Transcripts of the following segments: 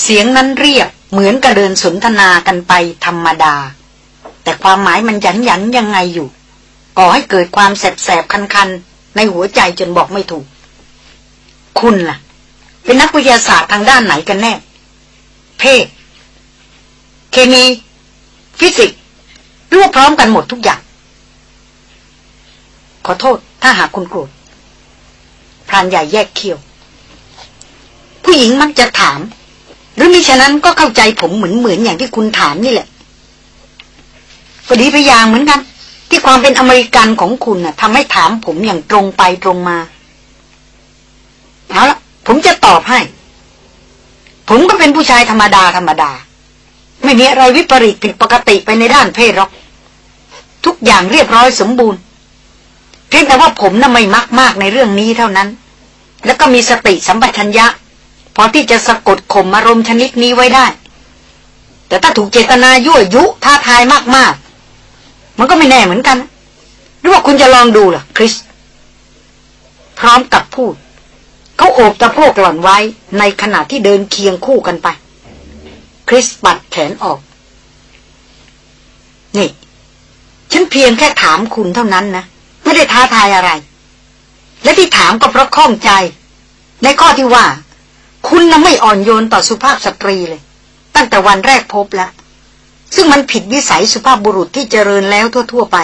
เสียงนั้นเรียบเหมือนกระเดินสนทนากันไปธรรมดา แต่ความหมายมันยันยันยังไงอยู่ ก่อให้เกิดความแสบแสบคันๆ ในหัวใจจนบอกไม่ถูก คุณล่ะ เป็นนักวิทยาศาสตร์ทางด้านไหนกันแน่ เพศเคมี ฟิสิกส์รวบพร้อมกันหมดทุกอย่าง ขอโทษถ้าหากคุณโกรธพรานใหญ่แยกเคี้ยว ผู้หญิงมักจะถาม หรือมิฉะนั้นก็เข้าใจผมเหมือนเหมือนอย่างที่คุณถามนี่แหละ ก็ดีไปอย่างเหมือนกัน ที่ความเป็นอเมริกันของคุณน่ะทำให้ถามผมอย่างตรงไปตรงมา เอาละผมจะตอบให้ ผมก็เป็นผู้ชายธรรมดาธรรมดา ไม่มีอะไรวิปริตผิดปกติไปในด้านเพศหรอก ทุกอย่างเรียบร้อยสมบูรณ์ เพียงแต่ว่าผมน่ะไม่มักมากในเรื่องนี้เท่านั้น แล้วก็มีสติสัมปชัญญะ พอที่จะสะกดข่มอารมณ์ชนิดนี้ไว้ได้ แต่ถ้าถูกเจตนายั่วยุท้าทายมากๆ มันก็ไม่แน่เหมือนกัน หรือว่าคุณจะลองดูล่ะ คริส พร้อมกับพูด เขาโอบตะโพกหล่อนไว้ในขณะที่เดินเคียงคู่กันไป คริสปัดแขนออก นี่ ฉันเพียงแค่ถามคุณเท่านั้นนะ ไม่ได้ท้าทายอะไร และที่ถามก็เพราะข้องใจ ในข้อที่ว่า คุณน่ะไม่อ่อนโยนต่อสุภาพสตรีเลย ตั้งแต่วันแรกพบแล้วซึ่งมันผิดวิสัยสุภาพบุรุษที่เจริญแล้วทั่ว ๆ ไป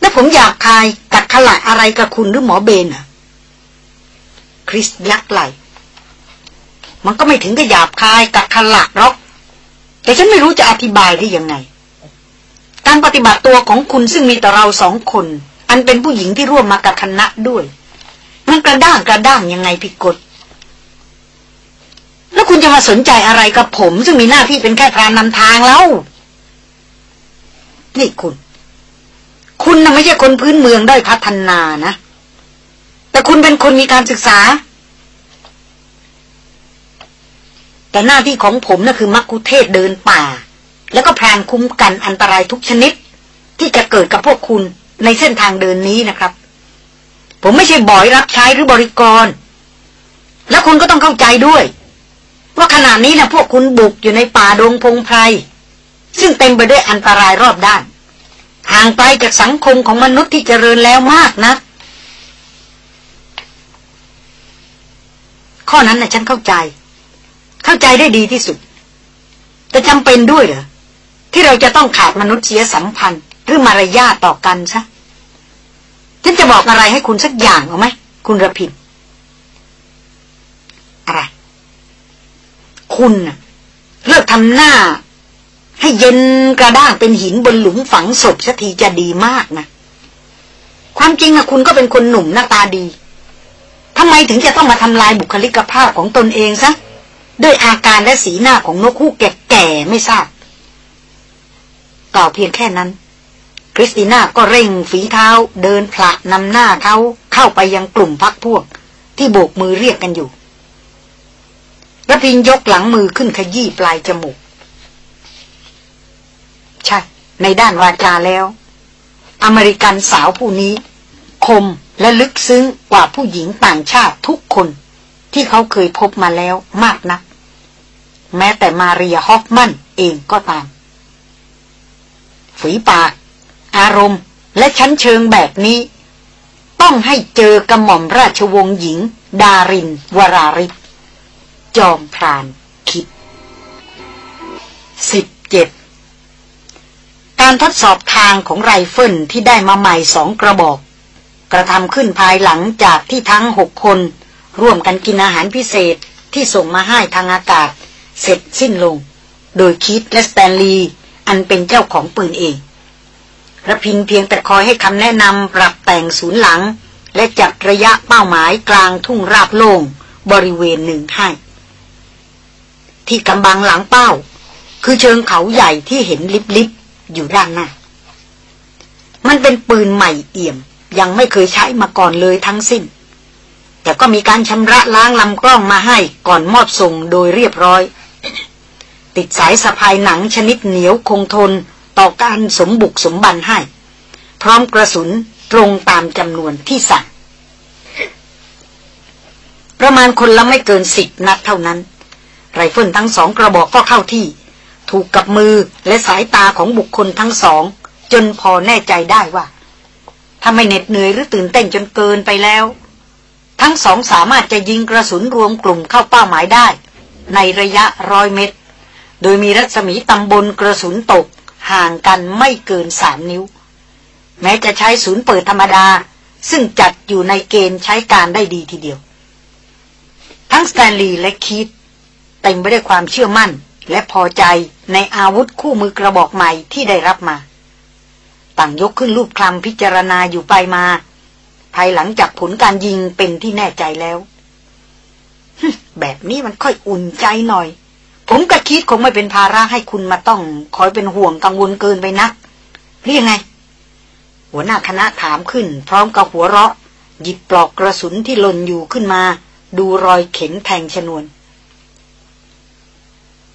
แล้วผมอยากคายกัดขละอะไรกับคุณหรือหมอเบนอะคริสยักไหล มันก็ไม่ถึงกับหยาบคายกัดขละหรอก แต่ฉันไม่รู้จะอธิบายได้ยังไง การปฏิบัติตัวของคุณซึ่งมีต่อเราสองคน อันเป็นผู้หญิงที่ร่วมมากับคณะด้วย มันกระด้างกระด้างยังไงผิดกฎแล้วคุณจะมาสนใจอะไรกับผม ซึ่งมีหน้าที่เป็นแค่พรานนำทางแล้วนี่คุณ คุณน่ะไม่ใช่คนพื้นเมืองได้พัฒนานะ แต่คุณเป็นคนมีการศึกษา แต่หน้าที่ของผมน่ะคือมักคุเทศเดินป่า แล้วก็พรานคุ้มกันอันตรายทุกชนิด ที่จะเกิดกับพวกคุณในเส้นทางเดินนี้นะครับ ผมไม่ใช่บอยรับใช้หรือบริกร แล้วคุณก็ต้องเข้าใจด้วย ว่าขณะนี้นะพวกคุณบุกอยู่ในป่าดงพงไพร ซึ่งเต็มไปด้วยอันตรายรอบด้าน ห่างไกลจากสังคมของมนุษย์ที่เจริญแล้วมากนะข้อนั้นนะฉันเข้าใจ เข้าใจได้ดีที่สุด แต่จำเป็นด้วยเหรอที่เราจะต้องขาดมนุษยสัมพันธ์หรือมารยาทต่อกันซะ ฉันจะบอกอะไรให้คุณสักอย่างเอาไหม คุณระพินอะไร คุณเลิกทำหน้า ให้เย็นกระด้างเป็นหินบนหลุมฝังศพสักทีจะดีมากนะความจริงนะคุณก็เป็นคนหนุ่มหน้าตาดีทำไมถึงจะต้องมาทำลายบุคลิกภาพของตนเองซะด้วยอาการและสีหน้าของนกคู่แก่ๆไม่ทราบกล่าวเพียงแค่นั้น คริสติน่าก็เร่งฝีเท้าเดินผละนำหน้าเขาเข้าไปยังกลุ่มพักพวก ที่โบกมือเรียกกันอยู่ระพินยกหลังมือขึ้นขยี้ปลายจมูก ใช่ ในด้านวาจาแล้ว อเมริกันสาวผู้นี้ คมและลึกซึ้งกว่าผู้หญิงต่างชาติทุกคน ที่เขาเคยพบมาแล้วมากนัก แม้แต่มาเรียฮอฟมันเองก็ตาม ฝีปาก อารมณ์ และชั้นเชิงแบบนี้ ต้องให้เจอกะหม่อมราชวงศ์หญิง ดาริน วราฤทธิ์จอมพรานคิดสิบเจ็ดการทดสอบทางของไรเฟิลที่ได้มาใหม่สองกระบอก กระทำขึ้นภายหลังจากที่ทั้งหกคน ร่วมกันกินอาหารพิเศษที่ส่งมาให้ทางอากาศ เสร็จสิ้นลง โดยคีธและสแตนลีย์อันเป็นเจ้าของปืนเอง ระพินเพียงแต่คอยให้คำแนะนำปรับแต่งศูนย์หลัง และจัดระยะเป้าหมายกลางทุ่งราบโล่งบริเวณหนึ่งให้ ที่กำบังหลังเป้า คือเชิงเขาใหญ่ที่เห็นลิบๆอยู่ด้านหน้า มันเป็นปืนใหม่เอี่ยม ยังไม่เคยใช้มาก่อนเลยทั้งสิ้น แต่ก็มีการชำระล้างลำกล้องมาให้ก่อนมอบส่งโดยเรียบร้อย ติดสายสะพายหนังชนิดเหนียวคงทน ต่อการสมบุกสมบันให้ พร้อมกระสุนตรงตามจำนวนที่สั่ง ประมาณคนละไม่เกินสิบนัดเท่านั้น ไรเฟิลทั้งสองกระบอกก็เข้าที่ ถูกกับมือและสายตาของบุคคลทั้งสอง จนพอแน่ใจได้ว่า ถ้าไม่เหน็ดเหนื่อยหรือตื่นเต้นจนเกินไปแล้ว ทั้งสองสามารถจะยิงกระสุนรวมกลุ่มเข้าเป้าหมายได้ ในระยะร้อยเมตร โดยมีรัศมีตำบลกระสุนตก ห่างกันไม่เกินสามนิ้ว แม้จะใช้ศูนย์เปิดธรรมดา ซึ่งจัดอยู่ในเกณฑ์ใช้การได้ดีทีเดียว ทั้งสแตนลีย์และคีตเต็มไปด้วยความเชื่อมั่น และพอใจในอาวุธคู่มือกระบอกใหม่ที่ได้รับมา ต่างยกขึ้นรูปคลำพิจารณาอยู่ไปมา ภายหลังจากผลการยิงเป็นที่แน่ใจแล้วแบบนี้มันค่อยอุ่นใจหน่อย ผมกับคิดคงไม่เป็นภาระให้คุณมาต้องคอยเป็นห่วงกังวลเกินไปนักเรียกไง หัวหน้าคณะถามขึ้น พร้อมกับหัวเราะ หยิบปลอกกระสุนที่หล่นอยู่ขึ้นมา ดูรอยเข็มแทงชนวน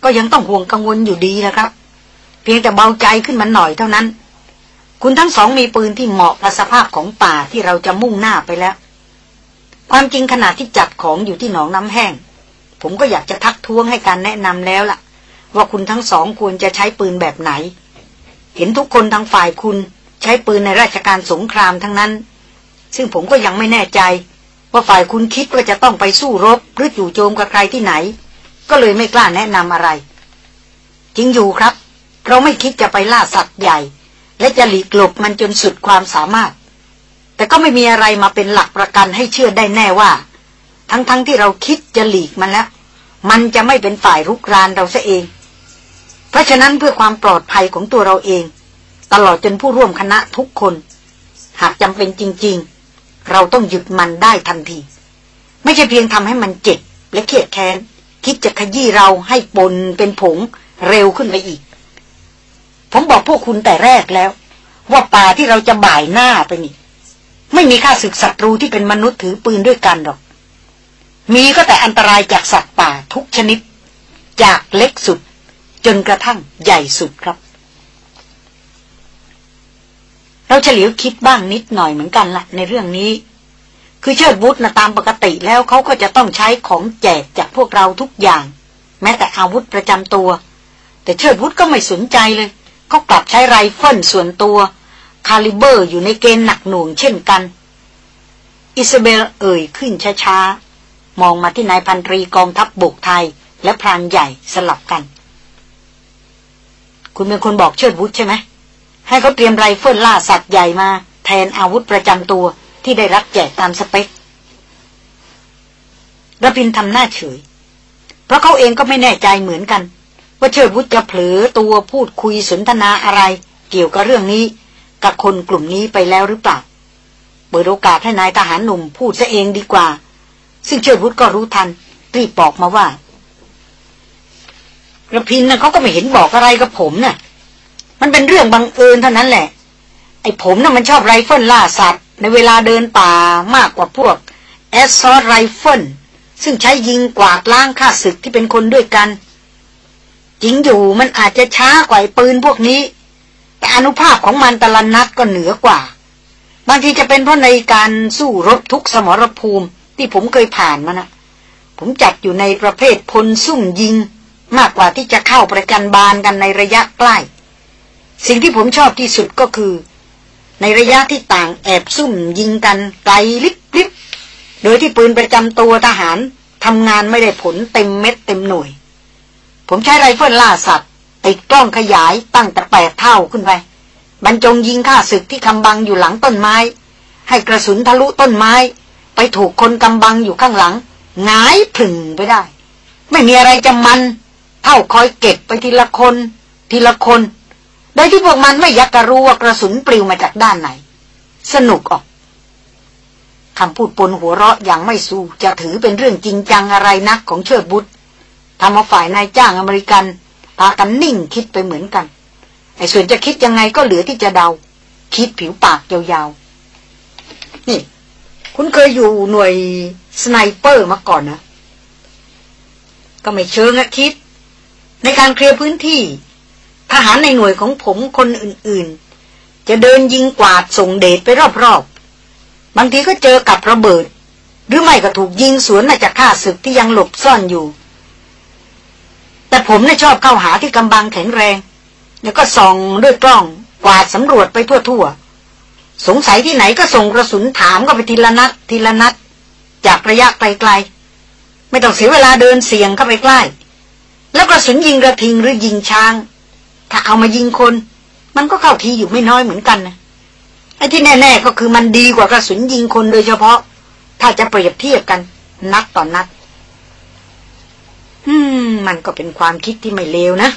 ก็ยังต้องห่วงกังวลอยู่ดีนะครับ เพียงแต่เบาใจขึ้นมาหน่อยเท่านั้น คุณทั้งสองมีปืนที่เหมาะกับสภาพของป่าที่เราจะมุ่งหน้าไปแล้ว ความจริงขณะที่จัดของอยู่ที่หนองน้ำแห้ง ผมก็อยากจะทักท้วงให้การแนะนำแล้วล่ะ ว่าคุณทั้งสองควรจะใช้ปืนแบบไหน เห็นทุกคนทางฝ่ายคุณใช้ปืนในราชการสงครามทั้งนั้น ซึ่งผมก็ยังไม่แน่ใจ ว่าฝ่ายคุณคิดว่าจะต้องไปสู้รบ หรือจู่โจมกับใครที่ไหน ก็เลยไม่กล้าแนะนำอะไร จริงอยู่ครับ เราไม่คิดจะไปล่าสัตว์ใหญ่ และจะหลีกหลบมันจนสุดความสามารถ แต่ก็ไม่มีอะไรมาเป็นหลักประกันให้เชื่อได้แน่ว่า ทั้งๆทที่เราคิดจะหลีกมันแล้ว มันจะไม่เป็นฝ่ายรุกรานเราซะเอง เพราะฉะนั้นเพื่อความปลอดภัยของตัวเราเอง ตลอดจนผู้ร่วมคณะทุกคน หากจำเป็นจริง ๆ เราต้องหยุดมันได้ทันที ไม่ใช่เพียงทำให้มันเจ็บและเครียดแค้นคิดจะขยี้เราให้ปนเป็นผงเร็วขึ้นไปอีก ผมบอกพวกคุณแต่แรกแล้ว ว่าป่าที่เราจะบ่ายหน้าไปนี่ ไม่มีค่าศึกศัตรูที่เป็นมนุษย์ถือปืนด้วยกันหรอก มีก็แต่อันตรายจากสัตว์ป่าทุกชนิด จากเล็กสุด จนกระทั่งใหญ่สุดครับ เราเฉลียวคิดบ้างนิดหน่อยเหมือนกันละในเรื่องนี้ คือเชิดวุฒนะตามปกติแล้วเขาก็จะต้องใช้ของแจกจากพวกเราทุกอย่าง แม้แต่อาวุธประจำตัว แต่เชิดวุธก็ไม่สนใจเลยเขากลับใช้ไรเฟิลส่วนตัว คาลิเบอร์อยู่ในเกณฑ์หนักหน่วงเช่นกัน อิซาเบลเอ่ยขึ้นช้าๆ มองมาที่นายพันตรีกองทัพบกไทย และพรานใหญ่สลับกัน คุณเป็นคนบอกเชิดวุธใช่ไหม ให้เขาเตรียมไรเฟิลล่าสัตว์ใหญ่มา แทนอาวุธประจำตัวที่ได้รับแจกตามสเปคระพินทำหน้าเฉย เพราะเขาเองก็ไม่แน่ใจเหมือนกัน ว่าเชิดวุฒจะเผลอตัวพูดคุยสนทนาอะไรเกี่ยวกับเรื่องนี้ กับคนกลุ่มนี้ไปแล้วหรือเปล่า เปิดโอกาสให้นายทหารหนุ่มพูดซะเองดีกว่า ซึ่งเชิดวุฒก็รู้ทัน รีบบอกมาว่ารพินทร์น่ะเขาก็ไม่เห็นบอกอะไรกับผมน่ะ มันเป็นเรื่องบังเอิญเท่านั้นแหละ ไอ้ผมน่ะมันชอบไรเฟิลล่าสัตว์ ในเวลาเดินป่ามากกว่าพวก assault rifle ซึ่งใช้ยิงกวาดล้างข้าศึกที่เป็นคนด้วยกัน จริงอยู่มันอาจจะช้ากว่าปืนพวกนี้ แต่อานุภาพของมันแต่ละนัดก็เหนือกว่า บางทีจะเป็นเพราะในการสู้รบทุกสมรภูมิ ที่ผมเคยผ่านมานะผมจัดอยู่ในประเภทพลซุ่มยิง มากกว่าที่จะเข้าประจัญบานกันในระยะใกล้ สิ่งที่ผมชอบที่สุดก็คือ ในระยะที่ต่างแอบซุ่มยิงกันไกลลิบลิบโดยที่ปืนประจำตัวทหารทำงานไม่ได้ผลเต็มเม็ดเต็มหน่วย ผมใช้ไรเฟิลล่าสัตว์ติดกล้องขยายตั้งแต่แปดเท่าขึ้นไปบรรจงยิงฆ่าศึกที่กำบังอยู่หลังต้นไม้ ให้กระสุนทะลุต้นไม้ ไปถูกคนกำบังอยู่ข้างหลังหงายผึ่งไปได้ ไม่มีอะไรจะมัน เท่าคอยเก็บไปทีละคน ทีละคน โดยที่พวกมันไม่ยักกะรู้ว่ากระสุนปลิวมาจากด้านไหน สนุกออกคำพูดปนหัวเราะอย่างไม่สู้จะถือเป็นเรื่องจริงจังอะไรนักของเชิดวุฒทำเอาฝ่ายนายจ้างอเมริกัน พากันนิ่งคิดไปเหมือนกัน ไอ้ส่วนจะคิดยังไงก็เหลือที่จะเดา คีธผิวปากยาวๆ นี่ คุณเคยอยู่หน่วย sniper มาก่อนนะ ก็ไม่เชิงอะคิด ในการเคลียร์พื้นที่ ทหารในหน่วยของผมคนอื่นๆ จะเดินยิงกวาดส่งเดชไปรอบๆ บางทีก็เจอกับระเบิด หรือไม่ก็ถูกยิงสวนมาจากข้าศึกที่ยังหลบซ่อนอยู่ แต่ผมน่ะชอบเข้าหาที่กำบังแข็งแรง แล้วก็ส่องด้วยกล้องกวาดสำรวจไปทั่วๆ สงสัยที่ไหนก็ส่งกระสุนถามก็ไปทีละนัดทีละนัด จากระยะไกลๆ ไม่ต้องเสียเวลาเดินเสี่ยงเข้าไปใกล้ แล้วกระสุนยิงกระทิงหรือยิงช้าง ถ้าเอามายิงคน มันก็เข้าทีอยู่ไม่น้อยเหมือนกันนะไอ้ที่แน่ ๆ ก็คือมันดีกว่ากระสุนยิงคนโดยเฉพาะ ถ้าจะเปรียบเทียบกัน นักต่อนนักอืม มันก็เป็นความคิดที่ไม่เลวนะ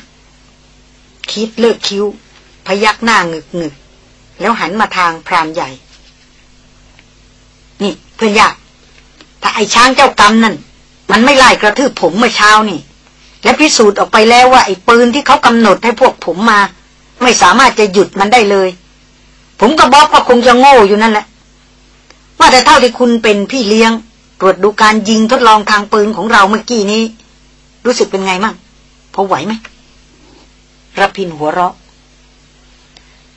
คิดเลิกคิ้ว พยักหน้างึกงึก แล้วหันมาทางพรานใหญ่ นี่เพื่อนยากถ้าไอ้ช้างเจ้ากรรมนั่น มันไม่ไล่กระทืบผมเมื่อเช้านี่ และพิสูจน์ออกไปแล้วว่าไอ้ปืนที่เขากำหนดให้พวกผมมา ไม่สามารถจะหยุดมันได้เลย ผมก็บอกว่าคงจะโง่อยู่นั่นแหละว่าแต่เท่าที่คุณเป็นพี่เลี้ยง ตรวจดูการยิงทดลองทางปืนของเราเมื่อกี้นี้ รู้สึกเป็นไงมั่งพอไหวไหมรพินทร์หัวเราะ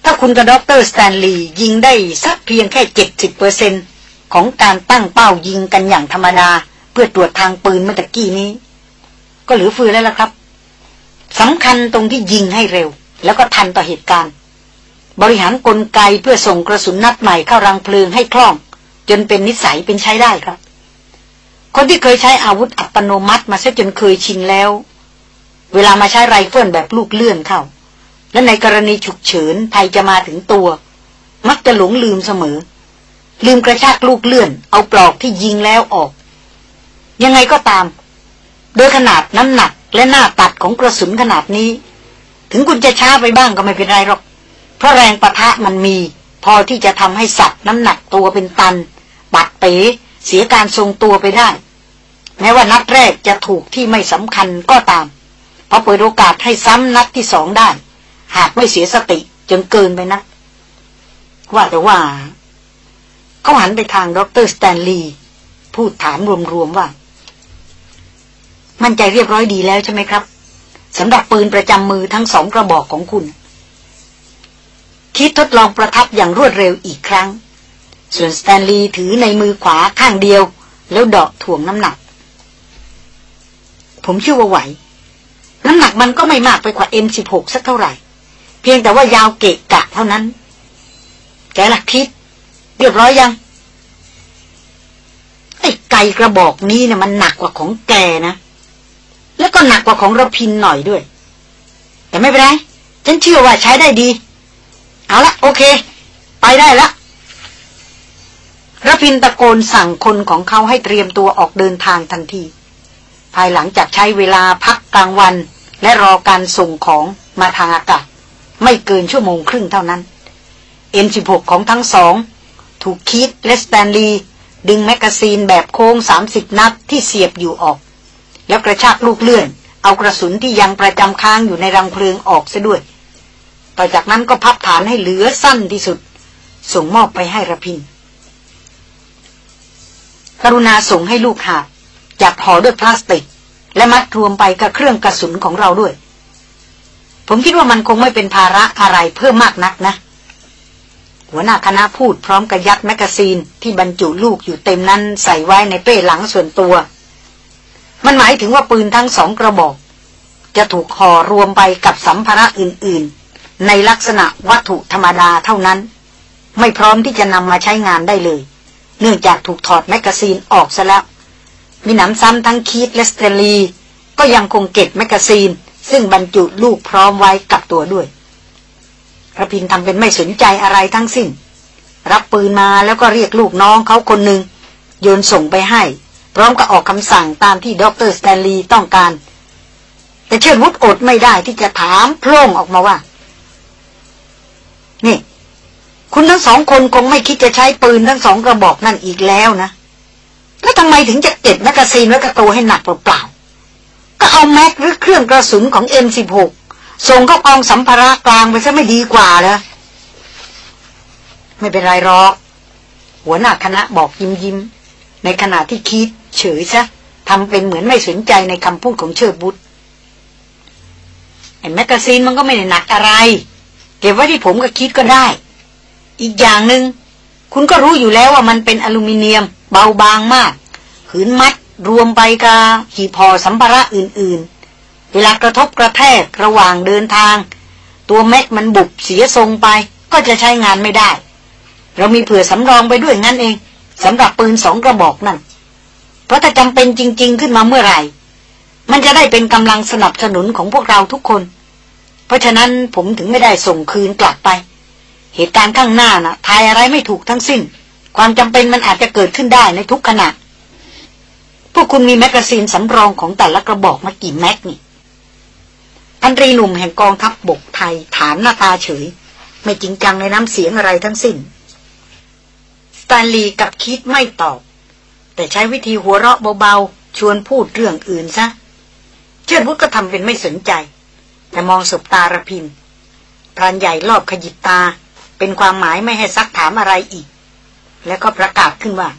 ถ้าคุณกับด็อกเตอร์สแตนลีย์ยิงได้สักเพียงแค่เจ็ดสิบเปอร์เซ็นต์ของการตั้งเป้ายิงกันอย่างธรรมดา เพื่อตรวจทางปืนเมื่อตะกี้นี้ ก็เหลือเฟือแล้วล่ะครับสำคัญตรงที่ยิงให้เร็ว แล้วก็ทันต่อเหตุการณ์ บริหารกลไกเพื่อส่งกระสุนนัดใหม่เข้ารังเพลิงให้คล่อง จนเป็นนิสัยเป็นใช้ได้ครับ คนที่เคยใช้อาวุธอัตโนมัติมาซะจนเคยชินแล้ว เวลามาใช้ไรเฟิลแบบลูกเลื่อนเข้า และในกรณีฉุกเฉินภัยจะมาถึงตัว มักจะหลงลืมเสมอ ลืมกระชากลูกเลื่อน เอาปลอกที่ยิงแล้วออก ยังไงก็ตาม โดยขนาดน้ำหนักและหน้าตัดของกระสุนขนาดนี้ ถึงคุณจะช้าไปบ้างก็ไม่เป็นไรหรอก เพราะแรงปะทะมันมี พอที่จะทำให้สัตว์น้ำหนักตัวเป็นตัน ปัดเป๋เสียการทรงตัวไปได้ แม้ว่านัดแรกจะถูกที่ไม่สำคัญก็ตามเพราะเปิดโอกาสให้ซ้ำนัดที่สองได้ หากไม่เสียสติจนเกินไปนะว่าแต่ว่า เขาหันไปทางดรสแตนลีย์พูดถามรวมๆว่า มั่นใจเรียบร้อยดีแล้วใช่ไหมครับสำหรับปืนประจำมือทั้งสองกระบอกของคุณ คิดทดลองประทับอย่างรวดเร็วอีกครั้ง ส่วนสแตนลีย์ถือในมือขวาข้างเดียว แล้วดอกถ่วงน้ำหนัก ผมเชื่อว่าไหว น้ำหนักมันก็ไม่มากไปกว่า M16 สักเท่าไหร่ พียงแต่ว่ายาวเกะกะเท่านั้น แกล่ะคิด เรียบร้อยยัง ไอ้ไก่กระบอกนี้เนี่ยมันหนักกว่าของแกนะ แล้วก็หนักกว่าของระพินหน่อยด้วย แต่ไม่เป็นไร ฉันเชื่อว่าใช้ได้ดี เอาละโอเค ไปได้ละรพินทร์ตะโกนสั่งคนของเขาให้เตรียมตัวออกเดินทางทันที ภายหลังจากใช้เวลาพักกลางวัน และรอการส่งของมาทางอากาศ ไม่เกินชั่วโมงครึ่งเท่านั้น M16 ของทั้งสอง ถูกคีธและสแตนลีย์ดึงแมกกาซีนแบบโค้ง 30 นัดที่เสียบอยู่ออก แล้วกระชากลูกเลื่อน เอากระสุนที่ยังประจำค้างอยู่ในรังเพลิงออกซะด้วย ต่อจากนั้นก็พับฐานให้เหลือสั้นที่สุด ส่งมอบไปให้รพินทร์ กรุณาส่งให้ลูกหาจับห่อด้วยพลาสติก และมัดรวมไปกับเครื่องกระสุนของเราด้วย ผมคิดว่ามันคงไม่เป็นภาระอะไรเพิ่มมากนักนะ หัวหน้าคณะพูดพร้อมกับยัดแมกกาซีนที่บรรจุลูกอยู่เต็มนั้นใส่ไว้ในเป้หลังส่วนตัว มันหมายถึงว่าปืนทั้งสองกระบอก จะถูกห่อรวมไปกับสัมภาระอื่นๆ ในลักษณะวัตถุธรรมดาเท่านั้น ไม่พร้อมที่จะนำมาใช้งานได้เลย เนื่องจากถูกถอดแมกกาซีนออกซะแล้วมิหนำซ้ำทั้งคีธและสแตนลีย์ก็ยังคงเก็บแมกกาซีน ซึ่งบรรจุลูกพร้อมไว้กับตัวด้วยรพินทร์ทำเป็นไม่สนใจอะไรทั้งสิ้น รับปืนมาแล้วก็เรียกลูกน้องเขาคนหนึ่งโยนส่งไปให้ พร้อมกับออกคำสั่งตามที่ด็อกเตอร์สแตนลีย์ต้องการ แต่เชิดวุฒอดไม่ได้ที่จะถามโพล่งออกมาว่า นี่ คุณทั้งสองคนคงไม่คิดจะใช้ปืนทั้งสองกระบอกนั่นอีกแล้วนะแล้วทำไมถึงจะเก็บแมกกาซีนไว้กับตัวให้หนักเปล่าๆ ก็เอาแม็กหรือเครื่องกระสุนของ M16 ส่งเข้ากองสัมภาระกลางไปซะไม่ดีกว่าเหรอไม่เป็นไรหรอก หัวหน้าคณะบอกยิ้มยิ้ม ในขณะที่คิดเฉยซะทำเป็นเหมือนไม่สนใจในคำพูดของเชิดบุตรไอ้แมกกาซีนมันก็ไม่ได้หนักอะไร เก็บไว้ที่ผมกับคิดก็ได้ อีกอย่างหนึง่งคุณก็รู้อยู่แล้วว่ามันเป็นอลูมิเนียม เบาบางมากขืนมัด รวมไปกับหีพอสัมภาระอื่นๆ เวลากระทบกระแทกระหว่างเดินทาง ตัวแม็กมันบุบเสียทรงไปก็จะใช้งานไม่ได้ เรามีเผื่อสำรองไปด้วยงั้นเองสำหรับปืนสองกระบอกนั่น เพราะถ้าจำเป็นจริง ๆ ขึ้นมาเมื่อไหร่ มันจะได้เป็นกำลังสนับสนุนของพวกเราทุกคน เพราะฉะนั้นผมถึงไม่ได้ส่งคืนกลับไป เหตุการณ์ข้างหน้านะ่ะทายอะไรไม่ถูกทั้งสิ้น ความจำเป็นมันอาจจะเกิดขึ้นได้ในทุกขณะ พวกคุณมีแมกกาซีนสำรองของแต่ละกระบอกมากี่แม็กนี่พันตรีหนุ่มแห่งกองทัพบบกไทยถามหน้าตาเฉย ไม่จริงจังในน้ำเสียงอะไรทั้งสิ้นตาลีกับคิดไม่ตอบ แต่ใช้วิธีหัวเราะเบาๆ ชวนพูดเรื่องอื่นซะ เชิดวุฒก็ทำเป็นไม่สนใจ แต่มองสบตาระพินพรานใหญ่รอบขยิบตา เป็นความหมายไม่ให้ซักถามอะไรอีก แล้วก็ประกาศขึ้นว่า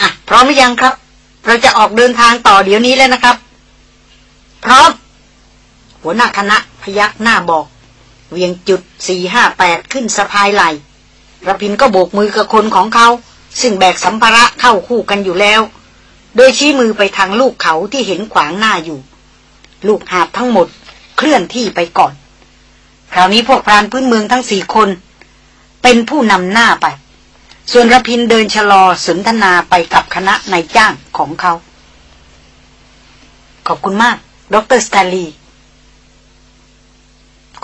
อะ พร้อมหรือยังครับ เราจะออกเดินทางต่อเดี๋ยวนี้แล้วนะครับ พร้อม หัวหน้าคณะพยักหน้าบอก เวียงจุดสี่ห้าแปดขึ้นสะพายไหลระพินก็โบกมือกับคนของเขา ซึ่งแบกสัมภาระเข้าคู่กันอยู่แล้ว โดยชี้มือไปทางลูกเขาที่เห็นขวางหน้าอยู่ ลูกหาบทั้งหมดเคลื่อนที่ไปก่อน คราวนี้พวกพรานพื้นเมืองทั้งสี่คน เป็นผู้นำหน้าไป ส่วนรพินทร์เดินชะลอสนทนาไปกับคณะนายจ้างของเขา ขอบคุณมาก ดรสแตนลีย์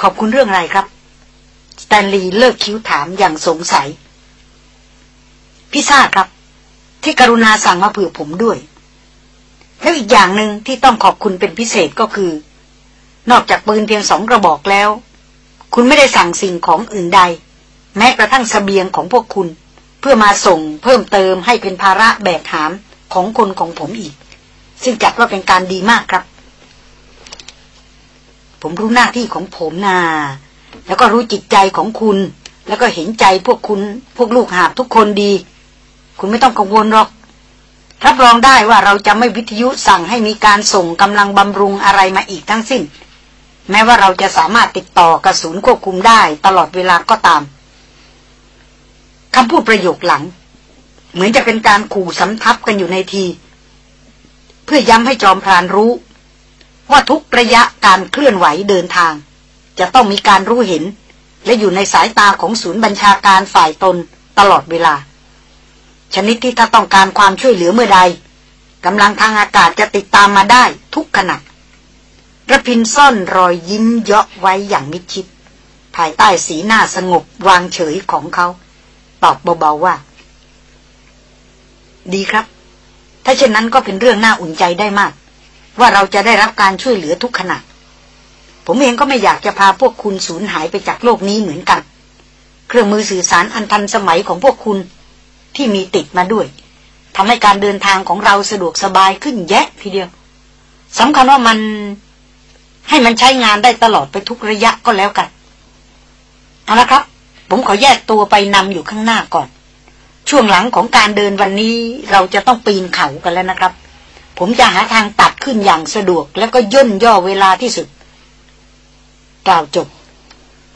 ขอบคุณเรื่องอะไรครับ สแตนลีย์เลิกคิ้วถามอย่างสงสัย พี่ทราบครับ ที่กรุณาสั่งมาเผื่อผมด้วย แล้วอีกอย่างหนึ่งที่ต้องขอบคุณเป็นพิเศษก็คือ นอกจากปืนเพียงสองกระบอกแล้ว คุณไม่ได้สั่งสิ่งของอื่นใด แม้กระทั่งสเสบียงของพวกคุณ เพื่อมาส่งเพิ่มเติมให้เป็นภาระแบกหามของคนของผมอีก ซึ่งจัดว่าเป็นการดีมากครับ ผมรู้หน้าที่ของผมนา แล้วก็รู้จิตใจของคุณ แล้วก็เห็นใจพวกคุณ พวกลูกหาบทุกคนดี คุณไม่ต้องกังวลหรอกรับรองได้ว่าเราจะไม่วิทยุสั่งให้มีการส่งกำลังบำรุงอะไรมาอีกทั้งสิ้น แม้ว่าเราจะสามารถติดต่อกระสุนควบคุมได้ตลอดเวลาก็ตาม คำพูดประโยคหลัง เหมือนจะเป็นการขู่สำทับกันอยู่ในที เพื่อย้ำให้จอมพรานรู้ ว่าทุกระยะการเคลื่อนไหวเดินทาง จะต้องมีการรู้เห็น และอยู่ในสายตาของศูนย์บัญชาการฝ่ายตนตลอดเวลา ชนิดที่ถ้าต้องการความช่วยเหลือเมื่อใดกำลังทางอากาศจะติดตามมาได้ทุกขณะระพินซ่อนรอยยิ้มเยาะไว้อย่างมิชิด ภายใต้สีหน้าสงบวางเฉยของเขา ตอบเบาๆว่า ดีครับ ถ้าเช่นนั้นก็เป็นเรื่องน่าอุ่นใจได้มาก ว่าเราจะได้รับการช่วยเหลือทุกขณะผมเองก็ไม่อยากจะพาพวกคุณสูญหายไปจากโลกนี้เหมือนกัน เครื่องมือสื่อสารอันทันสมัยของพวกคุณที่มีติดมาด้วยทำให้การเดินทางของเราสะดวกสบายขึ้นแยะทีเดียวสำคัญว่ามันให้มันใช้งานได้ตลอดไปทุกระยะก็แล้วกัน เอาละครับ ผมขอแยกตัวไปนำอยู่ข้างหน้าก่อน ช่วงหลังของการเดินวันนี้เราจะต้องปีนเขากันแล้วนะครับ ผมจะหาทางตัดขึ้นอย่างสะดวก แล้วก็ย่นย่อเวลาที่สุด กล่าวจบ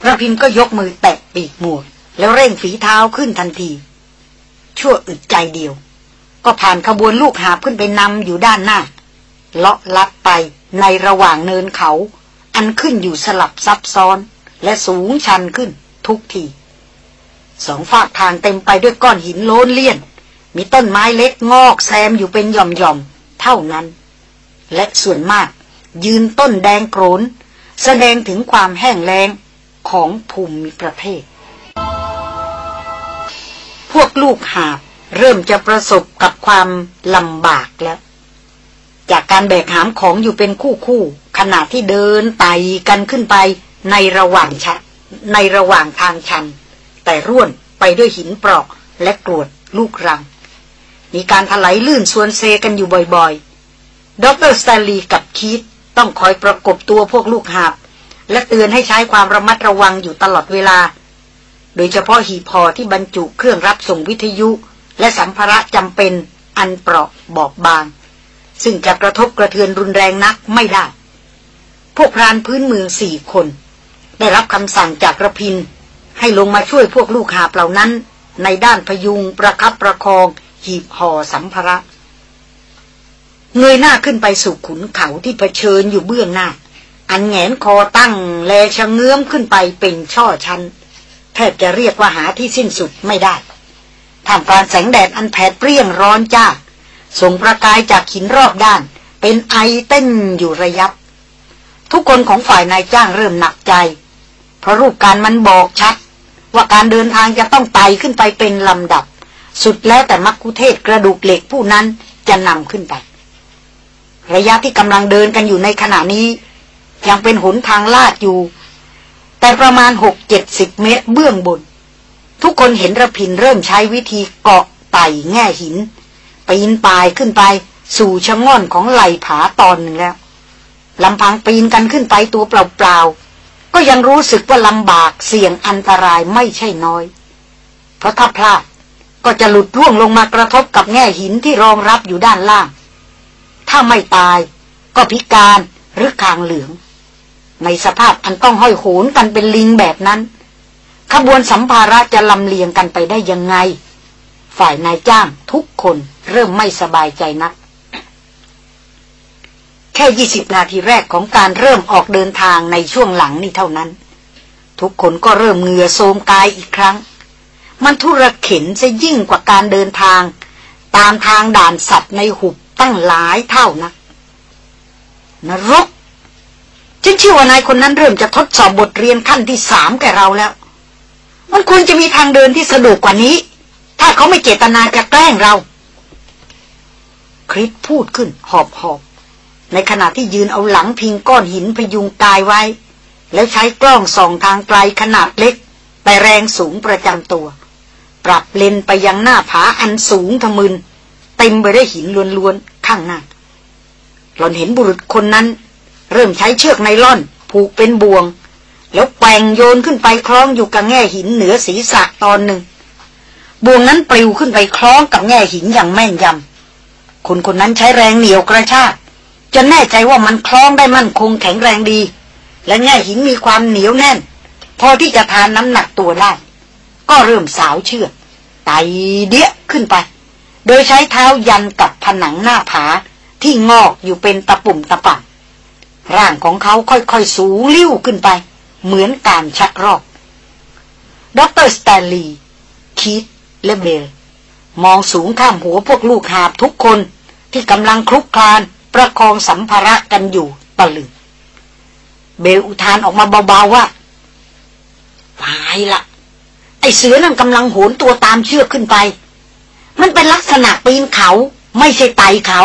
พระพินก็ยกมือแตะปีกหมวก แล้วเร่งฝีเท้าขึ้นทันที ชั่วอึดใจเดียว ก็ผ่านขบวนลูกหาขึ้นไปนำอยู่ด้านหน้า เลาะลัดไปในระหว่างเนินเขา อันขึ้นอยู่สลับซับซ้อน และสูงชันขึ้นทุกที สองฝากทางเต็มไปด้วยก้อนหินโล้นเลี่ยน มีต้นไม้เล็กงอกแซมอยู่เป็นหย่อมๆ เท่านั้น และส่วนมากยืนต้นแดงโกรน แสดงถึงความแห้งแล้งของภูมิประเทศ พวกลูกหาบเริ่มจะประสบกับความลำบากแล้ว จากการแบกหามของอยู่เป็นคู่คู่ขณะที่เดินไต่กันขึ้นไปในระหว่างชันในระหว่างทางชัน แต่ร่วนไปด้วยหินเปราะและกรวดลูกรัง มีการถลายลื่นส่วนเซกันอยู่บ่อยๆ ดรสตาลีกับคีตต้องคอยประกบตัวพวกลูกหาบ และเตือนให้ใช้ความระมัดระวังอยู่ตลอดเวลา โดยเฉพาะหีพอที่บรรจุเครื่องรับส่งวิทยุ และสัมภาระจำเป็นอันเปราะบอบบาง ซึ่งจะกระทบกระเทือนรุนแรงนักไม่ได้ พวกพรานพื้นเมืองสี่คน ได้รับคำสั่งจากระพิน ให้ลงมาช่วยพวกลูกหาเหล่านั้น ในด้านพยุงประคับประคอง หีบห่อสัมภาระ เงยหน้าขึ้นไปสู่ขุนเขาที่เผชิญอยู่เบื้องหน้า อันแงนคอตั้งแลชะเงื้อมขึ้นไปเป็นช่อชันแทบจะเรียกว่าหาที่สิ้นสุดไม่ได้ท่ามกลางแสงแดดอันแผดเปรี้ยงร้อนจ้าส่งประกายจากหินรอบด้าน เป็นไอเต้นอยู่ระยับ ทุกคนของฝ่ายนายจ้างเริ่มหนักใจ เพราะรูปการมันบอกชัด ว่าการเดินทางจะต้องไต่ขึ้นไปเป็นลำดับ สุดแล้วแต่มักคุเทศกระดูกเหล็กผู้นั้นจะนำขึ้นไป ระยะที่กำลังเดินกันอยู่ในขณะนี้ ยังเป็นหนทางลาดอยู่ แต่ประมาณหกเจ็ดสิบเมตรเบื้องบน ทุกคนเห็นระพินเริ่มใช้วิธีเกาะไต่แง่หินปีนป่ายขึ้นไปสู่ชะง่อนของไหลผาตอนหนึ่งแล้วลำพังปีนกันขึ้นไปตัวเปล่าๆ ก็ยังรู้สึกว่าลำบากเสี่ยงอันตรายไม่ใช่น้อย เพราะถ้าพลาดก็จะหลุดร่วงลงมากระทบกับแง่หินที่รองรับอยู่ด้านล่าง ถ้าไม่ตายก็พิการหรือคางเหลือง ในสภาพอันต้องห้อยโหนกันเป็นลิงแบบนั้น ขบวนสัมภาระจะลำเลียงกันไปได้ยังไง ฝ่ายนายจ้างทุกคนเริ่มไม่สบายใจนัก แค่ยี่สิบนาทีแรกของการเริ่มออกเดินทางในช่วงหลังนี่เท่านั้น ทุกคนก็เริ่มเหงื่อโทมกายอีกครั้ง มันทุรเข็นจะยิ่งกว่าการเดินทาง ตามทางด่านสัตว์ในหุบตั้งหลายเท่านะนรกฉันเชื่อว่านายคนนั้นเริ่มจะทดสอบบทเรียนขั้นที่สามแก่เราแล้ว มันควรจะมีทางเดินที่สะดวกกว่านี้ ถ้าเขาไม่เจตนาจะแกล้งเรา คริสพูดขึ้น หอบหอบ ในขณะที่ยืนเอาหลังพิงก้อนหินพยุงกายไว้ แล้วใช้กล้องส่องทางไกลขนาดเล็ก แต่แรงสูงประจำตัว ปรับเลนไปยังหน้าผาอันสูงทะมึน เต็มไปด้วยหินล้วนๆข้างหน้า หล่อนเห็นบุรุษคนนั้น เริ่มใช้เชือกไนล่อน ผูกเป็นบ่วง แล้วแปงโยนขึ้นไปคล้องอยู่กับแง่หินเหนือศีรษะตอนหนึ่งบ่วงนั้นปลิวขึ้นไปคล้องกับแง่หินอย่างแม่นยำคนคนนั้นใช้แรงเหนียวกระชาก จนแน่ใจว่ามันคล้องได้มั่นคงแข็งแรงดี และแง่หินมีความเหนียวแน่น พอที่จะทานน้ำหนักตัวได้ ก็เริ่มสาวเชือกไต่เดี้ยขึ้นไป โดยใช้เท้ายันกับผนังหน้าผาที่งอกอยู่เป็นตะปุ่มตะป่ำร่างของเขาค่อยๆ สูงลิ่วขึ้นไป เหมือนการชักรอกดรสแตนลีย์คีธและเบลมองสูงข้ามหัวพวกลูกหาบทุกคนที่กำลังคลุกคลาน ประคองสัมภาระกันอยู่ตะลึง เบลอุทานออกมาเบาๆว่าตายละไอเสือนั่นกำลังโหนตัวตามเชือกขึ้นไป มันเป็นลักษณะปีนเขา ไม่ใช่ไต่เขา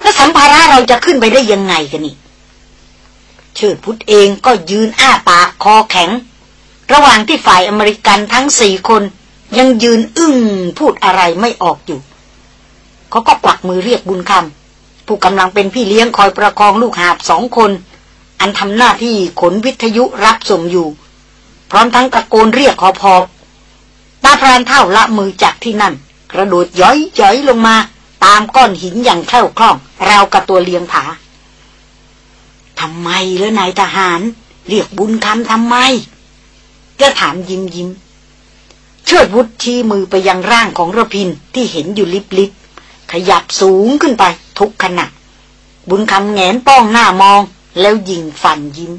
แล้วสัมภาระเราจะขึ้นไปได้ยังไงกันนี่เชิดพุทธเองก็ยืนอ้าปากคอแข็ง ระหว่างที่ฝ่ายอเมริกันทั้งสี่คนยังยืนอึ้งพูดอะไรไม่ออกอยู่ เขาก็กวักมือเรียกบุญคำ ผู้กำลังเป็นพี่เลี้ยงคอยประคองลูกหาบสองคน อันทำหน้าที่ขนวิทยุรับส่งอยู่ พร้อมทั้งตะโกนเรียกขอพอตาพรานเท่าละมือจากที่นั่น กระโดดย้อยย้อยลงมา ตามก้อนหินอย่างแคล่วคล่อง ราวกับตัวเลียงผาทำไมแล้วนายทหาร เรียกบุญคำทำไมก็ถามยิ้มยิ้มเชิดวุฒชี้มือไปยังร่างของระพินที่เห็นอยู่ลิบลิบ ขยับสูงขึ้นไป ทุกขณะ บุญคำแงนป้องหน้ามอง แล้วยิงฟันยิ้ม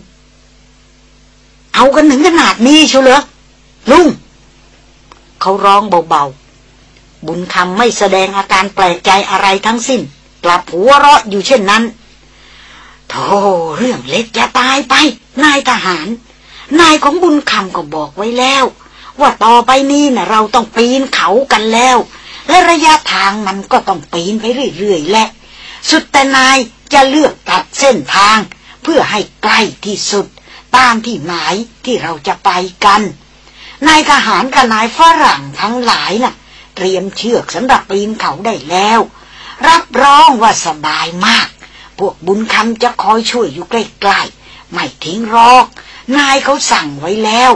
เอากันถึงขนาดนี้เชัวเหรอลุง เขาร้องเบาๆ บุญคำไม่แสดงอาการแปลกใจอะไรทั้งสิ้น กลับหัวเราะอยู่เช่นนั้นโธ่เรื่องเล็กจะตายไป นายทหาร นายของบุญคำก็บอกไว้แล้ว ว่าต่อไปนี้นะเราต้องปีนเขากันแล้ว และระยะทางมันก็ต้องปีนไปเรื่อยๆแหละ สุดแต่นายจะเลือกตัดเส้นทาง เพื่อให้ใกล้ที่สุด ตามที่หมายที่เราจะไปกัน นายทหารกับนายฝรั่งทั้งหลายนะ่ะ เตรียมเชือกสำหรับปีนเขาได้แล้ว รับรองว่าสบายมาก พวกบุญคำจะคอยช่วยอยู่ใกล้ๆ ไม่ทิ้งรอก นายเขาสั่งไว้แล้ว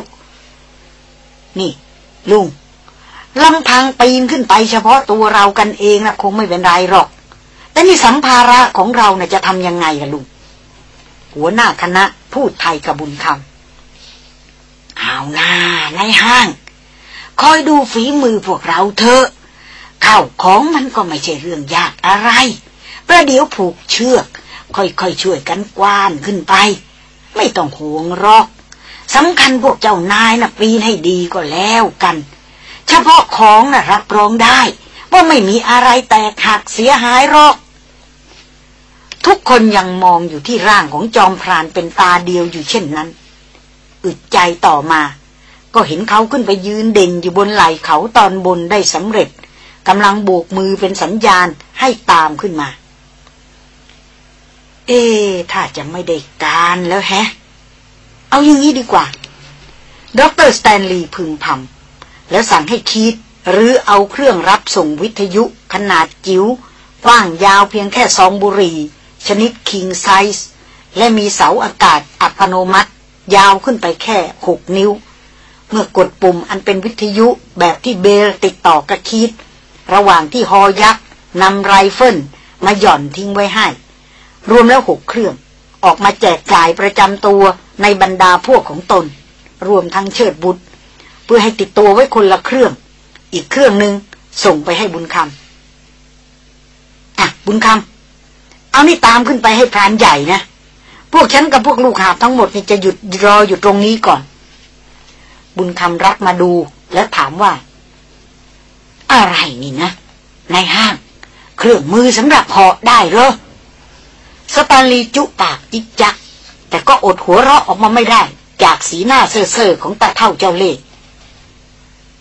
นี่ ลุง ลำพังปีนขึ้นไปเฉพาะตัวเรากันเองนะคงไม่เป็นไรหรอก แต่นี่สัมภาระของเรานะ่ะจะทำยังไงกันลุงหัวหน้าคณะพูดไทยกับบุญคำเอาหน้าในห้าง คอยดูฝีมือพวกเราเถอะข้าวของมันก็ไม่ใช่เรื่องยากอะไร ประเดี๋ยวผูกเชือก ค่อยๆช่วยกันกว้านขึ้นไป ไม่ต้องห่วงหรอกสำคัญพวกเจ้านายนะ่ะปีนให้ดีก็แล้วกัน เฉพาะของนะ่ะรับรองได้ ว่าไม่มีอะไรแตกหักเสียหายหรอก ทุกคนยังมองอยู่ที่ร่างของจอมพรานเป็นตาเดียวอยู่เช่นนั้น อึดใจต่อมา ก็เห็นเขาขึ้นไปยืนเด่นอยู่บนไหล่เขาตอนบนได้สำเร็จกำลังโบกมือเป็นสัญญาณให้ตามขึ้นมา เอ๊ถ้าจะไม่ได้การแล้วแฮะ เอาอย่างนี้ดีกว่า ดรสแตนลีย์พึมพำ แล้วสั่งให้คีธรื้อเอาเครื่องรับส่งวิทยุขนาดจิ๋วกว้างยาวเพียงแค่ซองบุหรี่ชนิด king size และมีเสาอากาศอัตโนมัติ ยาวขึ้นไปแค่หกนิ้ว เมื่อกดปุ่มอันเป็นวิทยุแบบที่เบลติดต่อกับคีธระหว่างที่ฮอยักษ์นำไรเฟิลมาหย่อนทิ้งไว้ให้ รวมแล้วหกเครื่อง ออกมาแจกจ่ายประจำตัวในบรรดาพวกของตน รวมทั้งเชิดบุตร เพื่อให้ติดตัวไว้คนละเครื่อง อีกเครื่องหนึ่งส่งไปให้บุญคำอะบุญคำเอานี่ตามขึ้นไปให้พรานใหญ่นะพวกฉันกับพวกลูกหาบทั้งหมดนี่จะหยุดรออยู่ตรงนี้ก่อน บุญคำรับมาดูแล้วถามว่า อะไรนี่นะในห้าง เครื่องมือสำหรับเหาะได้เหรอสตาลีจุปากจิกจัก แต่ก็อดหัวเราะออกมาไม่ได้ จากสีหน้าเซ่อๆของตาเท่าเจ้าเล่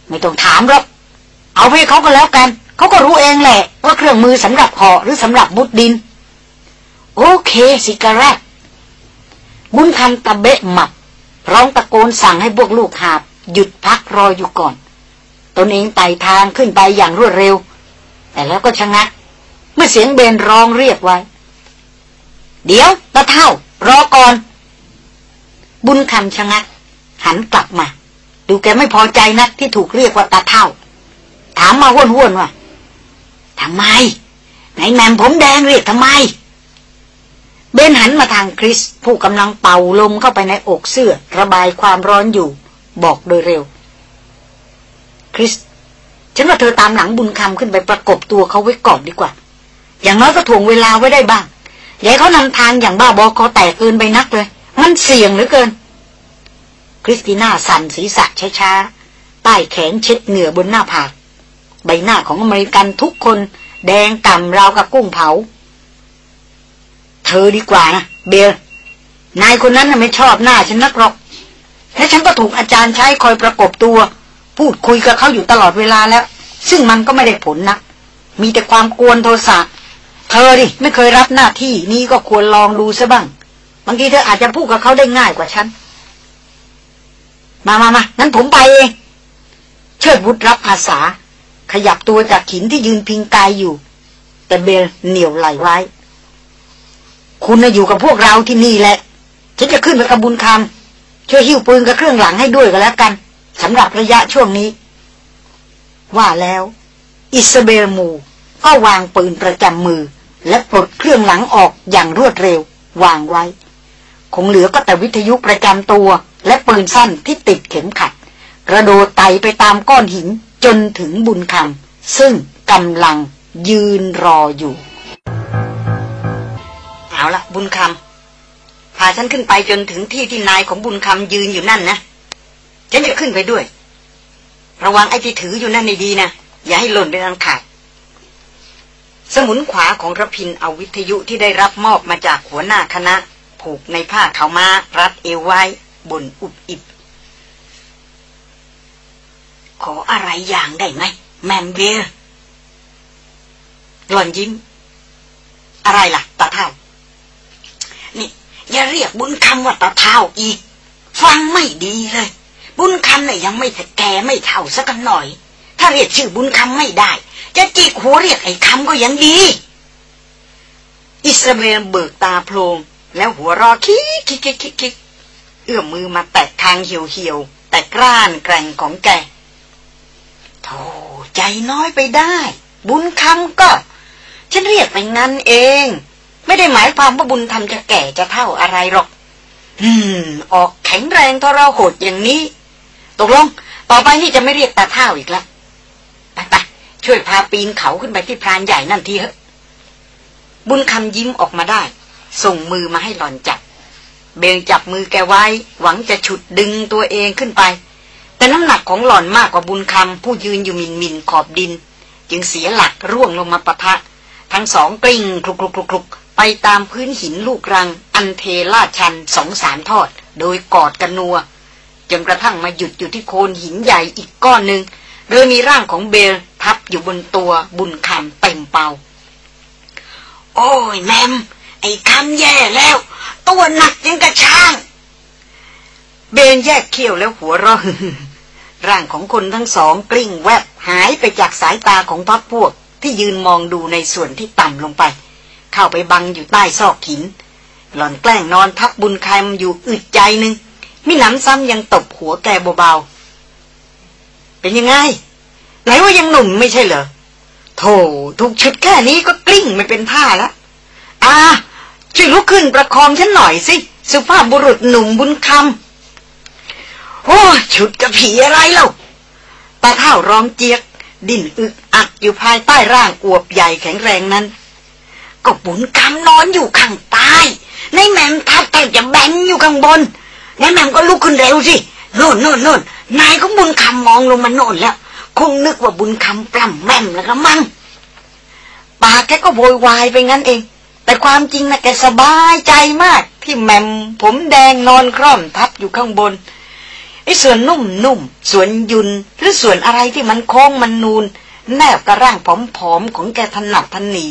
ไม่ต้องถามหรอกเอาไปเขาก็แล้วกันเขาก็รู้เองแหละ ว่าเครื่องมือสำหรับหาะหรือสำหรับมุดดิน โอเค สิกาแรกบุญคันตะเบะหมับ ร้องตะโกนสั่งให้พวกลูกหาบ หยุดพักรออยู่ก่อน ตนเองไต่ทางขึ้นไปอย่างรวดเร็ว แต่แล้วก็ชะงักเมื่อเสียงเบนร้องเรียกไว้ เดี๋ยวตาเท่ารอก่อน บุญคำชะงัก หันกลับมา ดูแกไม่พอใจนักที่ถูกเรียกว่าตาเท่า ถามมาห้วนห้วนว่าทำไม ไหนแมมผมแดงเรียกทำไม เบนหันมาทางคริส ผู้กำลังเป่าลมเข้าไปในอกเสื้อ ระบายความร้อนอยู่ บอกโดยเร็ว คริส ฉันว่าเธอตามหลังบุญคำขึ้นไปประกบตัวเขาไว้ก่อนดีกว่า อย่างน้อยก็ถ่วงเวลาไว้ได้บ้างอย่าให้เขานำทางอย่างบ้าบอคอแตกเกินไปนักเลย มันเสี่ยงเหลือเกิน คริสติน่าสั่นศีรษะช้าๆ ใช้แขนเช็ดเหงื่อบนหน้าผาก ใบหน้าของอเมริกันทุกคนแดงก่ำราวกับกุ้งเผา เธอดีกว่านะเบล นายคนนั้นไม่ชอบหน้าฉันนักหรอก และฉันก็ถูกอาจารย์ใช้คอยประกบตัว พูดคุยกับเขาอยู่ตลอดเวลาแล้ว ซึ่งมันก็ไม่ได้ผลนะมีแต่ความกวนโทสะเธอดิไม่เคยรับหน้าที่นี้ก็ควรลองดูซะบ้าง บางทีเธออาจจะพูดกับเขาได้ง่ายกว่าฉัน มามามางั้นผมไปเอง เชิดวุฒรับอาสา ขยับตัวจากหินที่ยืนพิงกายอยู่ แต่เบลเหนียวไหลไว้ คุณนะอยู่กับพวกเราที่นี่แหละ ฉันจะขึ้นไปกับบุญคำช่วยหิ้วปืนกับเครื่องหลังให้ด้วยก็แล้วกันสำหรับระยะช่วงนี้ ว่าแล้ว อิสเบลมูก็วางปืนประจำมือ และปลดเครื่องหลังออกอย่างรวดเร็ว วางไว้ คงเหลือก็แต่วิทยุประจำตัว และปืนสั้นที่ติดเข็มขัด กระโดดไต่ไปตามก้อนหินจนถึงบุญคำซึ่งกำลังยืนรออยู่ เอาละบุญคำพาฉันขึ้นไปจนถึงที่ที่นายของบุญคำยืนอยู่นั่นนะ ฉันจะขึ้นไปด้วย ระวังไอ้ที่ถืออยู่นั่นในดีนะ อย่าให้หล่นไปทางขาด สมุนขวาของระพินเอาวิทยุที่ได้รับมอบมาจากหัวหน้าคณะ ผูกในผ้าขาวมารัดเอวไว้ บนอุบอิบ ขออะไรอย่างได้ไหม แมมเบลหล่อนยิ้ม อะไรล่ะตาเท่า นี่ อย่าเรียกบุญคำว่าตาเท่าอีก ฟังไม่ดีเลย บุญคำเนี่ยยังไม่แก่ไม่เท่าสักหน่อย ถ้าเรียกชื่อบุญคำไม่ได้ จะจีกหัวเรียกไอ้คำก็ยังดี อิสราเบลเบิกตาโพลงแล้วหัวรอคิกคิกคิกคิกคิก เอื้อมมือมาแตะทางเหี่ยวเหี่ยวแต่กล้านแกร่งของแกโธ่ใจน้อยไปได้ บุญคำก็ ฉันเรียกไปงั้นเอง ไม่ได้หมายความว่าบุญธรรมจะแก่จะเท่าอะไรหรอก อืม ออกแข็งแรงทรหดอย่างนี้ ตกลง ต่อไปนี่จะไม่เรียกตาเท่าอีกแล้วไปไปช่วยพาปีนเขาขึ้นไปที่พรานใหญ่นั่นทีเถอะ บุญคำยิ้มออกมาได้ ส่งมือมาให้หลอนจับ เบงจับมือแกไว้ หวังจะฉุดดึงตัวเองขึ้นไป แต่น้ำหนักของหล่อนมากกว่าบุญคำผู้ยืนอยู่มินมินขอบดิน จึงเสียหลักร่วงลงมาปะทะ ทั้งสองกลิ้งคลุกคลุกคลุกคลุกไปตามพื้นหินลูกรัง อันเทลาชันสองสามทอด โดยกอดกันนัวจนกระทั่งมาหยุดอยู่ที่โคนหินใหญ่อีกก้อนหนึ่งโดยมีร่างของเบลทับอยู่บนตัวบุญคำเต็มเป่า โอ้ยแมม อ้คำแย่แล้ว ตัวหนักยังกระช่าง เบนแยกเขี้ยวแล้วหัวเราะร่างของคนทั้งสองกลิ้งแวบหายไปจากสายตาของพักพวกที่ยืนมองดูในส่วนที่ต่ำลงไป เข้าไปบังอยู่ใต้ซอกหิน หล่อนแกล้งนอนทับบุญคำอยู่อึดใจหนึ่งมิหนำซ้ำยังตบหัวแกเบาๆ เป็นยังไง ไหนว่ายังหนุ่มไม่ใช่เหรอโธ่ถูกชุดแค่นี้ก็กลิ้งไม่เป็นท่าละอ่า ช่วยลุกขึ้นประคองฉันหน่อยสิ สุภาพบุรุษหนุ่มบุญคำโอ้ชุดกระผีอะไรเล่าตาเท่าร้องเจี๊ยก ดิ้นอึกอักอยู่ภายใต้ร่างอวบใหญ่แข็งแรงนั้น ก็บุญคำนอนอยู่ข้างใต้ในแมมทับแต่จะแบนอยู่ข้างบนนายแมมก็ลุกขึ้นเร็วสิโน่นโน่นโน่นนายก็บุญคำมองลงมาโน่นแล้ว คงนึกว่าบุญคำปล้ำแม่มแล้วก็มั่งปากแกก็โวยวายไปงั้นเอง แต่ความจริงนะแกสบายใจมาก ที่แมมผมแดงนอนคร่อมทับอยู่ข้างบนไอ้ส่วนนุ่มนุ่มส่วนยุนหรือส่วนอะไรที่มันโค้งมันนูน แนบกระร่างผอมๆของแกถนัดทันนี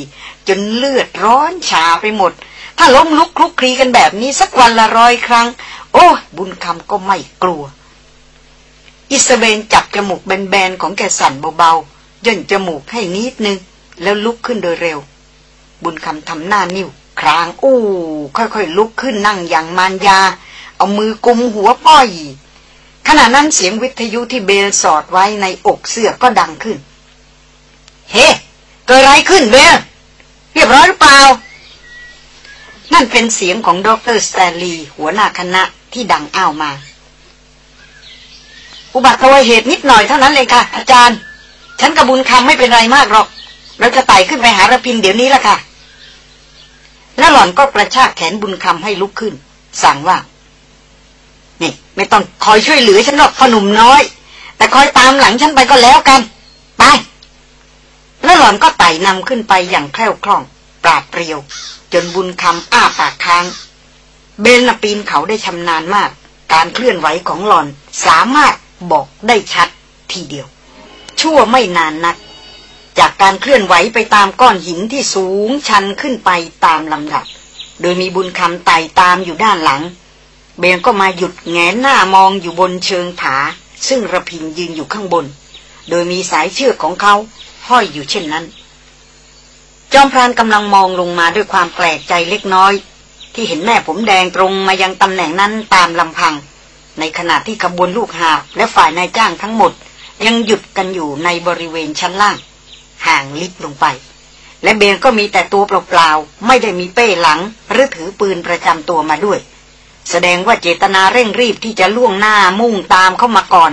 จนเลือดร้อนชาไปหมด ถ้าล้มลุกคลุกคลีกันแบบนี้สักวันละร้อยครั้ง โอ้บุญคำก็ไม่กลัว อิสเบนจับจมูกแบนๆของแกสั่นเบาๆย่นจมูกให้นิดนึง แล้วลุกขึ้นโดยเร็ว บุญคำทำหน้านิ้วครางอู้ ค่อยๆลุกขึ้นนั่งอย่างมารยา เอามือกุมหัวป้อย ขณะนั้นเสียงวิทยุที่เบลสอดไว้ในอกเสื้อก็ดังขึ้น เฮ้เกิดอะไรขึ้นเบลเรียบร้อยหรือเปล่า นั่นเป็นเสียงของดรสแตนลีย์หัวหน้าคณะที่ดังอ้าวมา อุบัติเหตุนิดหน่อยเท่านั้นเลยค่ะ อาจารย์ ฉันกระบุญคำไม่เป็นไรมากหรอก เราจะไต่ขึ้นไปหาระพินเดี๋ยวนี้ละค่ะ แล้วหล่อนก็กระชากแขนบุญคำให้ลุกขึ้น สั่งว่า นี่ ไม่ต้องคอยช่วยเหลือฉันหรอกขนุ่มน้อย แต่คอยตามหลังฉันไปก็แล้วกัน ไป แล้วหล่อนก็ไต่นำขึ้นไปอย่างแคล่วคล่อง ปราดเปรียว จนบุญคำอ้าปากค้าง เบลนปีนเขาได้ชำนาญมาก การเคลื่อนไหวของหล่อนสามารถบอกได้ชัดทีเดียว ชั่วไม่นานนัก จากการเคลื่อนไหวไปตามก้อนหินที่สูงชันขึ้นไปตามลำดับ โดยมีบุญคำไต่ตามอยู่ด้านหลัง เบลก็มาหยุดแงนหน้ามองอยู่บนเชิงผา ซึ่งระพินยืนอยู่ข้างบน โดยมีสายเชือกของเขาห้อยอยู่เช่นนั้น จอมพรานกำลังมองลงมาด้วยความแปลกใจเล็กน้อย ที่เห็นแม่ผมแดงตรงมายังตำแหน่งนั้นตามลำพัง ในขณะที่ขบวนลูกหาและฝ่ายนายจ้างทั้งหมด ยังหยุดกันอยู่ในบริเวณชั้นล่าง ห่างลิบลงไป และเบลก็มีแต่ตัวเปล่าๆ ไม่ได้มีเป้หลัง หรือถือปืนประจำตัวมาด้วย แสดงว่าเจตนาเร่งรีบที่จะล่วงหน้ามุ่งตามเข้ามาก่อน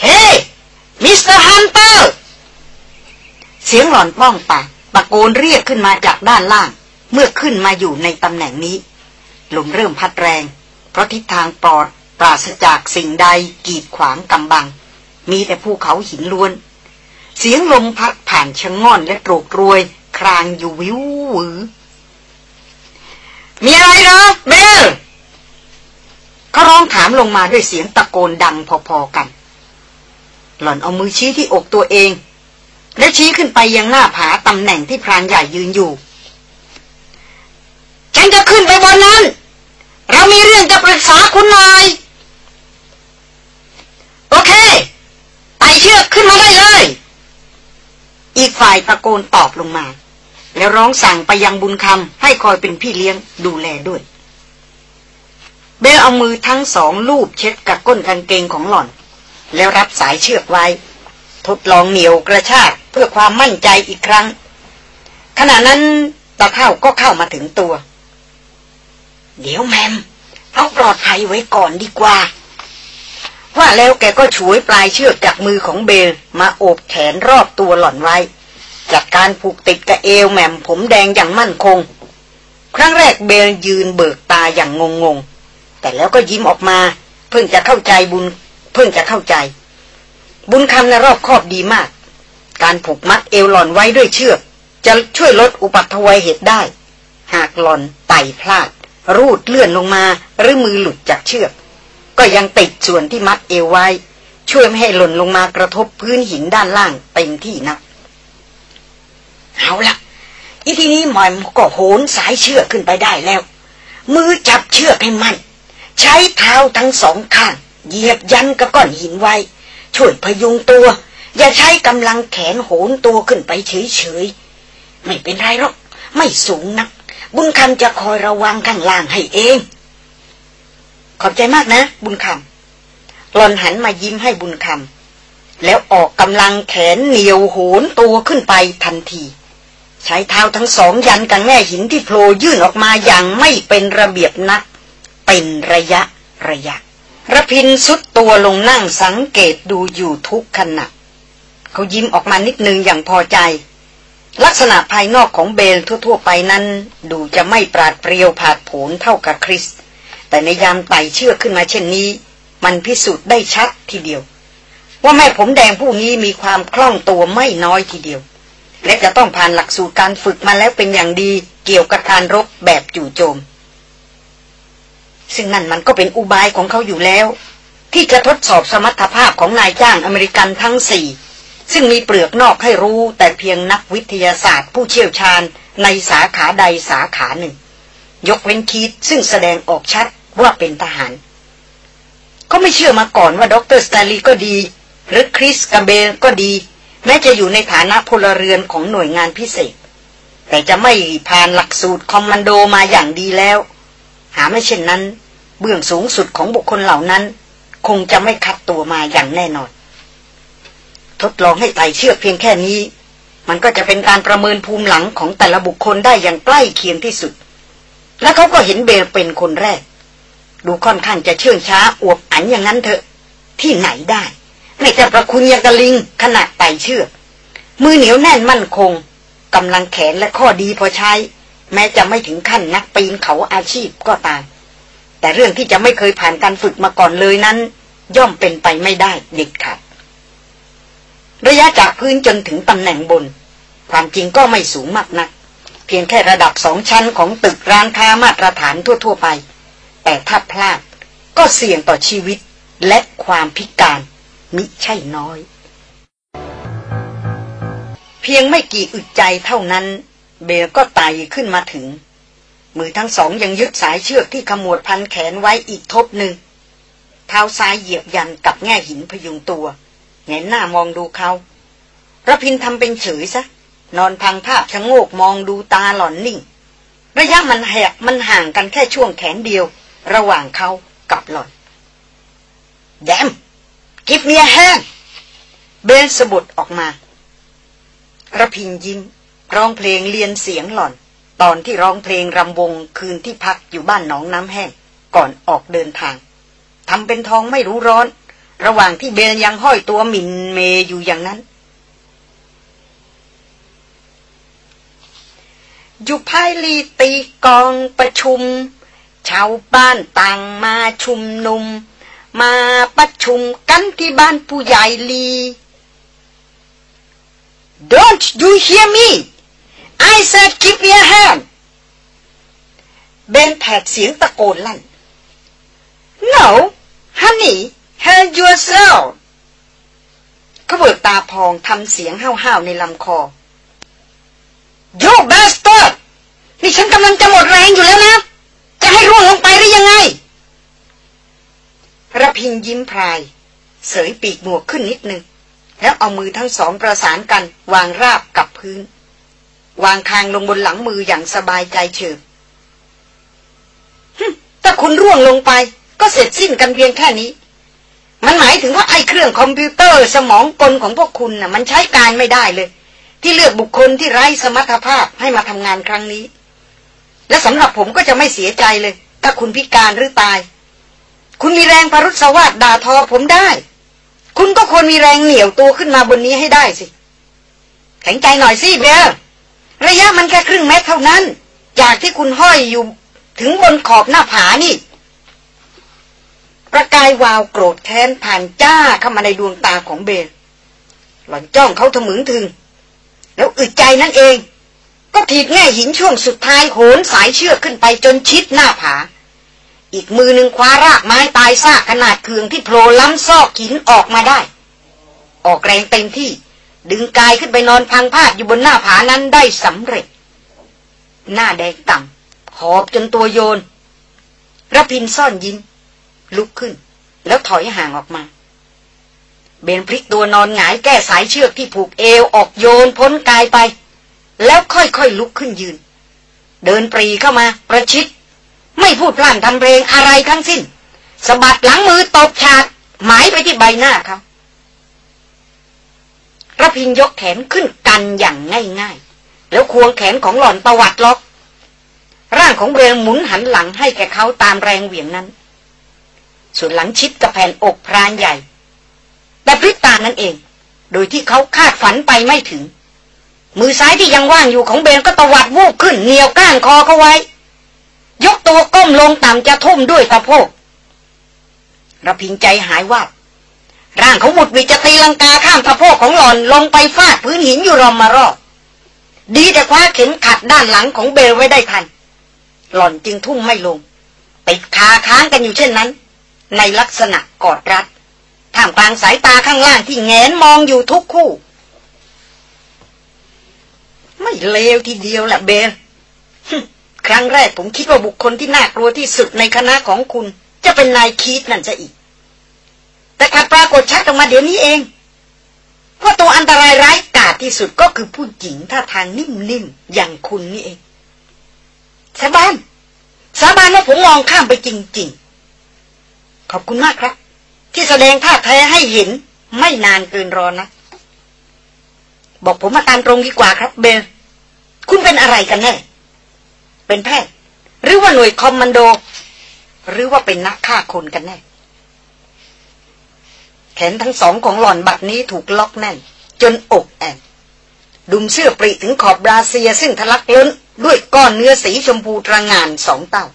Hey Mister Hunter เสียงหล่อนป้องปากตะโกนเรียกขึ้นมาจากด้านล่าง เมื่อขึ้นมาอยู่ในตำแหน่งนี้ ลมเริ่มพัดแรง เพราะทิศทางปลอด ปราศจากสิ่งใดกีดขวางกำบัง มีแต่ภูเขาหินล้วน เสียงลมพัดผ่านชะง่อนและโตรกรวย ครางอยู่วิวหวือ มีอะไรเหรอเบลเขาร้องถามลงมาด้วยเสียงตะโกนดังพอๆกัน หล่อนเอามือชี้ที่อกตัวเอง และชี้ขึ้นไปยังหน้าผาตำแหน่งที่พรานใหญ่ยืนอยู่ ฉันจะขึ้นไปบนนั้น เรามีเรื่องจะปรึกษาคุณน่อยโอเคไต่เชือกขึ้นมาได้เลย อีกฝ่ายตะโกนตอบลงมา แล้วร้องสั่งไปยังบุญคำให้คอยเป็นพี่เลี้ยงดูแลด้วย เบลเอามือทั้งสองลูบเช็ดกับก้นกางเกงของหล่อน แล้วรับสายเชือกไว้ ทดลองเหนียวกระชากเพื่อความมั่นใจอีกครั้ง ขณะนั้นตาเท่าก็เข้ามาถึงตัว เดี๋ยวแมม เอาปลอดภัยไว้ก่อนดีกว่า ว่าแล้วแกก็ฉวยปลายเชือกจากมือของเบลมาโอบแขนรอบตัวหล่อนไว้ จากการผูกติดกับเอวแหม่มผมแดงอย่างมั่นคง ครั้งแรกเบลยืนเบิกตาอย่างงงงแต่แล้วก็ยิ้มออกมา เพิ่งจะเข้าใจบุญ เพิ่งจะเข้าใจ บุญคำนะรอบคอบดีมาก การผูกมัดเอวหล่อนไว้ด้วยเชือก จะช่วยลดอุปัตวัยเหตุได้ หากหล่อนไต่พลาด รูดเลื่อนลงมาหรือมือหลุดจากเชือก ก็ยังติดส่วนที่มัดเอวไว้ ช่วยไม่ให้หล่นลงมากระทบพื้นหินด้านล่างเต็มที่นัก เอาละอีทีนี้หมอยก็โหนสายเชือกขึ้นไปได้แล้ว มือจับเชือกให้มัน่นใช้เท้าทั้งสองข้างเหยียบยันกับก้อนหินไว้ ช่วยพยุงตัว อย่าใช้กำลังแขนโหนตัวขึ้นไปเฉยๆ ไม่เป็นไรหรอก ไม่สูงนัก บุญคำจะคอยระวังข้างล่างให้เอง ขอบใจมากนะ บุญคำหลอนหันมายิ้มให้บุญคำแล้วออกกำลังแขนเหนียวโหนตัวขึ้นไปทันที ใช้เท้าทั้งสองยันกับแง่หินที่โผล่ยื่นออกมาอย่างไม่เป็นระเบียบนัก เป็นระยะระยะระพินสุดตัวลงนั่งสังเกตดูอยู่ทุกขณะเขายิ้มออกมานิดนึงอย่างพอใจ ลักษณะภายนอกของเบลทั่ว ๆ ไปนั้น ดูจะไม่ปราดเปรียวผาดผลเท่ากับคริส แต่ในยามไต่เชือกขึ้นมาเช่นนี้ มันพิสูจน์ได้ชัดทีเดียว ว่าแม่ผมแดงผู้นี้มีความคล่องตัวไม่น้อยทีเดียว และจะต้องผ่านหลักสูตรการฝึกมาแล้วเป็นอย่างดีเกี่ยวกับการรบแบบจู่โจม ซึ่งนั่นมันก็เป็นอุบายของเขาอยู่แล้ว ที่จะทดสอบสมรรถภาพของนายจ้างอเมริกันทั้งสี่ซึ่งมีเปลือกนอกให้รู้แต่เพียงนักวิทยาศาสตร์ ผู้เชี่ยวชาญในสาขาใดสาขาหนึ่ง ยกเว้นคีธซึ่งแสดงออกชัด ว่าเป็นทหาร เขาไม่เชื่อมาก่อนว่าด็อกเตอร์สแตนลีย์ก็ดี หรือคริสกับเบลก็ดี แม้จะอยู่ในฐานะพลเรือนของหน่วยงานพิเศษ แต่จะไม่ผ่านหลักสูตรคอมมานโดมาอย่างดีแล้ว หาไม่เช่นนั้น เบื้องสูงสุดของบุคคลเหล่านั้น คงจะไม่คัดตัวมาอย่างแน่นอน ทดลองให้ไต่เชือกเพียงแค่นี้มันก็จะเป็นการประเมินภูมิหลังของแต่ละบุคคลได้อย่างใกล้เคียงที่สุด และเขาก็เห็นเบลเป็นคนแรก ดูค่อนข้างจะเชื่องช้าอวบอันอย่างนั้นเถอะ ที่ไหนได้ ไม่แต่ประคุณยากระลิงขนาดไต่เชือก มือเหนียวแน่นมั่นคงกำลังแขนและข้อดีพอใช้ แม้จะไม่ถึงขั้นนักปีนเขาอาชีพก็ตาม แต่เรื่องที่จะไม่เคยผ่านการฝึกมาก่อนเลยนั้น ย่อมเป็นไปไม่ได้เด็ดขาดระยะจากพื้นจนถึงตำแหน่งบน ความจริงก็ไม่สูงมากนัก เพียงแค่ระดับสองชั้นของตึกร้านค้ามาตรฐานทั่ว ๆ ไป แต่ถ้าพลาดก็เสี่ยงต่อชีวิตและความพิการมิใช่น้อย เพียงไม่กี่อึดใจเท่านั้น เบลก็ไต่ขึ้นมาถึง มือทั้งสองยังยึดสายเชือกที่ขมวดพันแขนไว้อีกทบหนึ่งเท้าซ้ายเหยียบยันกับแง่หินพยุงตัวเงนหน้ามองดูเขาระพินทำเป็นเฉยซะ นอนพังภาพชะโงกมองดูตาหล่อนนิ่ง ระยะมันแหกมันห่างกันแค่ช่วงแขนเดียว ระหว่างเขากับหล่อนแดมกิฟเมียแห้งเบนสะบดออกมาระพินยิ้มร้องเพลงเลียนเสียงหล่อน ตอนที่ร้องเพลงรำวงคืนที่พักอยู่บ้านหนองน้ำแห้งก่อนออกเดินทางทำเป็นทองไม่รู้ร้อน ระหว่างที่เบลยังห้อยตัวมินเมยอยู่อย่างนั้นอยู่ภายลีตีกองประชุม ชาวบ้านต่างมาชุมนุม มาประชุมกันที่บ้านผู้ใหญ่ลี Don't you hear me I said keep your hand เบนแผดเสียงตะโกนลั่น No honey hand yourself เขาเบิกตาพองทำเสียงห้าวๆในลำคอ You bastard นี่ฉันกำลังจะหมดแรงอยู่แล้วนะ ร่วงลงไปหรือยังไงระพินยิ้มพราย เสยปีกหมวกขึ้นนิดนึง แล้วเอามือทั้งสองประสานกันวางราบกับพื้น วางคางลงบนหลังมืออย่างสบายใจเฉิบถ้าคุณร่วงลงไป ก็เสร็จสิ้นกันเพียงแค่นี้ มันหมายถึงว่าไอ้เครื่องคอมพิวเตอร์สมองกลของพวกคุณน่ะ มันใช้การไม่ได้เลย ที่เลือกบุคคลที่ไร้สมรรถภาพให้มาทำงานครั้งนี้ และสำหรับผมก็จะไม่เสียใจเลย ถ้าคุณพิการหรือตาย คุณมีแรงพรุษสวัสดด่าทอผมได้ คุณก็ควรมีแรงเหนี่ยวตัวขึ้นมาบนนี้ให้ได้สิ แข็งใจหน่อยสิเบลระยะมันแค่ครึ่งเมตรเท่านั้น จากที่คุณห้อยอยู่ถึงบนขอบหน้าผานี่ประกายวาวโกรธแค้นผ่านจ้าเข้ามาในดวงตาของเบลหล่อนจ้องเขาถมึงถึง แล้วอึดใจนั่นเอง ก็ถีบแง่หินช่วงสุดท้ายโหนสายเชือกขึ้นไปจนชิดหน้าผา อีกมือหนึ่งคว้ารากไม้ตายซากขนาดเคืองที่โผล่ล้ำซอกหินออกมาได้ ออกแรงเต็มที่ ดึงกายขึ้นไปนอนพังพาดอยู่บนหน้าผานั้นได้สำเร็จ หน้าแดงต่ำหอบจนตัวโยนระพินซ่อนยิ้มลุกขึ้น แล้วถอยห่างออกมาเบนพลิกตัวนอนหงายแก้สายเชือกที่ผูกเอวออกโยนพ้นกายไป แล้วค่อยๆลุกขึ้นยืน เดินปรีเข้ามา ประชิด ไม่พูดพล่านทำเพลงอะไรทั้งสิ้นสะบัดหลังมือตบฉาดหมายไปที่ใบหน้าเขาระพินยกแขนขึ้นกันอย่างง่ายๆ แล้วควงแขนของหล่อนประวัติล็อก ร่างของเบลหมุนหันหลังให้แกเขาตามแรงเหวี่ยงนั้น ส่วนหลังชิดกับแผ่นอกพรานใหญ่ แต่พริบตานั่นเอง โดยที่เขาคาดฝันไปไม่ถึง มือซ้ายที่ยังว่างอยู่ของเบลก็ตวัดวูบขึ้นเหนียวก้านคอเขาไว้ ยกตัวก้มลงต่ำจะทุ่มด้วยตะโพกระพินใจหายว่าร่างเขาหมุดวิจะตีลังกาข้ามสะโพกของหล่อนลงไปฟาดพื้นหินอยู่รอมมารอบดีแต่คว้าเข็มขัดด้านหลังของเบลไว้ได้ทัน หล่อนจึงทุ่มไม่ลงติดคาค้างกันอยู่เช่นนั้น ในลักษณะกอดรัดท่ามกลางสายตาข้างล่างที่แงนมองอยู่ทุกคู่ ไม่เลวทีเดียวแหละเบลครั้งแรกผมคิดว่าบุคคลที่น่ากลัวที่สุดในคณะของคุณ จะเป็นนายคีตนั่นจะอีก แต่ขัดปรากฏชัดออกมาเดี๋ยวนี้เองว่าตัวอันตรายร้ายกาจที่สุดก็คือผู้หญิงท่าทางนิ่มๆอย่างคุณนี่เองสาบานสาบานว่าผมมองข้ามไปจริง ๆ ขอบคุณมากครับ ที่แสดงท่าแท้ให้เห็นไม่นานเกินรอนะ บอกผมมาตามตรงดีกว่าครับ เบล คุณเป็นอะไรกันแน่ เป็นแพทย์ หรือว่าหน่วยคอมมานโด หรือว่าเป็นนักฆ่าคนกันแน่ แขนทั้งสองของหล่อนบัดนี้ถูกล็อกแน่น จนอกแอนดุมเสื้อปริถึงขอบบราเซียซึ่งทะลักล้นด้วยก้อนเนื้อสีชมพูตระงานสองเต้า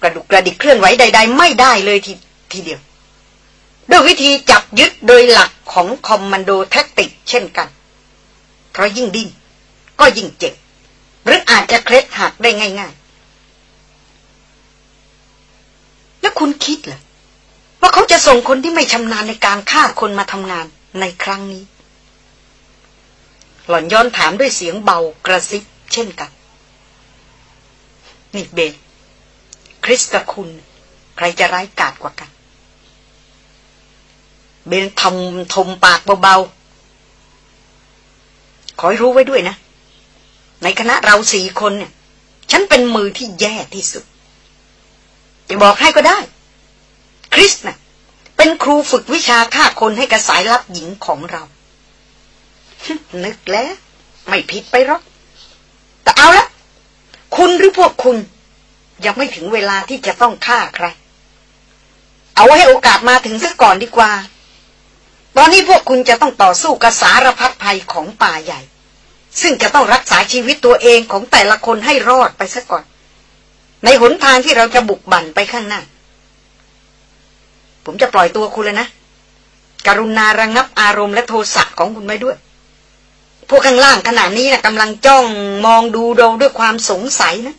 กระดุกกระดิกเคลื่อนไหวใด ๆ ไม่ได้เลยทีทีเดียว ด้วยวิธีจับยึดโดยหลักของคอมมานโดแท็กติกเช่นกัน เพราะยิ่งดิ้น ก็ยิ่งเจ็บ หรืออาจจะเคล็ดหักได้ง่าย ๆ แล้วคุณคิดเหรอว่าเขาจะส่งคนที่ไม่ชำนาญในการฆ่าคนมาทำงานในครั้งนี้ หล่อนย้อนถามด้วยเสียงเบากระซิบเช่นกัน นี่เบนคริสกับคุณ ใครจะร้ายกาจกว่ากัน เบนทำทมปากเบาๆ ขอให้รู้ไว้ด้วยนะ ในคณะเราสี่คนเนี่ย ฉันเป็นมือที่แย่ที่สุด จะบอกให้ก็ได้ คริสนะ่ะ เป็นครูฝึกวิชาฆ่าคนให้กระสายลับหญิงของเรา นึกแล้ว ไม่ผิดไปหรอก แต่เอาละ คุณหรือพวกคุณ ยังไม่ถึงเวลาที่จะต้องฆ่าใคร เอาไว้ให้โอกาสมาถึงซะก่อนดีกว่า ตอนนี้พวกคุณจะต้องต่อสู้กับสารพัดภัยของป่าใหญ่ ซึ่งจะต้องรักษาชีวิตตัวเองของแต่ละคนให้รอดไปซะก่อน ในหนทางที่เราจะบุกบั่นไปข้างหน้า ผมจะปล่อยตัวคุณเลยนะ กรุณาระงงับอารมณ์และโทสะของคุณไว้ด้วย พวกข้างล่างขณะนี้นะกำลังจ้องมองดูเราด้วยความสงสัยนะ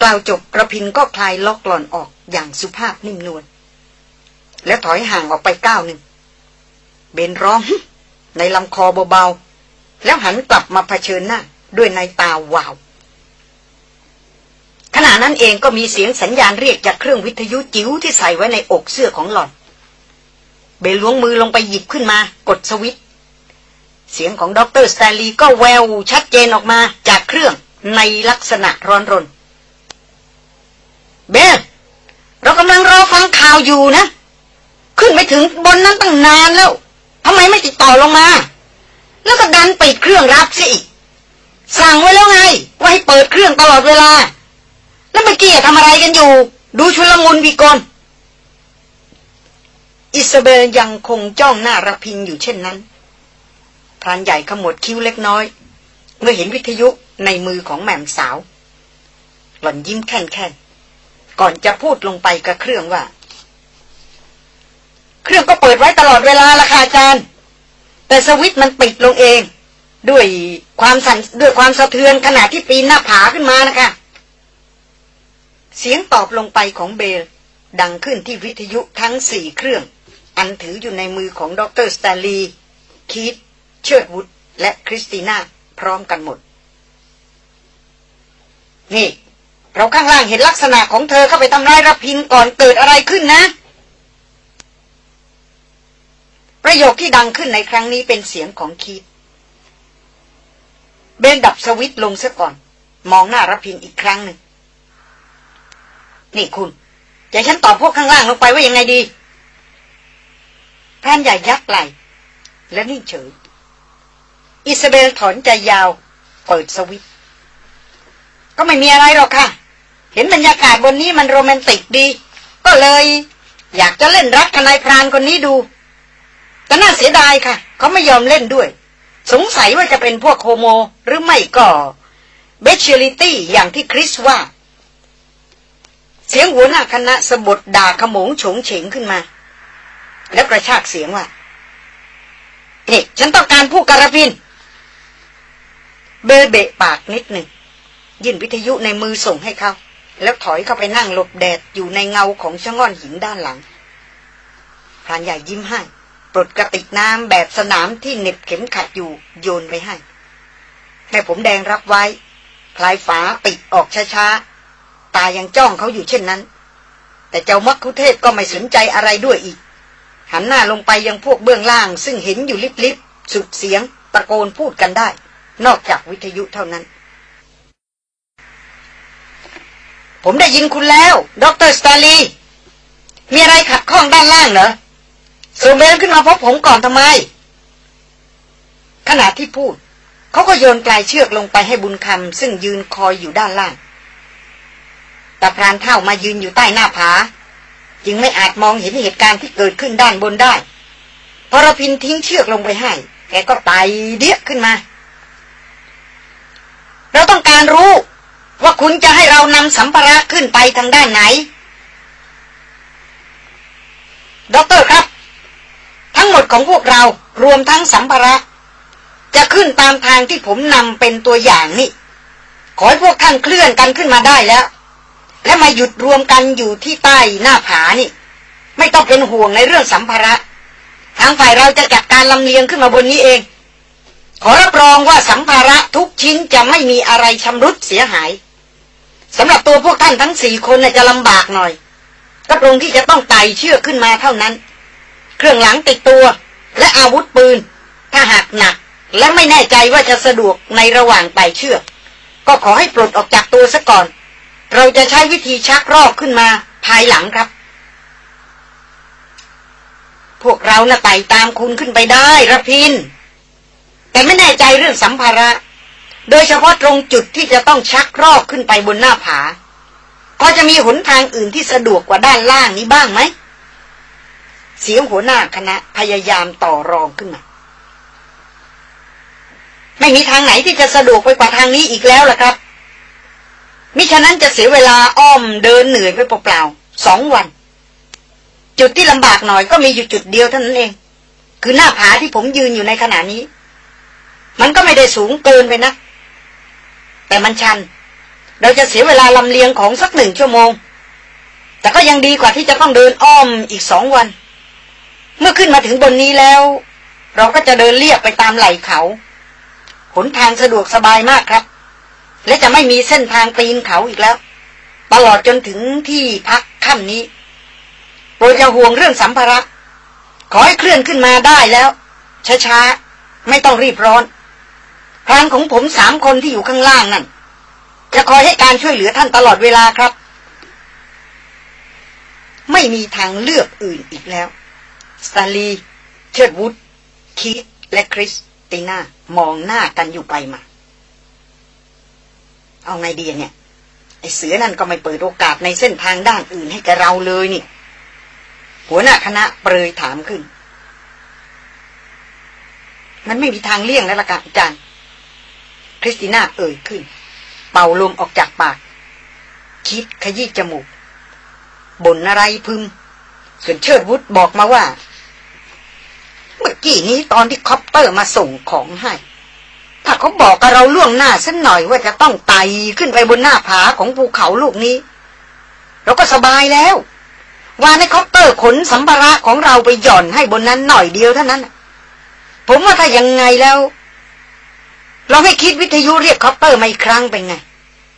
กล่าวจบกระพินก็คลายล็อกหล่อนออกอย่างสุภาพนิ่มนวลแล้วถอยห่างออกไปก้าวหนึ่ง เบนร้อง ในลำคอเบาๆ แล้วหันกลับมาเผชิญหน้า ด้วยในตาวาว ขณะนั้นเองก็มีเสียงสัญญาณเรียกจากเครื่องวิทยุจิ๋วที่ใส่ไว้ในอกเสื้อของหล่อน เบลล้วงมือลงไปหยิบขึ้นมากดสวิตเสียงของดรสแตลีก็แววชัดเจนออกมาจากเครื่องในลักษณะร้อนรน เบลเรากำลังรอฟังข่าวอยู่นะ ขึ้นไปถึงบนนั้นตั้งนานแล้ว ทำไมไม่ติดต่อลงมา แล้วก็ดันปิดเครื่องรับซะอีกสั่งไว้แล้วไง ว่าให้เปิดเครื่องตลอดเวลา แล้วเมื่อกี้ทำอะไรกันอยู่ ดูชุลมุนวิกลอิสเบลยังคงจ้องหน้ารพินอยู่เช่นนั้นพรานใหญ่ขมวดคิ้วเล็กน้อย เมื่อเห็นวิทยุในมือของแม่มสาว หล่อนยิ้มแค่นแค่นก่อนจะพูดลงไปกับเครื่องว่า เครื่องก็เปิดไว้ตลอดเวลาละค่ะอาจารย์ แต่สวิตมันปิดลงเอง ด้วยความสั่นด้วยความสะเทือนขณะที่ปีนหน้าผาขึ้นมานะคะ เสียงตอบลงไปของเบล ดังขึ้นที่วิทยุทั้งสี่เครื่อง อันถืออยู่ในมือของดรสตาลีคีตเชิร์ดวุฒและคริสติน่าพร้อมกันหมด นี่ เราข้างล่างเห็นลักษณะของเธอเข้าไปทำร้ายรพินก่อนเกิดอะไรขึ้นนะ ประโยคที่ดังขึ้นในครั้งนี้เป็นเสียงของคีตเบนดับสวิตลงซะก่อน มองหน้ารพินอีกครั้งหนึ่ง นี่คุณจะฉันตอบพวกข้างล่างลงไปว่ายังไงดีพรานใหญ่ยักไหลและนิ่งเฉย อิซาเบลถอนใจยาว เปิดสวิตก็ไม่มีอะไรหรอกค่ะ เห็นบรรยากาศบนนี้มันโรแมนติกดี ก็เลย อยากจะเล่นรักกับนายพรานคนนี้ดู แต่น่าเสียดายค่ะ เขาไม่ยอมเล่นด้วย สงสัยว่าจะเป็นพวกโฮโมหรือไม่ก็เบชเชอริตี้อย่างที่คริสว่า เสียงหัวหน้าคณะสะบดด่าขโมงโฉงเฉงขึ้นมา แล้วกระชากเสียงว่าเฮ้ฉันต้องการผู้การพิน เบเบะปากนิดหนึ่งยื่นวิทยุในมือส่งให้เขา แล้วถอยเข้าไปนั่งหลบแดดอยู่ในเงาของชะง่อนหินด้านหลังพรานใหญ่ยิ้มให้ ปลดกระติกน้ำแบบสนามที่เน็บเข็มขัดอยู่โยนไปให้ แม่ผมแดงรับไว้พลายฝาปิดออกช้าๆ ตายังจ้องเขาอยู่เช่นนั้น แต่เจ้ามักคุเทศก็ไม่สนใจอะไรด้วยอีก หันหน้าลงไปยังพวกเบื้องล่าง ซึ่งเห็นอยู่ลิบๆ สุดเสียงตะโกนพูดกันได้ นอกจากวิทยุเท่านั้น ผมได้ยินคุณแล้ว ดรสตาลี มีอะไรขัดข้องด้านล่างเหรอ ส่งเบลขึ้นมาพบผมก่อนทำไม ขณะที่พูด เขาก็โยนปลายเชือกลงไปให้บุญคำซึ่งยืนคอยอยู่ด้านล่างตาพรานเท่ามายืนอยู่ใต้หน้าผา จึงไม่อาจมองเห็นเหตุการณ์ที่เกิดขึ้นด้านบนได้พอรพินทิ้งเชือกลงไปให้ แกก็ไต่เดียกขึ้นมา เราต้องการรู้ว่าคุณจะให้เรานำสัมภาระขึ้นไปทางด้านไหน ด็อกเตอร์ครับ ทั้งหมดของพวกเรารวมทั้งสัมภาระจะขึ้นตามทางที่ผมนำเป็นตัวอย่างนี่ ขอให้พวกท่านเคลื่อนกันขึ้นมาได้แล้ว และมาหยุดรวมกันอยู่ที่ใต้หน้าผานี่ ไม่ต้องเป็นห่วงในเรื่องสัมภาระทางฝ่ายเราจะจัดการลำเลียงขึ้นมาบนนี้เอง ขอรับรองว่าสัมภาระทุกชิ้นจะไม่มีอะไรชำรุดเสียหายสำหรับตัวพวกท่านทั้งสี่คนจะลำบากหน่อยก็ตรงที่จะต้องไต่เชือกขึ้นมาเท่านั้น เครื่องหลังติดตัว และอาวุธปืน ถ้าหากหนัก และไม่แน่ใจว่าจะสะดวกในระหว่างไต่เชือก ก็ขอให้ปลดออกจากตัวซะก่อน เราจะใช้วิธีชักรอกขึ้นมาภายหลังครับ พวกเรานะ่ะไต่ตามคุณขึ้นไปได้ระพิน แต่ไม่แน่ใจเรื่องสัมภาระ โดยเฉพาะตรงจุดที่จะต้องชักรอกขึ้นไปบนหน้าผาพอจะมีหนทางอื่นที่สะดวกกว่าด้านล่างนี้บ้างไหม เสียงหัวหน้าคณะพยายามต่อรองขึ้นมา ไม่มีทางไหนที่จะสะดวกไปกว่าทางนี้อีกแล้วล่ะครับ มิฉะนั้นจะเสียเวลาอ้อมเดินเหนื่อยไปเปล่าๆสองวัน จุดที่ลำบากหน่อยก็มีอยู่จุดเดียวเท่านั้นเอง คือหน้าผาที่ผมยืนอยู่ในขณะนี้ มันก็ไม่ได้สูงเกินไปนะ แต่มันชัน เราจะเสียเวลาลำเลียงของสักหนึ่งชั่วโมงแต่ก็ยังดีกว่าที่จะต้องเดินอ้อมอีกสองวัน เมื่อขึ้นมาถึงบนนี้แล้ว เราก็จะเดินเลียบไปตามไหล่เขา หนทางสะดวกสบายมากครับ และจะไม่มีเส้นทางปีนเขาอีกแล้ว ตลอดจนถึงที่พักค่ำนี้โปรดอย่าห่วงเรื่องสัมภาระ ขอให้เคลื่อนขึ้นมาได้แล้ว ช้าๆ ไม่ต้องรีบร้อนพรานของผมสามคนที่อยู่ข้างล่างนั่น จะคอยให้การช่วยเหลือท่านตลอดเวลาครับ ไม่มีทางเลือกอื่นอีกแล้ว สตาลี เชิดวุฒคีตและคริสติน่ามองหน้ากันอยู่ไปมา เอาไงดีเนี่ย ไอเสือนั่นก็ไม่เปิดโอกาสในเส้นทางด้านอื่นให้แกเราเลยนี่ หัวหน้าคณะเปรยถามขึ้น มันไม่มีทางเลี่ยงแล้วล่ะกันอาจารย์ คริสติน่าเอ่ยขึ้น เป่าลมออกจากปาก คีธขยี้จมูกบ่นอะไรพึมส่วนเชิดวุฒบอกมาว่า เมื่อกี้นี้ตอนที่คอปเตอร์มาส่งของให้ ถ้าเขาบอกกับเราล่วงหน้าสักหน่อยว่าจะต้องไต่ขึ้นไปบนหน้าผาของภูเขาลูกนี้ เราก็สบายแล้ว วานให้คอปเตอร์ขนสัมภาระของเราไปหย่อนให้บนนั้นหน่อยเดียวเท่านั้น ผมว่าถ้ายังไงแล้วลองให้คีธวิทยุเรียกคอปเตอร์มาอีกครั้งเป็นไง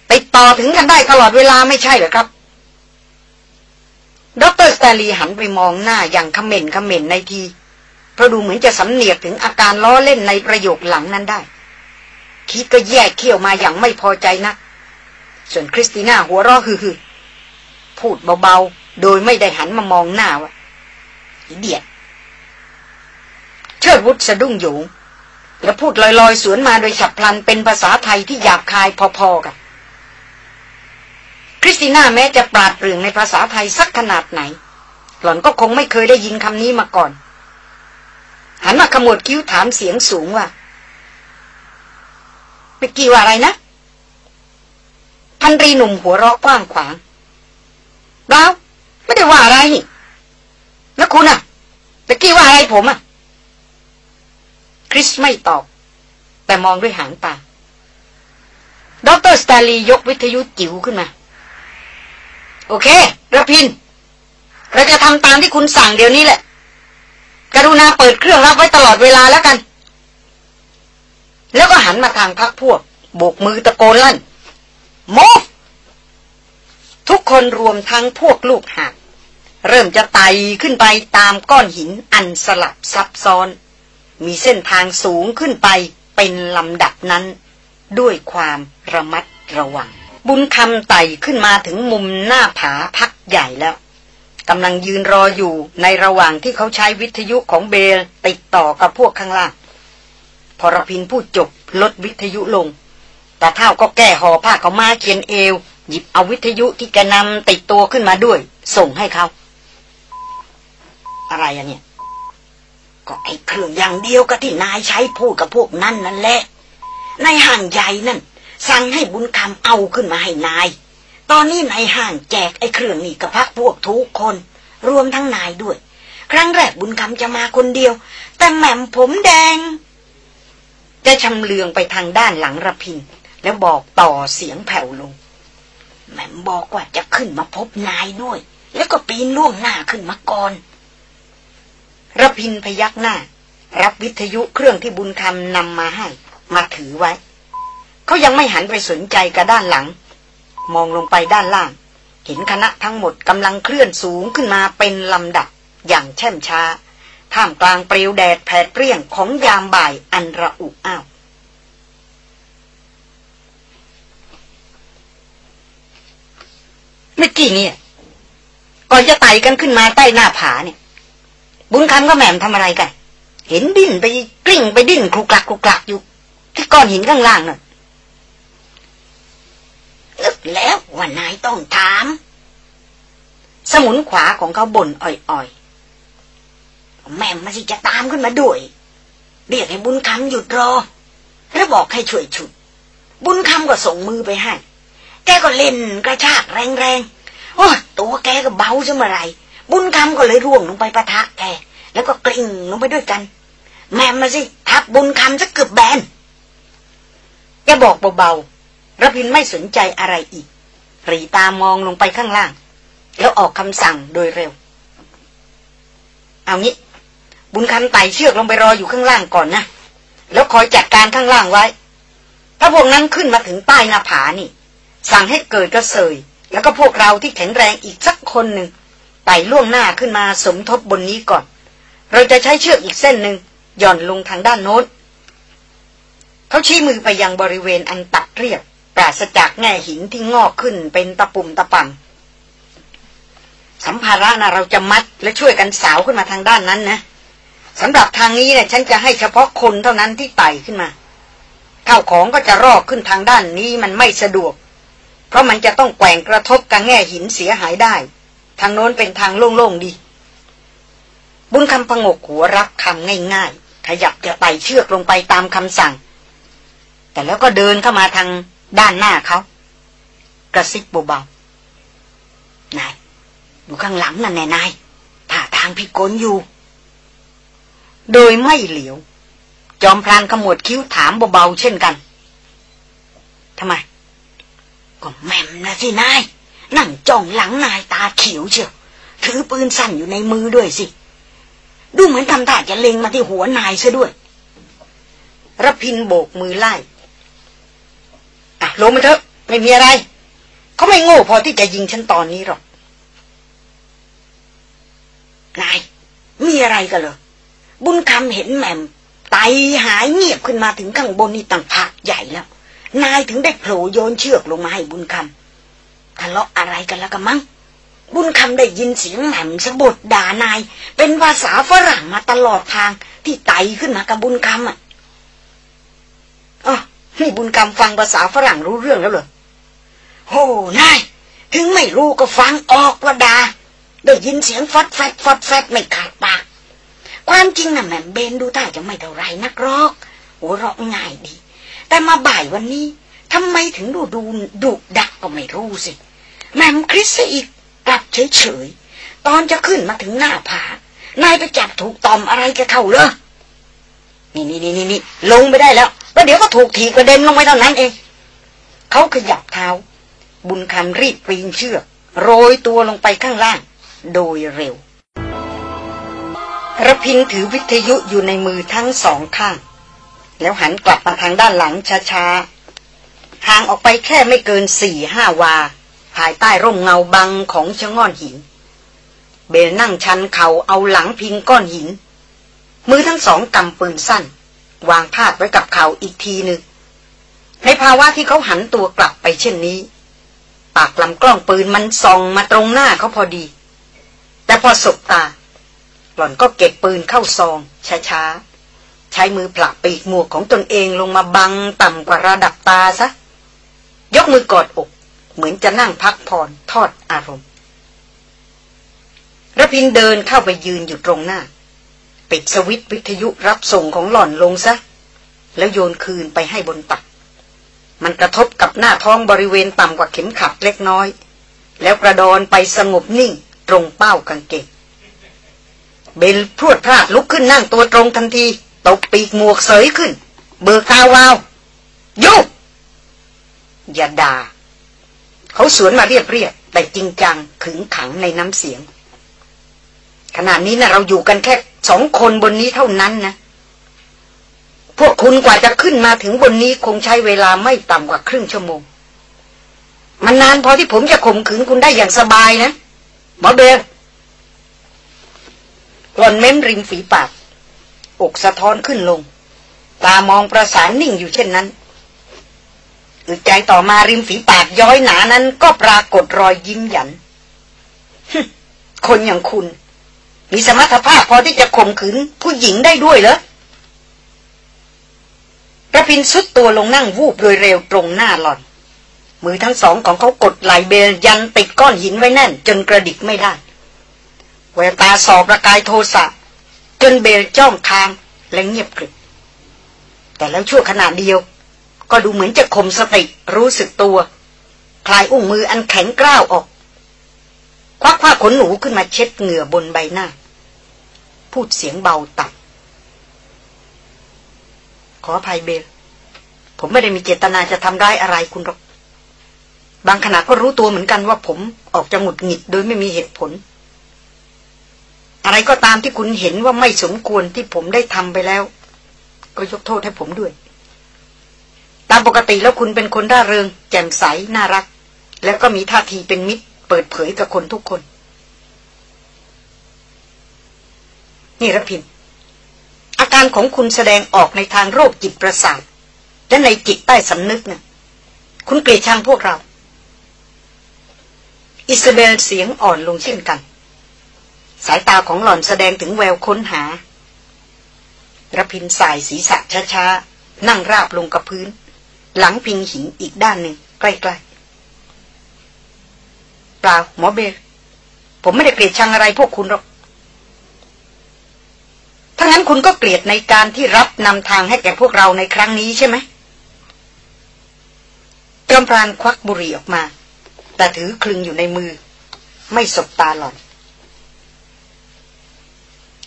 ไปต่อถึงกันได้ตลอดเวลาไม่ใช่เหรอครับดรสแตนลีย์หันไปมองหน้าอย่างขม่นขม่นในที เพราะดูเหมือนจะสำเนียกถึงอาการล้อเล่นในประโยคหลังนั้นได้ คีธก็แยกเขี้ยวมาอย่างไม่พอใจนัก ส่วนคริสติน่าหัวเราะฮือพูดเบาๆ โดยไม่ได้หันมามองหน้าว่า idiot เชิดวุฒสะดุ้งโหยงแล้วพูดลอยๆ สวนมาโดยฉับพลันเป็นภาษาไทยที่หยาบคายพอๆกัน คริสติน่าแม้จะปราดเปรื่องในภาษาไทยสักขนาดไหน หล่อนก็คงไม่เคยได้ยินคำนี้มาก่อน หันมาขมวดคิ้วถามเสียงสูงว่าเมื่อกี้ว่าอะไรนะพันรีหนุ่มหัวเราะกว้างขวางดาวไม่ได้ว่าอะไรนี่แล้วคุณอะเมื่อกี้ว่าอะไรผมอะคริสไม่ตอบ แต่มองด้วยหางตาดรสตาลียกวิทยุจิ๋วขึ้นมา โอเคระพิน เราจะทำตามที่คุณสั่งเดี๋ยวนี้แหละ กรุณาเปิดเครื่องรับไว้ตลอดเวลาแล้วกัน แล้วก็หันมาทางพักพวก โบกมือตะโกนลั่นโมทุกคนรวมทั้งพวกลูกหากเริ่มจะไต่ขึ้นไปตามก้อนหินอันสลับซับซ้อน มีเส้นทางสูงขึ้นไปเป็นลำดับนั้น ด้วยความระมัดระวัง บุญคำไต่ขึ้นมาถึงมุมหน้าผาพักใหญ่แล้ว กำลังยืนรออยู่ในระหว่างที่เขาใช้วิทยุของเบลติดต่อกับพวกข้างล่าง พอรพินพูดจบลดวิทยุลง แต่เท่าก็แก้ห่อผ้าเขามาเขียนเอว หยิบเอาวิทยุที่แกนำติดตัวขึ้นมาด้วย ส่งให้เขา อะไรอะเนี่ย ก็ไอ้เครื่องอย่างเดียวกับที่นายใช้พูดกับพวกนั่นนั่นแหละในห่างใหญ่นั่น สั่งให้บุญคำเอาขึ้นมาให้นาย ตอนนี้นายห้างแจกไอ้เครื่องนี่กับพักพวกทุกคน รวมทั้งนายด้วย ครั้งแรกบุญคำจะมาคนเดียว แต่แหม่มผมแดง จะชำเลืองไปทางด้านหลังระพิน แล้วบอกต่อเสียงแผ่วลง แหม่มบอกว่าจะขึ้นมาพบนายด้วย แล้วก็ปีนล่วงหน้าขึ้นมาก่อนระพินพยักหน้า รับวิทยุเครื่องที่บุญคำนำมาให้ มาถือไว้ เขายังไม่หันไปสนใจกับด้านหลัง มองลงไปด้านล่าง เห็นคณะทั้งหมดกำลังเคลื่อนสูงขึ้นมาเป็นลำดับอย่างแช่มช้า ท่ามกลางเปลวแดดแผดเปรี้ยงของยามบ่ายอันระอุอ้าวเมื่อกี้เนี่ยก่อนจะไต่กันขึ้นมาใต้หน้าผาเนี่ย บุญคำก็แหม่มทำอะไรกัน เห็นดิ้นไปกลิ้งไปดิ้นคลุกคลักคลุกคลักอยู่ ที่ก้อนหินข้างล่างน่ะ นึกแล้วว่านายต้องถาม สมุนขวาของเขาบ่นอ่อยๆ แม่มาสิจะตามขึ้นมาด้วย เรียกให้บุญคำหยุดรอ แล้วบอกให้ช่วยฉุด บุญคำก็ส่งมือไปให้ แกก็เล่นกระชากแรงๆ โอ้ตัวแกก็เบาซะเมื่อไรบุญคำก็เลยร่วงลงไปประทะแก แล้วก็กลิ้งลงไปด้วยกัน แม่มาสิทับบุญคำจะเกือบแบนแกบอกเบาๆ ระพินไม่สนใจอะไรอีกรีตามองลงไปข้างล่าง แล้วออกคำสั่งโดยเร็ว เอางี้ บุญคำไต่เชือกลงไปรออยู่ข้างล่างก่อนนะ แล้วคอยจัดการข้างล่างไว้ ถ้าพวกนั้นขึ้นมาถึงใต้หน้าผานี่ สั่งให้เกิดกระเสย แล้วก็พวกเราที่แข็งแรงอีกสักคนหนึ่งไต่ล่วงหน้าขึ้นมาสมทบบนนี้ก่อน เราจะใช้เชือกอีกเส้นหนึ่งหย่อนลงทางด้านโน้นเขาชี้มือไปยังบริเวณอันตัดเรียบ ราศจากแง่หินที่งอกขึ้นเป็นตะปุ่มตะปังสัมภาระนะเราจะมัดและช่วยกันสาวขึ้นมาทางด้านนั้นนะสำหรับทางนี้เนี่ยฉันจะให้เฉพาะคนเท่านั้นที่ไต่ขึ้นมาข้าวของก็จะรอกขึ้นทางด้านนี้มันไม่สะดวก เพราะมันจะต้องแกว่งกระทบกับแง่หินเสียหายได้ ทางโน้นเป็นทางโล่งๆดี บุญคำพงกหัวรับคำง่ายๆ ขยับจะไต่เชือกลงไปตามคำสั่ง แต่แล้วก็เดินเข้ามาทาง ด้านหน้าเขา กระซิบเบาๆนายอยู่ข้างหลังนั่นแน่นายท่าทางพิกลอยู่ โดยไม่เหลียว จอมพรานขมวดคิ้วถามเบาๆเช่นกันทำไม ก็แม่มนะสินาย นั่งจ้องหลังนายตาเขียวเชียวถือปืนสั้นอยู่ในมือด้วยสิ ดูเหมือนทำท่าจะเล็งมาที่หัวนายซะด้วยรพินโบกมือไล่ ลงมาเถอะ ไม่มีอะไร เขาไม่โง่พอที่จะยิงฉันตอนนี้หรอก นาย มีอะไรกันเหรอ บุญคำเห็นแหม่มไตหายเงียบขึ้นมาถึงข้างบนนี่ต่างพักใหญ่แล้ว นายถึงได้โผล่โยนเชือกลงมาให้บุญคำทะเลาะอะไรกันแล้วกันมั้งบุญคำได้ยินเสียงแหม่มสะบดด่านาย เป็นภาษาฝรั่งมาตลอดทางที่ไตขึ้นมากับบุญคำอะอ๋อ นี่บุญคำฟังภาษาฝรั่งรู้เรื่องแล้วเหรอโอ้นาย ถึงไม่รู้ก็ฟังออกว่าดา ได้ยินเสียงฟอดแฟดฟอดแฟดไม่ขาดปาก ความจริงน่ะแม่มเบนดูท่าจะไม่เท่าไรนักรอกหัวเราะง่ายดี แต่มาบ่ายวันนี้ทำไมถึงดูดูดุดักก็ไม่รู้สิ แมมคริสอีกกลับเฉยๆ ตอนจะขึ้นมาถึงหน้าผานายไปจับถูกตอมอะไรกับเขาเลยนี่นี่นี่นี่ลงไปได้แล้ว แล้วเดี๋ยวก็ถูกถีกระเด็นลงไปเท่านั้นเอง เขาขยับเท้า บุญคำรีบปีนเชือก โรยตัวลงไปข้างล่าง โดยเร็วระพินถือวิทยุอยู่ในมือทั้งสองข้าง แล้วหันกลับมาทางด้านหลังช้าๆห่างออกไปแค่ไม่เกินสี่ห้าวา ภายใต้ร่มเงาบังของชะง่อนหิน เบลนั่งชันเขาเอาหลังพิงก้อนหิน มือทั้งสองกำปืนสั้น วางพาดไว้กับเขาอีกทีหนึ่ง ในภาวะที่เขาหันตัวกลับไปเช่นนี้ ปากลำกล้องปืนมันส่องมาตรงหน้าเขาพอดี แต่พอสบตา หล่อนก็เก็บปืนเข้าซอง ช้าๆ ใช้มือผลักปีกหมวกของตนเองลงมาบังต่ำกว่าระดับตาซะ ยกมือกอดอก เหมือนจะนั่งพักผ่อนทอดอารมณ์ระพินเดินเข้าไปยืนอยู่ตรงหน้า ปิดสวิตวิทยุรับส่งของหล่อนลงซะ แล้วโยนคืนไปให้บนตัก มันกระทบกับหน้าท้องบริเวณต่ำกว่าเข็มขัดเล็กน้อย แล้วกระดอนไปสงบนิ่งตรงเป้ากางเกงเบลพรวดพลาดลุกขึ้นนั่งตัวตรงทันทีตกปีกหมวกเสยขึ้น เบิกตาวาวยุอย่าดา่าเขาสวนมาเรียบเรียบแต่จริงจังขึงขังในน้ำเสียง ขณะนี้นะเราอยู่กันแค่สองคนบนนี้เท่านั้นนะ พวกคุณกว่าจะขึ้นมาถึงบนนี้คงใช้เวลาไม่ต่ำกว่าครึ่งชั่วโมง มันนานพอที่ผมจะข่มขืนคุณได้อย่างสบายนะหมอเบลหล่อนเม้มริมฝีปาก อกสะท้อนขึ้นลง ตามองประสานนิ่งอยู่เช่นนั้นอึดใจต่อมาริมฝีปากย้อยหนานั้น ก็ปรากฏรอยยิ้มหยัน คนอย่างคุณ มีสมรรถภาพพอที่จะข่มขืนผู้หญิงได้ด้วยเหรอระพินสุดตัวลงนั่งวูบโดยเร็วตรงหน้าหล่อน มือทั้งสองของเขากดไหลเบลยันติดก้อนหินไว้แน่น จนกระดิกไม่ได้แววตาสอบประกายโทสะ จนเบลจ้องทางและเงียบกริบแต่แล้วชั่วขณะเดียว ก็ดูเหมือนจะข่มสติรู้สึกตัว คลายอุ้งมืออันแข็งกร้าวออก ควักผ้าขนหนูขึ้นมาเช็ดเหงื่อบนใบหน้า พูดเสียงเบาตัดขออภัยเบล ผมไม่ได้มีเจตนาจะทำร้ายอะไรคุณหรอก บางขณะก็รู้ตัวเหมือนกันว่าผมออกจะหงุดหงิดโดยไม่มีเหตุผล อะไรก็ตามที่คุณเห็นว่าไม่สมควรที่ผมได้ทำไปแล้ว ก็ยกโทษให้ผมด้วย ตามปกติแล้วคุณเป็นคนร่าเริง แจ่มใส น่ารัก แล้วก็มีท่าทีเป็นมิตร เปิดเผยกับคนทุกคน นี่ระพิน อาการของคุณแสดงออกในทางโรคจิตประสาทและในจิตใต้สำนึกนะ่ะคุณเกลียดชังพวกเรา อิสเบลเสียงอ่อนลงเช่นกัน สายตาของหล่อนแสดงถึงแววค้นหาระพินสายศีรษะช้าๆ นั่งราบลงกับพื้น หลังพิงหินอีกด้านหนึ่งใกล้ๆ เปล่าหมอเบลผมไม่ได้เกลียดชังอะไรพวกคุณหรอกถ้างั้นคุณก็เกลียดในการที่รับนำทางให้แก่พวกเราในครั้งนี้ใช่ไหมจอมพรานควักบุหรี่ออกมา แต่ถือคลึงอยู่ในมือ ไม่สบตาหล่อน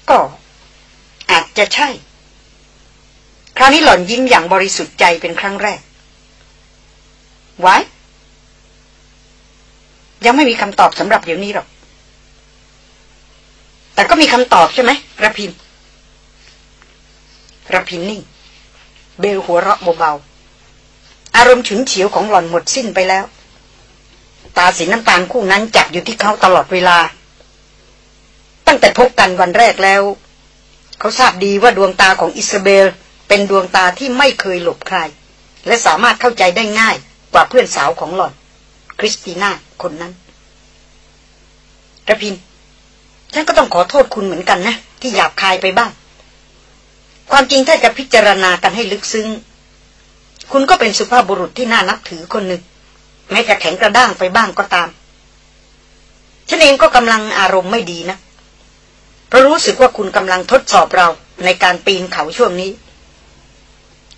ก็ อาจจะใช่ คราวนี้หล่อนยิ้มอย่างบริสุทธิ์ใจเป็นครั้งแรกไว้ ยังไม่มีคำตอบสำหรับเดี๋ยวนี้หรอก แต่ก็มีคำตอบใช่ไหมระพินระพินนิ่ง เบลหัวเราะเบาๆ อารมณ์ฉุนเฉียวของหล่อนหมดสิ้นไปแล้ว ตาสีน้ำตาลคู่นั้นจับอยู่ที่เขาตลอดเวลา ตั้งแต่พบกันวันแรกแล้ว เขาทราบดีว่าดวงตาของอิสเบล เป็นดวงตาที่ไม่เคยหลบใคร และสามารถเข้าใจได้ง่ายกว่าเพื่อนสาวของหล่อน คริสติน่าคนนั้นระพิน ฉันก็ต้องขอโทษคุณเหมือนกันนะ ที่หยาบคายไปบ้าง ความจริงถ้าจะพิจารณากันให้ลึกซึ้ง คุณก็เป็นสุภาพบุรุษที่น่านับถือคนหนึ่ง แม้จะแข็งกระด้างไปบ้างก็ตาม ฉันเองก็กำลังอารมณ์ไม่ดีนะเพราะรู้สึกว่าคุณกำลังทดสอบเราในการปีนเขาช่วงนี้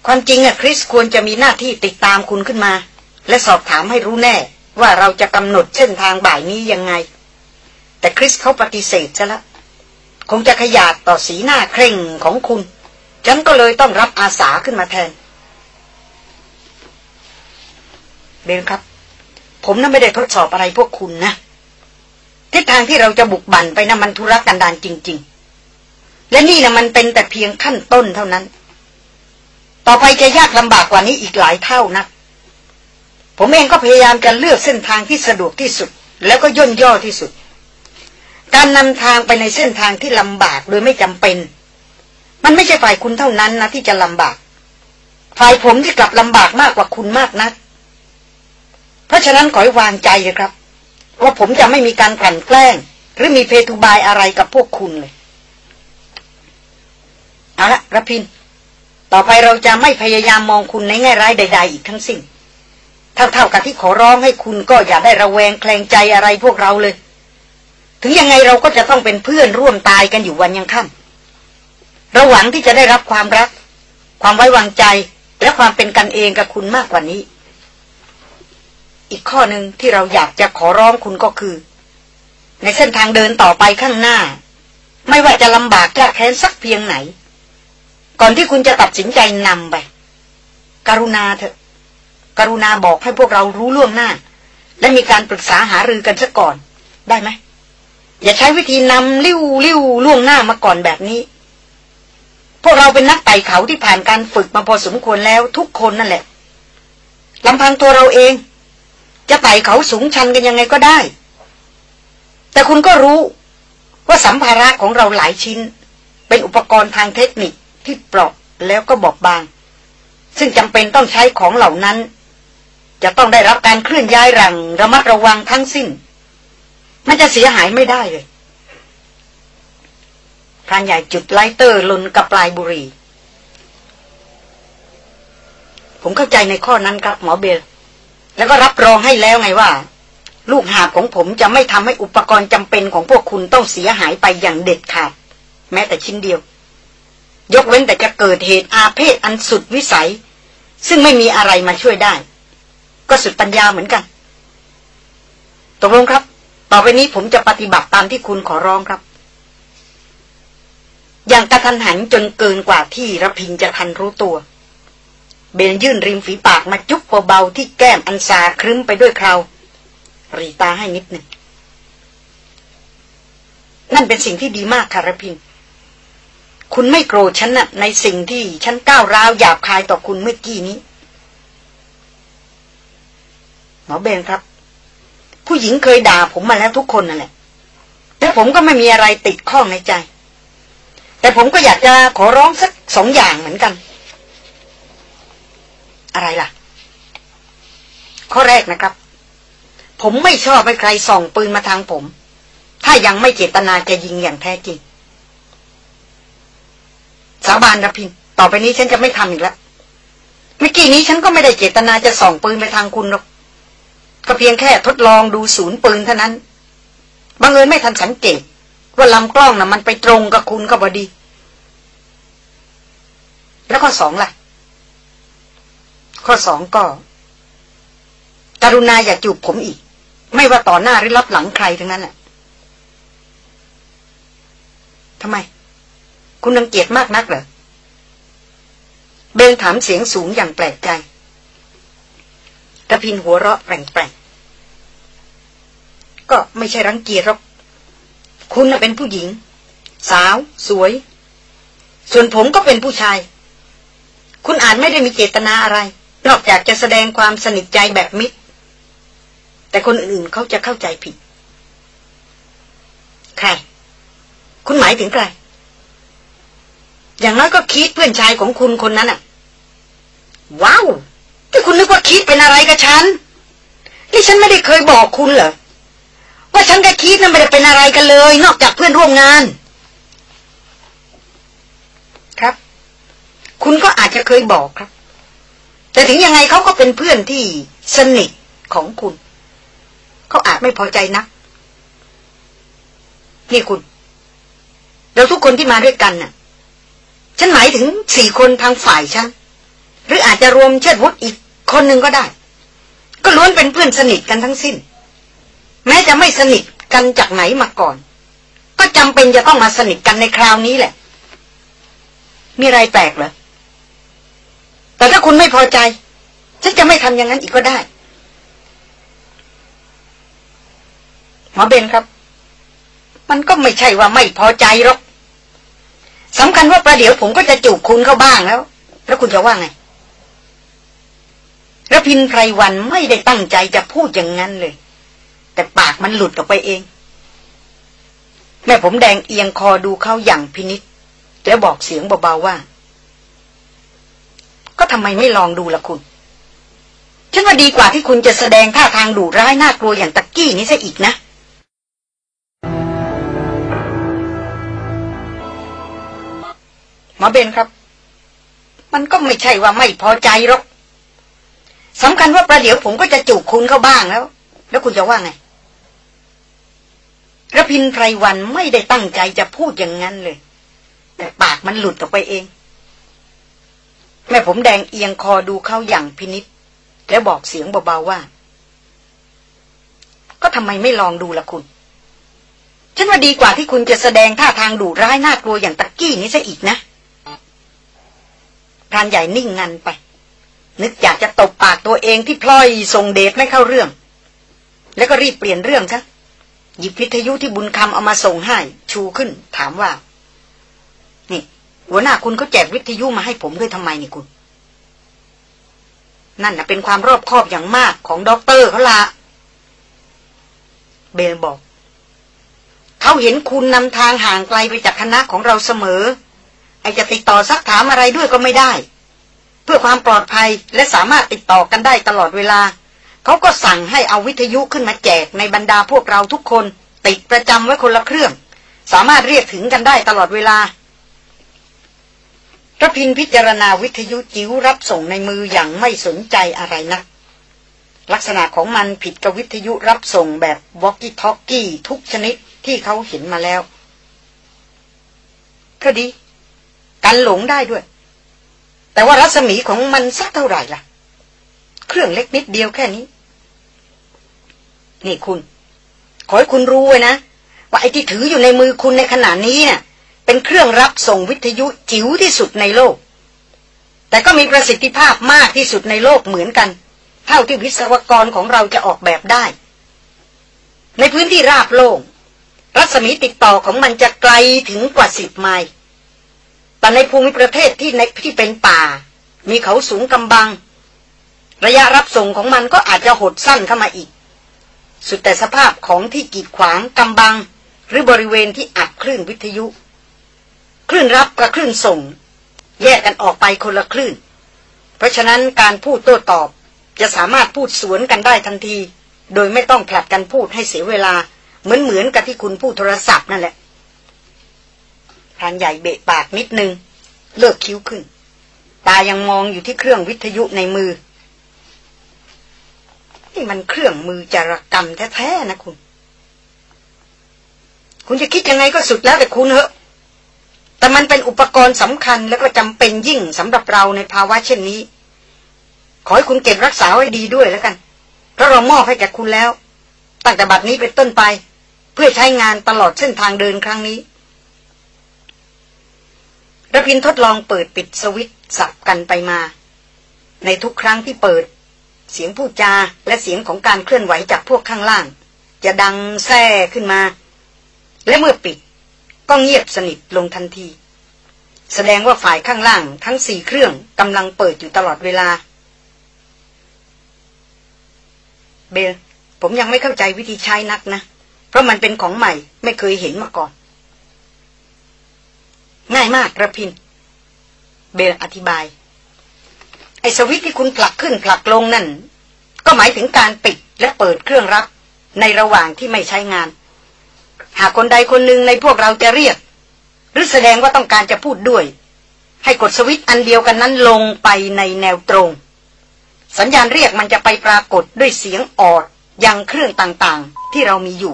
ความจริงอะคริสควรจะมีหน้าที่ติดตามคุณขึ้นมา และสอบถามให้รู้แน่ ว่าเราจะกำหนดเส้นทางบ่ายนี้ยังไง แต่คริสเขาปฏิเสธซะละคงจะขยาดต่อสีหน้าเคร่งของคุณ ฉันก็เลยต้องรับอาสาขึ้นมาแทน เบนครับ ผมน่ะไม่ได้ทดสอบอะไรพวกคุณนะ ทิศทางที่เราจะบุกบั่นไปนะ่ะมันธุรกันดารจริง ๆ และนี่นะมันเป็นแต่เพียงขั้นต้นเท่านั้น ต่อไปจะยากลำบากกว่านี้อีกหลายเท่านะ ผมเองก็พยายามจะเลือกเส้นทางที่สะดวกที่สุด แล้วก็ย่นย่อที่สุด การนำทางไปในเส้นทางที่ลำบากโดยไม่จำเป็น มันไม่ใช่ฝ่ายคุณเท่านั้นนะที่จะลำบาก ฝ่ายผมที่กลับลำบากมากกว่าคุณมากนะัก เพราะฉะนั้นขอให้วางใจเลยครับ ว่าผมจะไม่มีการกลั่นแกล้ง หรือมีเพทุบายอะไรกับพวกคุณเลย เอาละระพิน ต่อไปเราจะไม่พยายามมองคุณในแง่ร้ายใด ๆ อีกทั้งสิ้น เท่าๆกับที่ขอร้องให้คุณก็อย่าได้ระแวงแคลงใจอะไรพวกเราเลย ถึงยังไงเราก็จะต้องเป็นเพื่อนร่วมตายกันอยู่วันยังค่ำเราหวังที่จะได้รับความรัก ความไว้วางใจและความเป็นกันเองกับคุณมากกว่านี้ อีกข้อหนึ่งที่เราอยากจะขอร้องคุณก็คือ ในเส้นทางเดินต่อไปข้างหน้า ไม่ว่าจะลำบากยากแค้นสักเพียงไหน ก่อนที่คุณจะตัดสินใจนำไป กรุณาเถอะ กรุณาบอกให้พวกเรารู้ล่วงหน้า และมีการปรึกษาหารือกันซะก่อน ได้ไหม อย่าใช้วิธีนำลิ้วลิ้วล่วงหน้ามาก่อนแบบนี้ พวกเราเป็นนักไต่เขาที่ผ่านการฝึกมาพอสมควรแล้วทุกคนนั่นแหละลำพังตัวเราเอง จะไต่เขาสูงชันกันยังไงก็ได้ แต่คุณก็รู้ว่าสัมภาระของเราหลายชิ้น เป็นอุปกรณ์ทางเทคนิคที่เปราะแล้วก็บอบบาง ซึ่งจำเป็นต้องใช้ของเหล่านั้น จะต้องได้รับการเคลื่อนย้ายอย่างระมัดระวังทั้งสิ้น มันจะเสียหายไม่ได้เลยพรานใหญ่จุด lighter ลนกับปลายบุหรี่ ผมเข้าใจในข้อนั้นครับหมอเบล แล้วก็รับรองให้แล้วไงว่า ลูกหาบของผมจะไม่ทำให้อุปกรณ์จำเป็นของพวกคุณต้องเสียหายไปอย่างเด็ดขาด แม้แต่ชิ้นเดียว ยกเว้นแต่จะเกิดเหตุอาเพศอันสุดวิสัย ซึ่งไม่มีอะไรมาช่วยได้ ก็สุดปัญญาเหมือนกัน ตกลงครับ ต่อไปนี้ผมจะปฏิบัติตามที่คุณขอร้องครับ อย่างกระทันหันจนเกินกว่าที่ระพินจะทันรู้ตัว เบนยื่นริมฝีปากมาจุ๊บเบาๆที่แก้มอันซาครึ้มไปด้วยคราวรีตาให้นิดหนึ่ง นั่นเป็นสิ่งที่ดีมากค่ะระพิน คุณไม่โกรธฉันนะในสิ่งที่ฉันก้าวร้าวหยาบคายต่อคุณเมื่อกี้นี้ หมอเบนครับ ผู้หญิงเคยด่าผมมาแล้วทุกคนนั่นแหละแต่ผมก็ไม่มีอะไรติดข้องในใจ แต่ผมก็อยากจะขอร้องสักสองอย่างเหมือนกัน อะไรล่ะ ข้อแรกนะครับ ผมไม่ชอบให้ใครส่องปืนมาทางผม ถ้ายังไม่เจตนาจะยิงอย่างแท้จริง สาบานนะพินต่อไปนี้ฉันจะไม่ทำอีกแล้วเมื่อกี้นี้ฉันก็ไม่ได้เจตนาจะส่องปืนไปทางคุณหรอก ก็เพียงแค่ทดลองดูศูนย์ปืนเท่านั้นบังเอิญไม่ทันสังเกต ว่าลำกล้องนะ่ะมันไปตรงกับคุณก็บดี แล้วข้อสองล่ะ ข้อสองก็กรุณาอย่าจูบผมอีก ไม่ว่าต่อหน้าหรือรับหลังใครทั้งนั้นแหละทำไม คุณรังเกียจมากนักเหรอเบลถามเสียงสูงอย่างแปลกใจ ระพินหัวเราะแปลงๆก็ไม่ใช่รังเกียจหรอก คุณเป็นผู้หญิง สาว สวย ส่วนผมก็เป็นผู้ชาย คุณอาจไม่ได้มีเจตนาอะไร นอกจากจะแสดงความสนิทใจแบบมิตร แต่คนอื่นเขาจะเข้าใจผิด ใคร คุณหมายถึงใคร อย่างน้อยก็คิดเพื่อนชายของคุณคนนั้นอะว้าว ที่คุณนึกว่าคิดเป็นอะไรกับฉัน นี่ฉันไม่ได้เคยบอกคุณเหรอ ว่าฉันกับคิดนั้นไม่ได้เป็นอะไรกันเลย นอกจากเพื่อนร่วมงาน ครับ คุณก็อาจจะเคยบอกครับ แต่ถึงยังไงเขาก็เป็นเพื่อนที่สนิทของคุณ เขาอาจไม่พอใจนะนี่คุณ เราทุกคนที่มาด้วยกันน่ะ ฉันหมายถึงสี่คนทางฝ่ายฉัน หรืออาจจะรวมเชิดวุฒอีก คนหนึ่งก็ได้ ก็ล้วนเป็นเพื่อนสนิทกันทั้งสิ้น แม้จะไม่สนิทกันจากไหนมาก่อน ก็จำเป็นจะต้องมาสนิทกันในคราวนี้แหละ มีอะไรแปลกเหรอแต่ถ้าคุณไม่พอใจ ฉันจะไม่ทำอย่างนั้นอีกก็ได้หมอเบนครับ มันก็ไม่ใช่ว่าไม่พอใจหรอกสำคัญว่าประเดี๋ยวผมก็จะจูบคุณเข้าบ้างแล้ว แล้วคุณจะว่าไง ระพินไพรวันไม่ได้ตั้งใจจะพูดอย่างนั้นเลย แต่ปากมันหลุดออกไปเอง แม่ผมแดงเอียงคอดูเขาอย่างพินิษแล้วบอกเสียงเบาๆว่า ก็ทำไมไม่ลองดูล่ะคุณ ฉันว่าดีกว่าที่คุณจะแสดงท่าทางดุร้ายน่ากลัวอย่างตะกี้นี้ซะอีกนะมอเบนครับ มันก็ไม่ใช่ว่าไม่พอใจหรอก สำคัญว่าประเดี๋ยวผมก็จะจูบคุณเข้าบ้างแล้ว แล้วคุณจะว่าไงระพินไพรวันไม่ได้ตั้งใจจะพูดอย่างนั้นเลย แต่ปากมันหลุดออกไปเอง แม่ผมแดงเอียงคอดูเขาอย่างพินิษแล้วบอกเสียงเบาๆว่า ก็ทำไมไม่ลองดูล่ะคุณ ฉันว่าดีกว่าที่คุณจะแสดงท่าทางดุร้ายน่ากลัวอย่างตะกี้นี้ซะอีกนะพรานใหญ่นิ่งงันไป นึกอยากจะตบปากตัวเองที่พลอยส่งเดชไม่เข้าเรื่อง แล้วก็รีบเปลี่ยนเรื่องซะหยิบวิทยุที่บุญคำเอามาส่งให้ ชูขึ้น ถามว่า นี่ หัวหน้าคุณเขาแจกวิทยุมาให้ผมด้วยทำไมนี่คุณ นั่นนะเป็นความรอบคอบอย่างมากของด็อกเตอร์เขาละเบลบอก เขาเห็นคุณนำทางห่างไกลไปจากคณะของเราเสมอ ไอจะติดต่อซักถามอะไรด้วยก็ไม่ได้ เพื่อความปลอดภัยและสามารถติดต่อกันได้ตลอดเวลา เขาก็สั่งให้เอาวิทยุขึ้นมาแจกในบรรดาพวกเราทุกคน ติดประจำไว้คนละเครื่อง สามารถเรียกถึงกันได้ตลอดเวลาระพินพิจารณาวิทยุจิ๋วรับส่งในมืออย่างไม่สนใจอะไรนะัก ลักษณะของมันผิดกับวิทยุรับส่งแบบวอกกี้ทอกกี้ทุกชนิดที่เขาเห็นมาแล้ว ก็ดี กันหลงได้ด้วย แต่ว่ารัศมีของมันสักเท่าไหร่ล่ะ เครื่องเล็กนิดเดียวแค่นี้ นี่คุณ ขอให้คุณรู้ไว้นะ ว่าไอ้ที่ถืออยู่ในมือคุณในขณะนี้เนี่ยเป็นเครื่องรับส่งวิทยุจิ๋วที่สุดในโลก แต่ก็มีประสิทธิภาพมากที่สุดในโลกเหมือนกัน เท่าที่วิศวกรของเราจะออกแบบได้ ในพื้นที่ราบโล่งรัศมีติดต่อของมันจะไกลถึงกว่าสิบไมล์ แต่ในภูมิประเทศที่ในที่เป็นป่า มีเขาสูงกำบัง ระยะรับส่งของมันก็อาจจะหดสั้นเข้ามาอีก สุดแต่สภาพของที่กีดขวางกำบัง หรือบริเวณที่อัดคลื่นวิทยุ คลื่นรับกับคลื่นส่ง แยกกันออกไปคนละคลื่น เพราะฉะนั้นการพูดโต้ตอบจะสามารถพูดสวนกันได้ทันที โดยไม่ต้องผลัดกันพูดให้เสียเวลา เหมือนเหมือนกับที่คุณพูดโทรศัพท์นั่นแหละ พรานใหญ่เบะปากนิดนึง เลิกคิ้วขึ้น ตายังมองอยู่ที่เครื่องวิทยุในมือ นี่มันเครื่องมือจารกรรมแท้ๆนะคุณ คุณจะคิดยังไงก็สุดแล้วแต่คุณเหอะ แต่มันเป็นอุปกรณ์สำคัญแล้วก็จำเป็นยิ่งสำหรับเราในภาวะเช่นนี้ ขอให้คุณเก็บรักษาไว้ดีด้วยแล้วกัน เพราะเรามอบให้แก่คุณแล้ว ตั้งแต่บัดนี้เป็นต้นไป เพื่อใช้งานตลอดเส้นทางเดินครั้งนี้ ระพินทดลองเปิดปิดสวิตสับกันไปมา ในทุกครั้งที่เปิด เสียงพูดจาและเสียงของการเคลื่อนไหวจากพวกข้างล่าง จะดังแซ่ขึ้นมา และเมื่อปิด ก็เงียบสนิทลงทันที แสดงว่าฝ่ายข้างล่างทั้งสี่เครื่องกำลังเปิดอยู่ตลอดเวลา เบลผมยังไม่เข้าใจวิธีใช้นักนะ เพราะมันเป็นของใหม่ไม่เคยเห็นมาก่อน ง่ายมากระพิน เบลอธิบาย ไอ้สวิตที่คุณผลักขึ้นผลักลงนั่น ก็หมายถึงการปิดและเปิดเครื่องรับ ในระหว่างที่ไม่ใช้งาน หากคนใดคนหนึ่งในพวกเราจะเรียก หรือแสดงว่าต้องการจะพูดด้วย ให้กดสวิตช์อันเดียวกันนั้นลงไปในแนวตรง สัญญาณเรียกมันจะไปปรากฏด้วยเสียงออดยังเครื่องต่างๆที่เรามีอยู่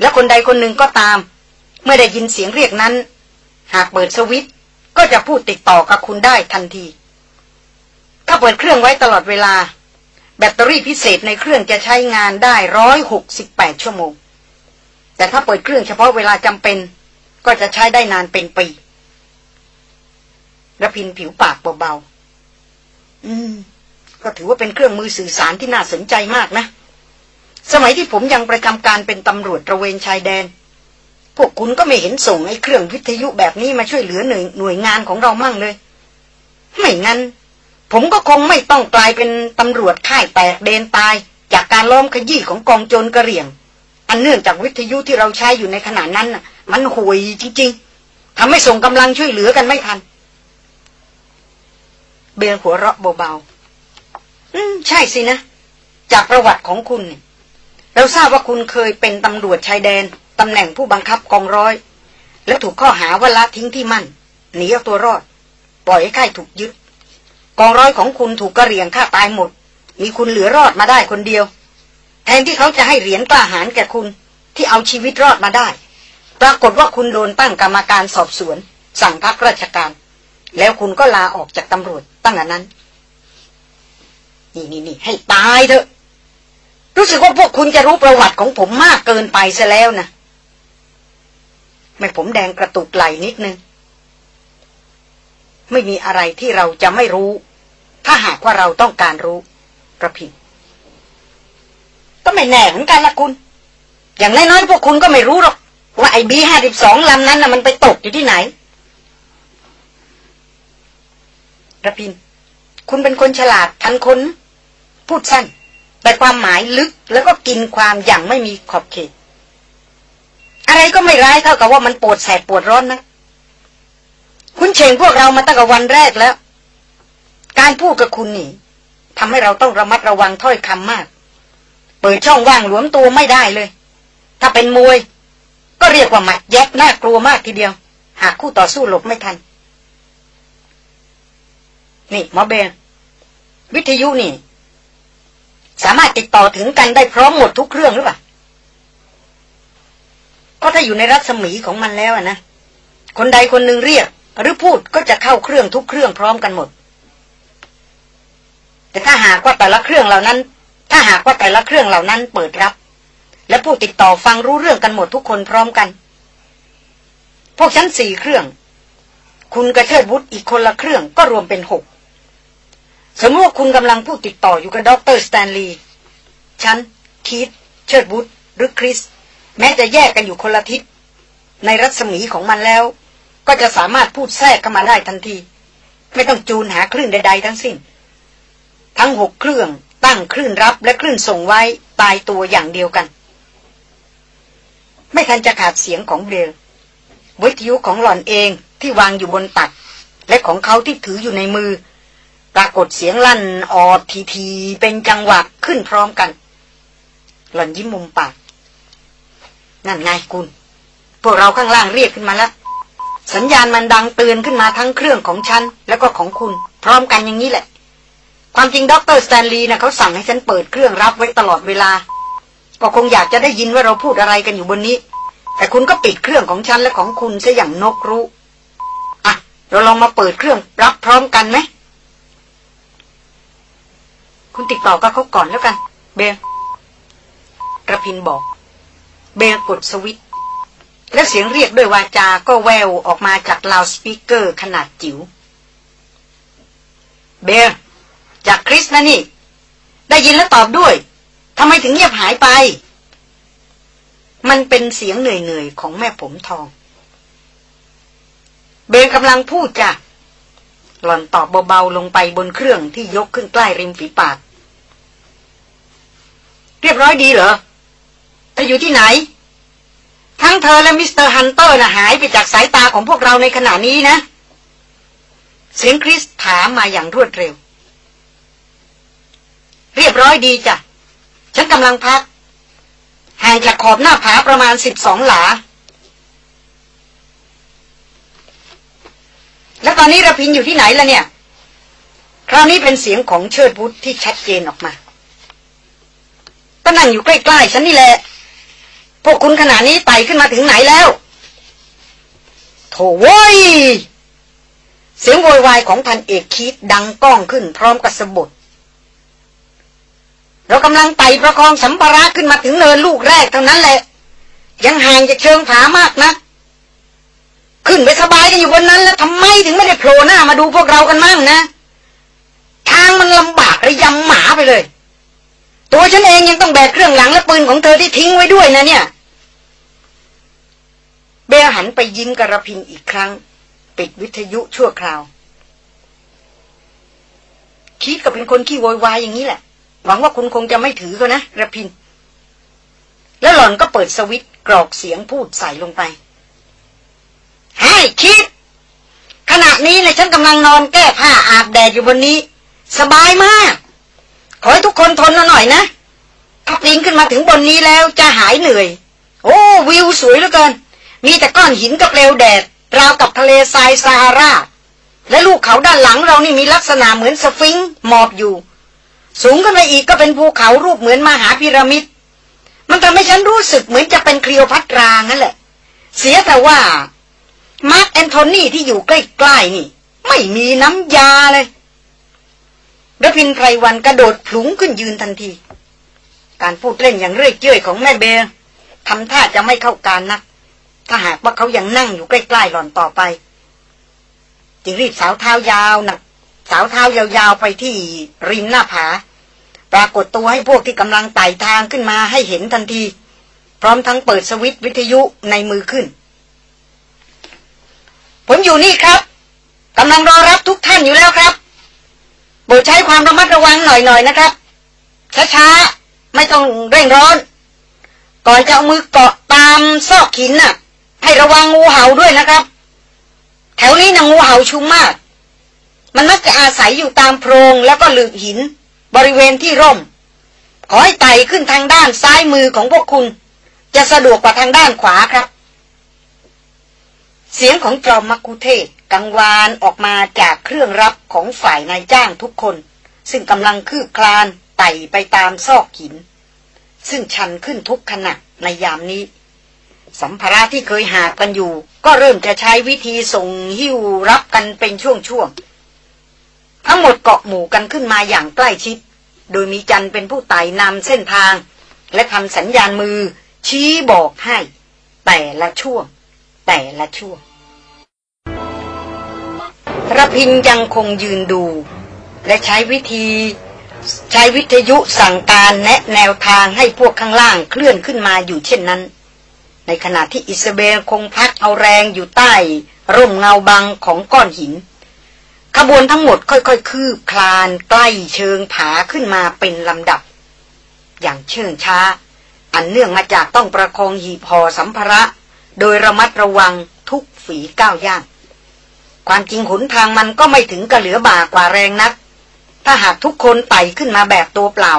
และคนใดคนหนึ่งก็ตาม เมื่อได้ยินเสียงเรียกนั้น หากเปิดสวิตช์ก็จะพูดติดต่อกับคุณได้ทันที ถ้าเปิดเครื่องไว้ตลอดเวลา แบตเตอรี่พิเศษในเครื่องจะใช้งานได้ร้อยหกสิบแปดชั่วโมง แต่ถ้าเปิดเครื่องเฉพาะเวลาจำเป็น ก็จะใช้ได้นานเป็นปีระพินผิวปากเบาๆ อืม ก็ถือว่าเป็นเครื่องมือสื่อสารที่น่าสนใจมากนะ สมัยที่ผมยังประจำการเป็นตำรวจตระเวนชายแดน พวกคุณก็ไม่เห็นส่งไอ้เครื่องวิทยุแบบนี้มาช่วยเหลือหน่วยหน่วยงานของเรามั่งเลย ไม่งั้น ผมก็คงไม่ต้องกลายเป็นตำรวจค่ายแตกเดนตาย จากการล้อมขยี้ของกองโจรกระเหรี่ยง อันเนื่องจากวิทยุที่เราใช้อยู่ในขณะนั้นมันห่วยจริง ๆทำให้ส่งกำลังช่วยเหลือกันไม่ทัน เบลหัวเราะเบาๆอืมใช่สินะ จากประวัติของคุณ เราทราบว่าคุณเคยเป็นตำรวจชายแดน ตำแหน่งผู้บังคับกองร้อย และถูกข้อหาว่าละทิ้งที่มั่น หนีเอาตัวรอด ปล่อยให้ค่ายถูกยึด กองร้อยของคุณถูกกระเรียงฆ่าตายหมด มีคุณเหลือรอดมาได้คนเดียว แทนที่เขาจะให้เหรียญกล้าหาญแก่คุณที่เอาชีวิตรอดมาได้ ปรากฏว่าคุณโดนตั้งกรรมการสอบสวน สั่งพักราชการ แล้วคุณก็ลาออกจากตำรวจตั้งแต่นั้น นี่นี่นี่ให้ตายเถอะรู้สึกว่าพวกคุณจะรู้ประวัติของผมมากเกินไปซะแล้วนะ ไม่ผมแดงกระตุกไหลนิดนึง ไม่มีอะไรที่เราจะไม่รู้ ถ้าหากว่าเราต้องการรู้ประพินก็ไม่แน่เหมือนกันละคุณ อย่างน้อยๆพวกคุณก็ไม่รู้หรอกว่าไอ้บีห้าสิบสองลำนั้นน่ะมันไปตกอยู่ที่ไหนระพิน คุณเป็นคนฉลาดทันคน พูดสั้น แต่ความหมายลึกแล้วก็กินความอย่างไม่มีขอบเขต อะไรก็ไม่ร้ายเท่ากับว่ามันปวดแสบปวดร้อนนะคุณเชงพวกเรามาตั้งแต่วันแรกแล้ว การพูดกับคุณนี่ทำให้เราต้องระมัดระวังถ้อยคำมาก เปิดช่องว่างหลวมตัวไม่ได้เลย ถ้าเป็นมวย ก็เรียกว่าหมัดแยบน่ากลัวมากทีเดียว หากคู่ต่อสู้หลบไม่ทัน นี่หมอเบนวิทยุนี่ สามารถติดต่อถึงกันได้พร้อมหมดทุกเครื่องหรือเปล่า ก็ถ้าอยู่ในรัศมีของมันแล้วนะ คนใดคนหนึ่งเรียก หรือพูดก็จะเข้าเครื่องทุกเครื่องพร้อมกันหมด แต่ถ้าหากว่าแต่ละเครื่องเหล่านั้น ถ้าหากว่าแต่ละเครื่องเหล่านั้นเปิดรับ และผู้ติดต่อฟังรู้เรื่องกันหมดทุกคนพร้อมกัน พวกฉันสี่เครื่อง คุณกับเชิดวุฒอีกคนละเครื่องก็รวมเป็นหกสมมติว่าคุณกำลังพูดติดต่ออยู่กับด็อกเตอร์สแตนลีย์ฉันคีตเชิดวุฒหรือคริส แม้จะแยกกันอยู่คนละทิศ ในรัศมีของมันแล้ว ก็จะสามารถพูดแทรกเข้ามาได้ทันที ไม่ต้องจูนหาคลื่นใด ๆ ทั้งสิ้น ทั้งหกเครื่องตั้งคลื่นรับและคลื่นส่งไว้ตายตัวอย่างเดียวกัน ไม่ทันจะขาดเสียงของเบลวิทยุของหล่อนเองที่วางอยู่บนตัก และของเขาที่ถืออยู่ในมือ ปรากฏเสียงลั่นออดถี่ๆเป็นจังหวะขึ้นพร้อมกัน หล่อนยิ้มมุมปาก นั่นไงคุณ พวกเราข้างล่างเรียกขึ้นมาแล้ว สัญญาณมันดังเตือนขึ้นมาทั้งเครื่องของฉัน แล้วก็ของคุณ พร้อมกันอย่างนี้แหละ ความจริงด็อกเตอร์สแตนลีย์นะเขาสั่งให้ฉันเปิดเครื่องรับไว้ตลอดเวลา ก็คงอยากจะได้ยินว่าเราพูดอะไรกันอยู่บนนี้ แต่คุณก็ปิดเครื่องของฉันและของคุณซะอย่างนกรู้อะเราลองมาเปิดเครื่องรับพร้อมกันไหมคุณติดต่อกับเขาก่อนแล้วกัน เบลกับรพินทร์บอก เบลกดสวิตช์และเสียงเรียกด้วยวาจาก็แว่วออกมาจาก loudspeaker ขนาดจิ๋ว เบลจากคริสนะนี่ ได้ยินแล้วตอบด้วยทำไมถึงเงียบหายไป มันเป็นเสียงเหนื่อยๆ ของแม่ผมทอง เบลกำลังพูดจ้ะ หล่อนตอบเบาๆลงไปบนเครื่องที่ยกขึ้นใกล้ริมฝีปาก เรียบร้อยดีเหรอ เธออยู่ที่ไหน ทั้งเธอและ Mister Hunter น่ะหายไปจากสายตาของพวกเราในขณะนี้นะ เสียงคริสถามมาอย่างรวดเร็ว เรียบร้อยดีจ้ะ ฉันกำลังพัก ห่างจากขอบหน้าผาประมาณสิบสองหลา แล้วตอนนี้ระพินอยู่ที่ไหนล่ะเนี่ย คราวนี้เป็นเสียงของเชิดบุตรที่ชัดเจนออกมาก็นั่งอยู่ใกล้ๆฉันนี่แหละ พวกคุณขณะนี้ไต่ขึ้นมาถึงไหนแล้ว โถโว้ย เสียงโวยวายของพันเอกคิดดังก้องขึ้นพร้อมกับสะบดเรากำลังไต่ประคองสัมภาระขึ้นมาถึงเนินลูกแรกเท่านั้นแหละ ยังห่างจากเชิงผามากนะ ขึ้นไปสบายกันอยู่บนนั้นแล้วทำไมถึงไม่ได้โผล่หน้ามาดูพวกเรากันมั่งนะทางมันลำบากระยำหมาไปเลย ตัวฉันเองยังต้องแบกเครื่องหลังและปืนของเธอที่ทิ้งไว้ด้วยนะเนี่ย เบลหันไปยิ้มกระพินอีกครั้ง ปิดวิทยุชั่วคราว คิดก็เป็นคนขี้โวยวายอย่างนี้แหละ หวังว่าคุณคงจะไม่ถือเขานะระพิน แล้วหล่อนก็เปิดสวิตช์กรอกเสียงพูดใส่ลงไป ให้คิด ขณะนี้เลยฉันกำลังนอนแก้ผ้าอาบแดดอยู่บนนี้ สบายมาก ขอให้ทุกคนทนหน่อยนะ ถ้าปีนขึ้นมาถึงบนนี้แล้วจะหายเหนื่อย โอ้วิวสวยเหลือเกิน มีแต่ก้อนหินกับเปลวแดด ราวกับทะเลทรายซาฮารา และลูกเขาด้านหลังเรานี่มีลักษณะเหมือนสฟิงค์หมอบอยู่ สูงขึ้นไปอีกก็เป็นภูเขารูปเหมือนมหาพีระมิด มันทำให้ฉันรู้สึกเหมือนจะเป็นคลีโอพัตรานั่นแหละ เสียแต่ว่า มาร์กแอนโทนีที่อยู่ใกล้ๆนี่ ไม่มีน้ำยาเลยระพินไพรวันกระโดดผลุงขึ้นยืนทันที การพูดเล่นอย่างเรื่อยเจื่อยของแม่เบลทำท่าจะไม่เข้าการนัก ถ้าหากว่าเขายังนั่งอยู่ใกล้ๆหล่อนต่อไป จึงรีบสาวเท้ายาวหนักสาวเท้ายาวๆไปที่ริมหน้าผา ปรากฏตัวให้พวกที่กำลังไต่ทางขึ้นมาให้เห็นทันที พร้อมทั้งเปิดสวิตช์วิทยุในมือขึ้น ผมอยู่นี่ครับกำลังรอรับทุกท่านอยู่แล้วครับโปรดใช้ความระมัดระวังหน่อยๆนะครับ ช้าๆ ไม่ต้องเร่งร้อน ก่อนจะเอามือเกาะตามซอกหินน่ะ ให้ระวังงูเห่าด้วยนะครับ แถวนี้นะงูเห่าชุมมาก มันมักจะอาศัยอยู่ตามโพรงแล้วก็หลืบหิน บริเวณที่ร่ม ขอให้ไต่ขึ้นทางด้านซ้ายมือของพวกคุณ จะสะดวกกว่าทางด้านขวาครับ เสียงของจอมมักคุเทศกังวานออกมาจากเครื่องรับของฝ่ายนายจ้างทุกคน ซึ่งกำลังคืบคลานไต่ไปตามซอกหิน ซึ่งชันขึ้นทุกขณะในยามนี้ สัมภาระที่เคยหากันอยู่ ก็เริ่มจะใช้วิธีส่งหิ้วรับกันเป็นช่วงๆ ทั้งหมดเกาะหมู่กันขึ้นมาอย่างใกล้ชิด โดยมีจันเป็นผู้ไต่นำเส้นทาง และทำสัญญาณมือ ชี้บอกให้ แต่ละช่วง แต่ละช่วงระพินยังคงยืนดู และใช้วิธี ใช้วิทยุสั่งการแนะแนวทางให้พวกข้างล่างเคลื่อนขึ้นมาอยู่เช่นนั้น ในขณะที่อิสเบลคงพักเอาแรงอยู่ใต้ ร่มเงาบังของก้อนหิน ขบวนทั้งหมดค่อยๆ คืบคลานใกล้เชิงผาขึ้นมาเป็นลำดับ อย่างเชื่องช้า อันเนื่องมาจากต้องประคองหีบห่อสัมภาระ โดยระมัดระวังทุกฝีก้าวย่าง ความจริงหนทางมันก็ไม่ถึงกระเหลือบ่ากว่าแรงนัก ถ้าหากทุกคนไต่ขึ้นมาแบบตัวเปล่า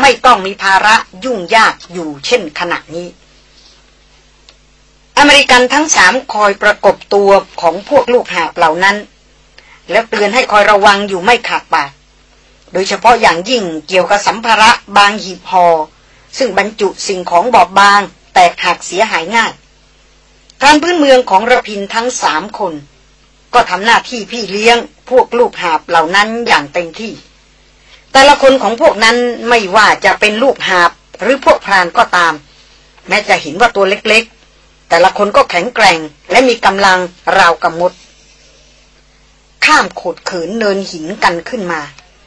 ไม่ต้องมีภาระยุ่งยากอยู่เช่นขณะนี้ อเมริกันทั้งสามคอยประกบตัวของพวกลูกหาบเหล่านั้น แล้วเตือนให้คอยระวังอยู่ไม่ขาดปากโดยเฉพาะอย่างยิ่งเกี่ยวกับสัมภาระบางหีบหอซึ่งบรรจุสิ่งของบอบบาง แตกหักเสียหายง่ายการพื้นเมืองของระพินทั้งสามคน ก็ทำหน้าที่พี่เลี้ยงพวกลูกหาบเหล่านั้นอย่างเต็มที่ แต่ละคนของพวกนั้นไม่ว่าจะเป็นลูกหาบหรือพวกพรานก็ตาม แม้จะเห็นว่าตัวเล็ก แต่ละคนก็แข็งแกร่งและมีกำลังราวกับมด ข้ามโขดเขินเนินหินกันขึ้นมา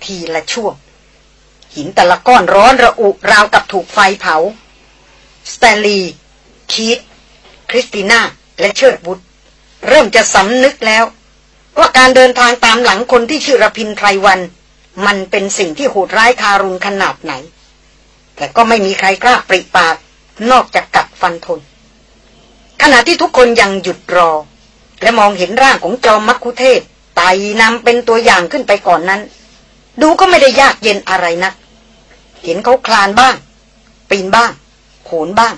ทีละช่วง หินแต่ละก้อนร้อนระอุราวกับถูกไฟเผา สแตนลีย์คีตคริสติน่า และเชิดวุธ เริ่มจะสำนึกแล้ว ว่าการเดินทางตามหลังคนที่ชื่อรพินทร์ไพรวัลย์ มันเป็นสิ่งที่โหดร้ายทารุณขนาดไหน แต่ก็ไม่มีใครกล้าปริปากนอกจากกัดฟันทน ขณะที่ทุกคนยังหยุดรอ และมองเห็นร่างของจอมมักคุเทศไต่นำเป็นตัวอย่างขึ้นไปก่อนนั้น ดูก็ไม่ได้ยากเย็นอะไรนัก เห็นเขาคลานบ้าง ปีนบ้าง โขนบ้าง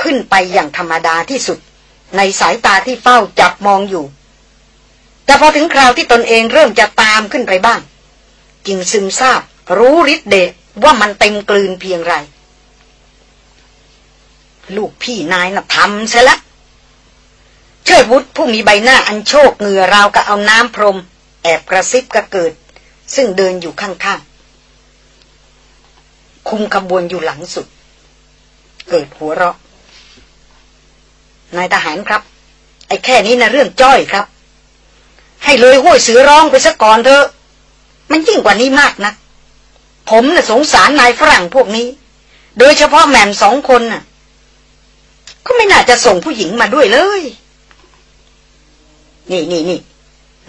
ขึ้นไปอย่างธรรมดาที่สุด ในสายตาที่เฝ้าจับมองอยู่ แต่พอถึงคราวที่ตนเองเริ่มจะตามขึ้นไปบ้าง จึงซึมซาบ รู้ฤทธิ์เดชว่ามันเต็มกลืนเพียงไร ลูกพี่นายน่ะทำซะละ เชิดวุฒผู้มีใบหน้าอันโชคเหงื่อราวกับเอาน้ำพรม แอบกระซิบกระเกิด ซึ่งเดินอยู่ข้างๆ คุมขบวนอยู่หลังสุด เกิดหัวเราะ นายทหารครับ ไอ้แค่นี้นะเรื่องจ้อยครับ ให้เลยห้วยเสือร้องไปซะก่อนเถอะ มันยิ่งกว่านี้มากนะผมนะ่ะสงสารนายฝรั่งพวกนี้ โดยเฉพาะแหม่มสองคนน่ะ ก็ไม่น่าจะส่งผู้หญิงมาด้วยเลย นี่นี่นี่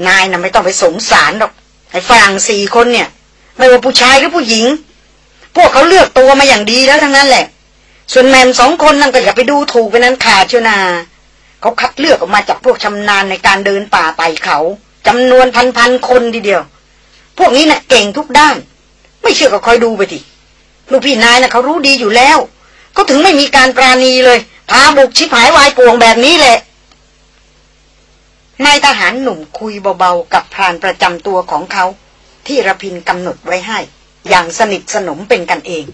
นายนะ่ะไม่ต้องไปสงสารหรอกไอ้ฝรั่งสี่คนเนี่ย ไม่ว่าผู้ชายหรือผู้หญิง พวกเขาเลือกตัวมาอย่างดีแล้วทั้งนั้นแหละ ส่วนแมมสองคนนั่นก็อย่าไปดูถูกไปนั้นขาดเชียวนาเขาคัดเลือกออกมาจากพวกชำนาญในการเดินป่าไต่เขาจำนวนพันๆคนทีเดียว พวกนี้นะ่ะเก่งทุกด้าน ไม่เชื่อก็คอยดูไปทีลูกพี่นายนะ่ะเขารู้ดีอยู่แล้วเขาถึงไม่มีการปราณีเลยพาบุกชิบหายวายป่วงแบบนี้แหละ นายทหารหนุ่มคุยเบาๆกับพรานประจำตัวของเขา ที่ระพินกำหนดไว้ให้ อย่างสนิทสนมเป็นกันเอง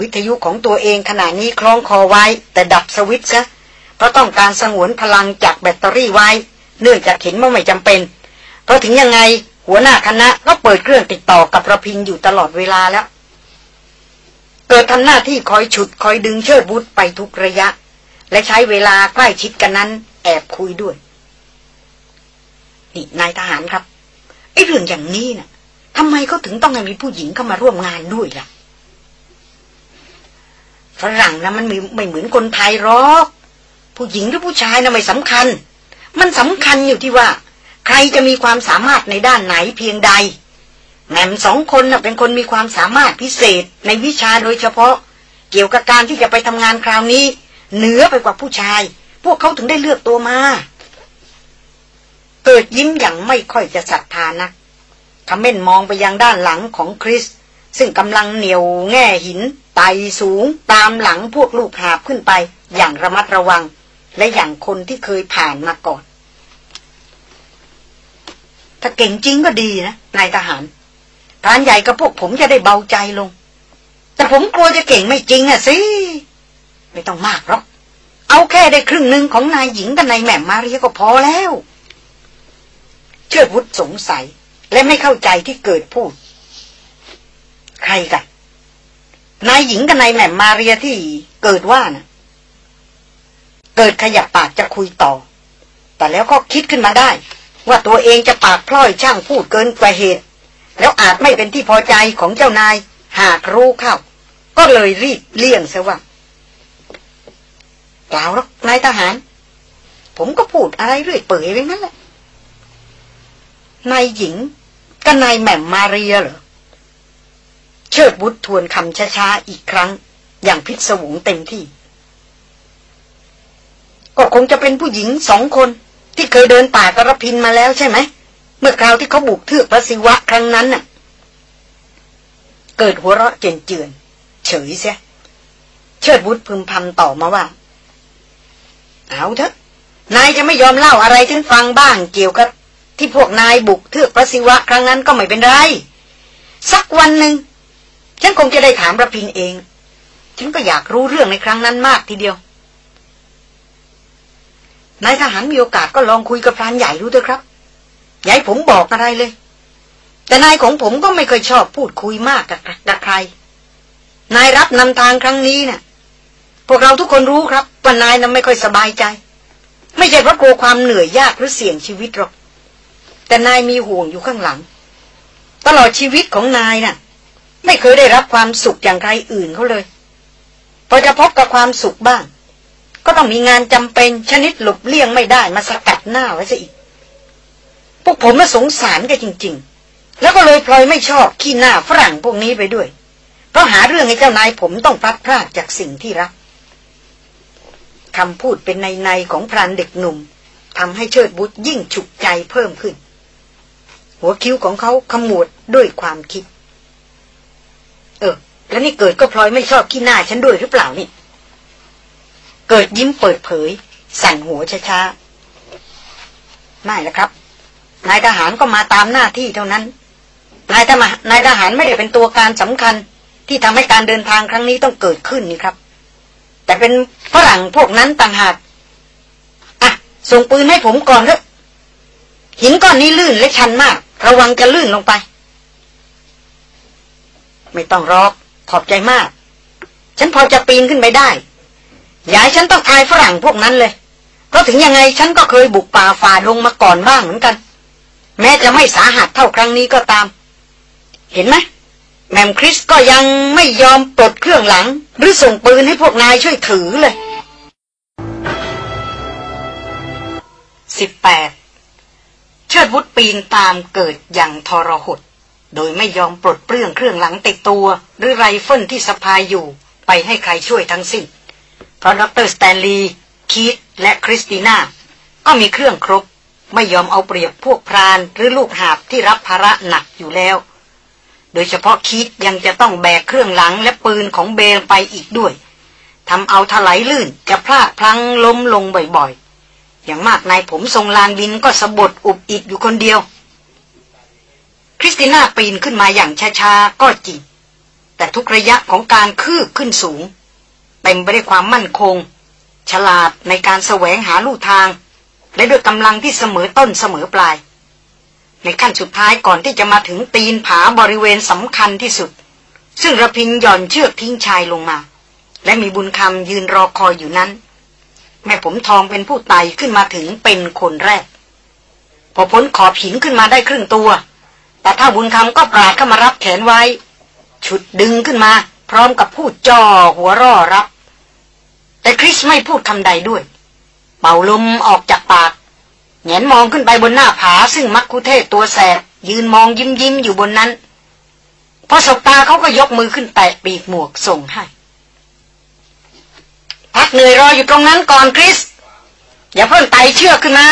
วิทยุของตัวเองขณะนี้คล้องคอไว้ แต่ดับสวิตช์ซะเพราะต้องการสงวนพลังจากแบตเตอรี่ไว้ เนื่องจากเห็นว่าไม่จำเป็น เพราะถึงยังไงหัวหน้าคณะก็เปิดเครื่องติดต่อกับระพินอยู่ตลอดเวลาแล้ว เกิดทำหน้าที่คอยฉุดคอยดึงเชิดบุตรไปทุกระยะ และใช้เวลาใกล้ชิดกันนั้น แอบคุยด้วย นี่นายทหารครับไอ้เรื่องอย่างนี้นะ่ะทำไมเขาถึงต้องให้มีผู้หญิงเข้ามาร่วมงานด้วยล่ะฝรั่งนะมันไม่เหมือนคนไทยหรอก ผู้หญิงหรือผู้ชายนะไม่สำคัญ มันสำคัญอยู่ที่ว่า ใครจะมีความสามารถในด้านไหนเพียงใดแม่มสองคนนะเป็นคนมีความสามารถพิเศษในวิชาโดยเฉพาะ เกี่ยวกับการที่จะไปทำงานคราวนี้ เหนือไปกว่าผู้ชาย พวกเขาถึงได้เลือกตัวมา เกิดยิ้มอย่างไม่ค่อยจะศรัทธานะคำเม่นมองไปยังด้านหลังของคริส ซึ่งกำลังเหนียวแง่หินไต่สูง ตามหลังพวกลูกหาบขึ้นไป อย่างระมัดระวัง และอย่างคนที่เคยผ่านมาก่อน ถ้าเก่งจริงก็ดีนะนายทหารพรานใหญ่กับพวกผมจะได้เบาใจลง แต่ผมกลัวจะเก่งไม่จริงอะสิ ไม่ต้องมากหรอก เอาแค่ได้ครึ่งหนึ่งของนายหญิงกับนายแหม่มมาเรียก็พอแล้ว เชิดวุฒสงสัย และไม่เข้าใจที่เกิดพูด ใครกันนายหญิงกับนายแหม่มมาเรียที่เกิดว่านะเกิดขยับปากจะคุยต่อ แต่แล้วก็คิดขึ้นมาได้ ว่าตัวเองจะปากพล่อยช่างพูดเกินกว่าเหตุ แล้วอาจไม่เป็นที่พอใจของเจ้านาย หากรู้เข้า ก็เลยรีบเลี่ยงซะว่าเปล่าหรอกนายทหาร ผมก็พูดอะไรเรื่อยเปื่อยเรื่องนั้นแหละ นายหญิงกับนายแหม่มมาเรียเหรอ เชิดบุตรทวนคำช้าๆอีกครั้ง อย่างพิศวงเต็มที่ ก็คงจะเป็นผู้หญิงสองคนที่เคยเดินป่ากระพินมาแล้วใช่ไหม เมื่อคราวที่เขาบุกเทือกพระศิวะครั้งนั้นน่ะ เกิดหัวเราะเจนเจือนเฉยเสีย เชิดบุตรพึมพำต่อมาว่า เอาเถอะ นายจะไม่ยอมเล่าอะไรฉันฟังบ้างเกี่ยวกับ ที่พวกนายบุกเทือกพระศิวะครั้งนั้นก็ไม่เป็นไร สักวันหนึ่งฉันคงจะได้ถามระพินเอง ฉันก็อยากรู้เรื่องในครั้งนั้นมากทีเดียวนายทหารมีโอกาสก็ลองคุยกับพรานใหญ่ดูเถอะครับอย่าให้ผมบอกอะไรเลย แต่นายของผมก็ไม่เคยชอบพูดคุยมากกับใคร นายรับนำทางครั้งนี้เนะ่ะ พวกเราทุกคนรู้ครับว่านายนั้นไม่ค่อยสบายใจ ไม่ใช่เพราะกลัวความเหนื่อยยากหรือเสี่ยงชีวิตหรอก แต่นายมีห่วงอยู่ข้างหลัง ตลอดชีวิตของนายนะ่ะ ไม่เคยได้รับความสุขอย่างใครอื่นเขาเลย พอจะพบกับความสุขบ้าง ก็ต้องมีงานจำเป็นชนิดหลบเลี่ยงไม่ได้มาสกัดหน้าไว้ซะอีก พวกผมมาสงสารกันจริง ๆ แล้วก็เลยพลอยไม่ชอบขี้หน้าฝรั่งพวกนี้ไปด้วยเพราะหาเรื่องให้เจ้านายผมต้องพลัดพรากจากสิ่งที่รักคำพูดเป็นในในของพรานเด็กหนุ่มทำให้เชิดบุตรยิ่งฉุกใจเพิ่มขึ้น หัวคิ้วของเขาขมวดด้วยความคิด เออ แล้วนี่เกิดก็พลอยไม่ชอบขี้หน้าฉันด้วยหรือเปล่านี่ เกิดยิ้มเปิดเผย สั่นหัวช้าๆไม่ละครับ นายทหารก็มาตามหน้าที่เท่านั้น นายทหารนายทหารไม่ได้เป็นตัวการสำคัญ ที่ทำให้การเดินทางครั้งนี้ต้องเกิดขึ้นนี่ครับ แต่เป็นฝรั่งพวกนั้นต่างหากอะส่งปืนให้ผมก่อนเถอะหินก้อนนี้ลื่นและชันมาก ระวังจะลื่นลงไป ไม่ต้องรอกขอบใจมาก ฉันพอจะปีนขึ้นไปได้อย่าให้ฉันต้องอายฝรั่งพวกนั้นเลยเพราะถึงยังไงฉันก็เคยบุกป่าฝ่าดงมาก่อนบ้างเหมือนกัน แม้จะไม่สาหัสเท่าครั้งนี้ก็ตาม เห็นไหมแมมคริสก็ยังไม่ยอมปลดเครื่องหลัง หรือส่งปืนให้พวกนายช่วยถือเลยสิบแปด เชิดวุฒปีนตามเกิดอย่างทรหด โดยไม่ยอมปลดเปลื้องเครื่องหลังติดตัว หรือไรเฟิลที่สะพายอยู่ไปให้ใครช่วยทั้งสิ้น เพราะดรสแตนลีย์คีตและคริสติน่า ก็มีเครื่องครบ ไม่ยอมเอาเปรียบพวกพรานหรือลูกหาบที่รับภาระหนักอยู่แล้ว โดยเฉพาะคีตยังจะต้องแบกเครื่องหลังและปืนของเบลไปอีกด้วยทำเอาไถลลื่นจะพลาดพลั้งล้มลงบ่อยๆ อย่างมากนายผมทรงลานบินก็สะบดอุบอิดอยู่คนเดียว คริสติน่าปีนขึ้นมาอย่างช้าๆ ก็จริง แต่ทุกระยะของการคืบขึ้นสูงเต็มไปด้วยความมั่นคง ฉลาดในการแสวงหาลู่ทาง และด้วยกำลังที่เสมอต้นเสมอปลาย ในขั้นสุดท้ายก่อนที่จะมาถึงตีนผาบริเวณสำคัญที่สุด ซึ่งระพินหย่อนเชือกทิ้งชายลงมา และมีบุญคำยืนรอคอยอยู่นั้น แม่ผมทองเป็นผู้ไต่ขึ้นมาถึงเป็นคนแรก พอพ้นขอบหินขึ้นมาได้ครึ่งตัวแต่ถ้าบุญคำก็ปราดเข้ามารับแขนไว้ ฉุดดึงขึ้นมา พร้อมกับพูดจ่อหัวร่อรับ แต่คริสไม่พูดคำใดด้วย เป่าลมออกจากปากเงนมองขึ้นไปบนหน้าผาซึ่งมักคุเทศตัวแสบ ยืนมองยิ้มยิ้มอยู่บนนั้น พอสบตาเขาก็ยกมือขึ้นแตะปีกหมวกส่งให้ พักเหนื่อยรออยู่ตรงนั้นก่อนคริส อย่าเพิ่งไต่เชือกขึ้นมา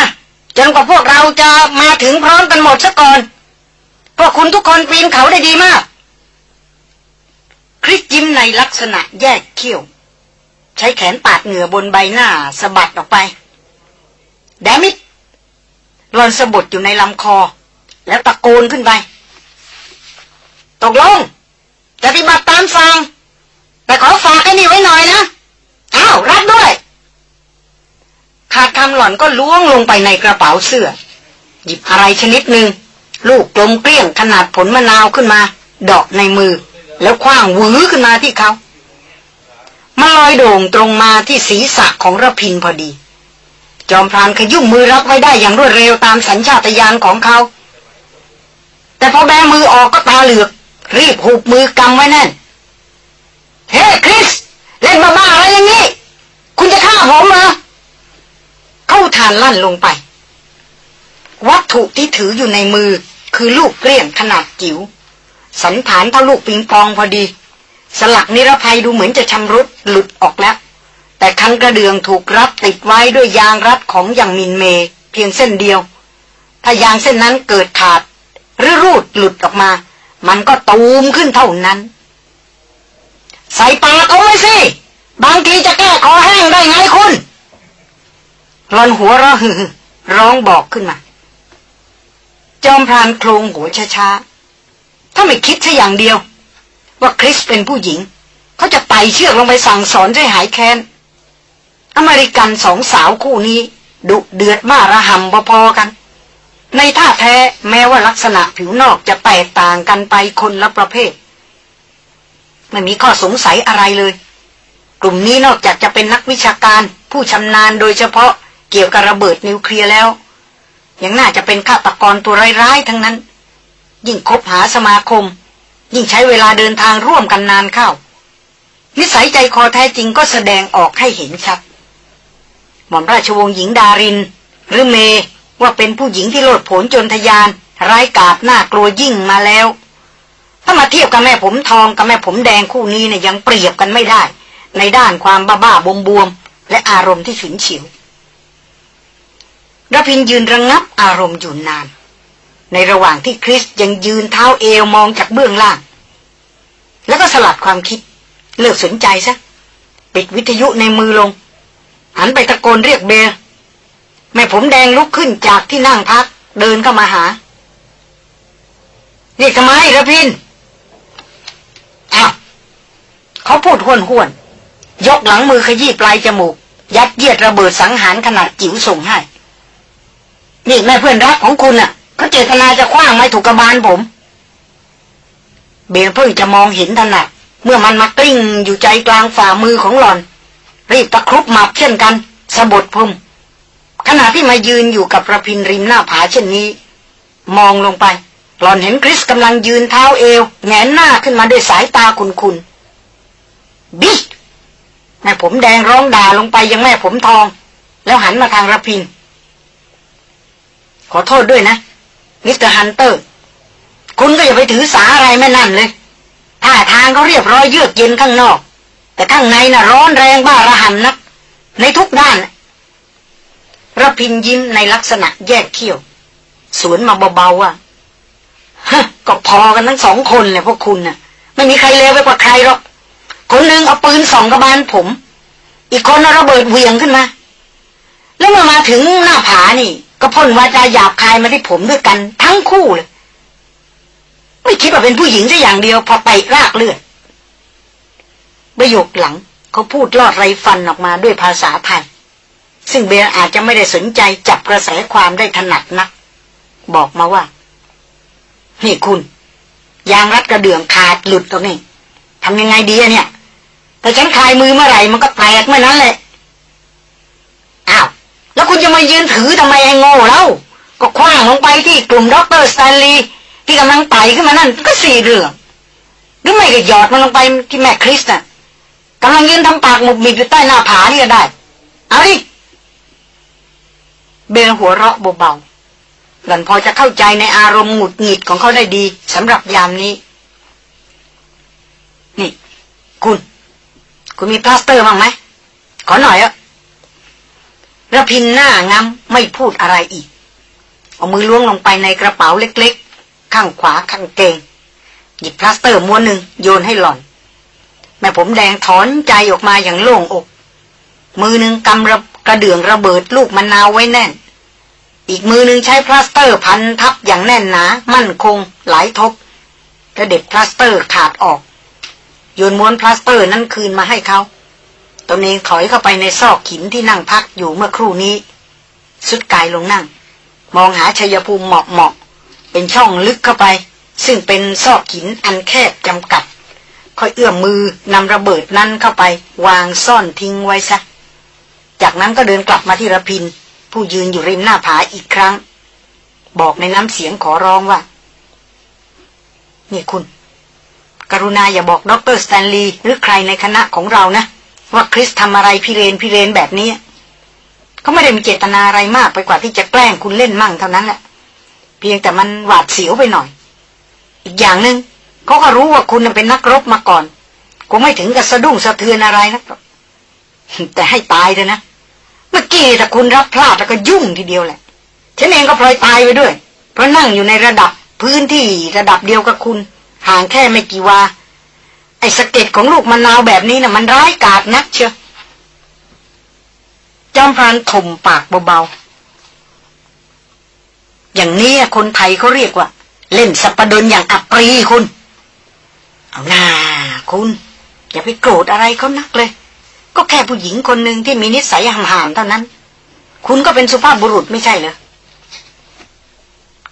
จนกว่าพวกเราจะมาถึงพร้อมกันหมดซะก่อน พวกคุณทุกคนปีนเขาได้ดีมาก คริสยิ้มในลักษณะแยกเขี้ยว ใช้แขนปาดเหงื่อบนใบหน้าสะบัดออกไป แดมิดหลอนสะบดอยู่ในลำคอ แล้วตะโกนขึ้นไป ตกลงจะปฏิบัติตามฟัง แต่ขอฝากไอ้นี่ไว้หน่อยนะ อ้าวรับด้วย ขาดคำหล่อนก็ล้วงลงไปในกระเป๋าเสื้อ หยิบอะไรชนิดหนึ่งลูกกลมเกลี้ยงขนาดผลมะนาวขึ้นมา ดอกในมือ แล้วคว้างหวือขึ้นมาที่เขามันลอยโด่งตรงมาที่ศีรษะของระพินพอดี จอมพรานขยุ่มมือรับไว้ได้อย่างรวดเร็วตามสัญชาตญาณของเขา แต่พอแบมือออกก็ตาเหลือก รีบหุบมือกำไว้แน่น เฮ้คริส เล่นบ้าๆอะไรอย่างนี้ คุณจะฆ่าผมเหรอเข้าทานลั่นลงไป วัตถุที่ถืออยู่ในมือคือลูกเกลี้ยงขนาดจิ๋วสันฐานเท่าลูกปิงปองพอดี สลักนิรภัยดูเหมือนจะชำรุดหลุดออกแล้ว แต่คันกระเดืองถูกรัดติดไว้ด้วยยางรัดของอย่างมินเม เพียงเส้นเดียว ถ้ายางเส้นนั้นเกิดขาด หรือรูดหลุดออกมา มันก็ตูมขึ้นเท่านั้น ใส่ปากเอาไว้สิ บางทีจะแก้คอแห้งได้ไงคุณรอนหัวเราะฮือร้องบอกขึ้นมา จอมพรานโครงหัวช้าถ้าไม่คิดแค่อย่างเดียว ว่าคริสเป็นผู้หญิง เขาจะไต่เชือกลงไปสั่งสอนให้หายแค้น อเมริกันสองสาวคู่นี้ ดุเดือดบ้าระหำพอๆกัน ในท่าแท้แม้ว่าลักษณะผิวนอกจะแตกต่างกันไปคนละประเภท ไม่มีข้อสงสัยอะไรเลย กลุ่มนี้นอกจากจะเป็นนักวิชาการ ผู้ชำนาญโดยเฉพาะเกี่ยวกับระเบิดนิวเคลียร์แล้ว ยังน่าจะเป็นฆาตกรตัวร้ายๆทั้งนั้น ยิ่งคบหาสมาคม ยิ่งใช้เวลาเดินทางร่วมกันนานเข้า นิสัยใจคอแท้จริงก็แสดงออกให้เห็นชัด หม่อมราชวงศ์หญิงดาริน หรือเมว่าเป็นผู้หญิงที่โลดโผนจนทยาน ร้ายกาจน่ากลัวยิ่งมาแล้ว ถ้ามาเทียบกับแม่ผมทองกับแม่ผมแดงคู่นี้เนี่ยยังเปรียบกันไม่ได้ ในด้านความบ้าบ้าบวมบวมและอารมณ์ที่ฉุนเฉียวระพินยืนระงงับอารมณ์อยู่นาน ในระหว่างที่คริสยังยืนเท้าเอวมองจากเบื้องล่าง แล้วก็สลัดความคิด เลิกสนใจซะปิดวิทยุในมือลง หันไปตะโกนเรียกเบลแม่ผมแดงลุกขึ้นจากที่นั่งพัก เดินเข้ามาหา เรียกทำไมระพินอ้าว เขาพูดห้วนห้วนยกหลังมือขยี้ปลายจมูก ยัดเยียดระเบิดสังหารขนาดจิ๋วส่งให้ นี่แม่เพื่อนรักของคุณน่ะเขาเจตนาจะคว้างไม้ถูกกระบาลผม เบลเพิ่งจะมองเห็นถนัดเมื่อมันมากลิ้งอยู่ใจกลางฝ่ามือของหลอน รีบตะครุบหมับเช่นกันสะบดพุ่มขณะที่มายืนอยู่กับระพินริมหน้าผาเช่นนี้ มองลงไป หลอนเห็นคริสกำลังยืนเท้าเอวแงนหน้าขึ้นมาด้วยสายตาคุนคุน บิแม่ผมแดงร้องด่าลงไปยังแม่ผมทอง แล้วหันมาทางรพินทร์ ขอโทษด้วยนะ Mister Hunter คุณก็อย่าไปถือสาอะไรแม่นั่นเลยท่าทางเขาเรียบร้อยเยือกเย็นข้างนอก แต่ข้างในน่ะร้อนแรงบ้าระห่ำนัก ในทุกด้านรพินทร์ยิ้มในลักษณะแยกเขี้ยว สวนมาเบาๆว่าฮะก็พอกันทั้งสองคนเลยพวกคุณน่ะ ไม่มีใครเลวไปกว่าใครหรอก คนหนึ่งเอาปืนสองกระบาลผม อีกคนเอาระเบิดเวียงขึ้นมา แล้วเมื่อมาถึงหน้าผานี่ ก็พ่นวาจาหยาบคายมาที่ผมด้วยกันทั้งคู่เลย ไม่คิดว่าเป็นผู้หญิงแค่อย่างเดียว พอไปรากเลือดประโยคหลังเขาพูดลอดไรฟันออกมาด้วยภาษาไทยซึ่งเบลอาจจะไม่ได้สนใจจับกระแสความได้ถนัดนัก บอกมาว่า นี่คุณ ยางรัดกระเดื่องขาดหลุดตรงนี้ทำยังไงดีอะเนี่ย ถ้าฉันคลายมือเมื่อไหร่มันก็แตกเมื่อนั้นแหละอ้าวแล้วคุณจะมายืนถือทำไมไอ้โง่แล้วก็ขว้างลงไปที่กลุ่มด็อกเตอร์สแตนลีย์ที่กำลังไต่ขึ้นมานั่นก็สิ้นเรื่องหรือไม่ก็หยอดมันลงไปที่แม่คริสน่ะกำลังยืนทำปากหมุบมิบอยู่ใต้หน้าผานี่ก็ได้ เอาดิเบลหัวเราะเบาๆหล่อนพอจะเข้าใจในอารมณ์หงุดหงิดของเขาได้ดีสำหรับยามนี้ นี่ คุณ คุณมีพลาสเตอร์บ้างไหม ขอหน่อยอะรพินทร์หน้าง้ำไม่พูดอะไรอีก เอามือล้วงลงไปในกระเป๋าเล็กๆ ข้างขวากางเกง หยิบพลาสเตอร์ม้วนหนึ่งโยนให้หล่อน แม่ผมแดงถอนใจออกมาอย่างโล่งอก มือหนึ่งกำระกระเดื่องระเบิดลูกมะนาวไว้แน่น อีกมือหนึ่งใช้พลาสเตอร์พันทับอย่างแน่นหนา มั่นคง หลายทบกระเด็ดพลาสเตอร์ขาดออก โยนม้วนพลาสเตอร์นั้นคืนมาให้เขาตนเองถอยเข้าไปในซอกหินที่นั่งพักอยู่เมื่อครู่นี้ ทรุดกายลงนั่ง มองหาชัยภูมิเหมาะเหมาะเป็นช่องลึกเข้าไป ซึ่งเป็นซอกหินอันแคบจำกัด ค่อยเอื้อมมือนำระเบิดนั้นเข้าไป วางซ่อนทิ้งไว้ซะ จากนั้นก็เดินกลับมาที่รพินทร์ ผู้ยืนอยู่ริมหน้าผาอีกครั้ง บอกในน้ำเสียงขอร้องว่า นี่คุณ กรุณาอย่าบอกด็อกเตอร์สแตนลีย์หรือใครในคณะของเรานะ ว่าคริสทำอะไรพิเรนทร์พิเรนทร์แบบนี้เขาไม่ได้มีเจตนาอะไรมากไปกว่าที่จะแกล้งคุณเล่นมั่งเท่านั้นแหละเพียงแต่มันหวาดเสียวไปหน่อย อีกอย่างหนึง่งเขาก็รู้ว่าคุณเป็นนักรบมาก่อนคงไม่ถึงกับสะดุ้งสะเทือนอะไรนะแต่ให้ตายเลยนะเมื่อกี้ถ้าคุณรับพลาดแล้วก็ยุ่งทีเดียวแหละฉันเองก็พลอยตายไปด้วย เพราะนั่งอยู่ในระดับพื้นที่ระดับเดียวกับคุณ ห่างแค่ไม่กี่วา ไอ้สะเก็ดของลูกมะนาวแบบนี้นะ่ะ มันร้ายกาจนักเชียวจอมพรานถมปากเบาๆ อย่างนี้คนไทยเขาเรียกว่า เล่นสัปดนอย่างอัปรีคุณ เอาหน้าคุณ อย่าไปโกรธอะไรเขานักเลย ก็แค่ผู้หญิงคนหนึ่งที่มีนิสัยห่ามๆเท่านั้น คุณก็เป็นสุภาพบุรุษไม่ใช่เหรอ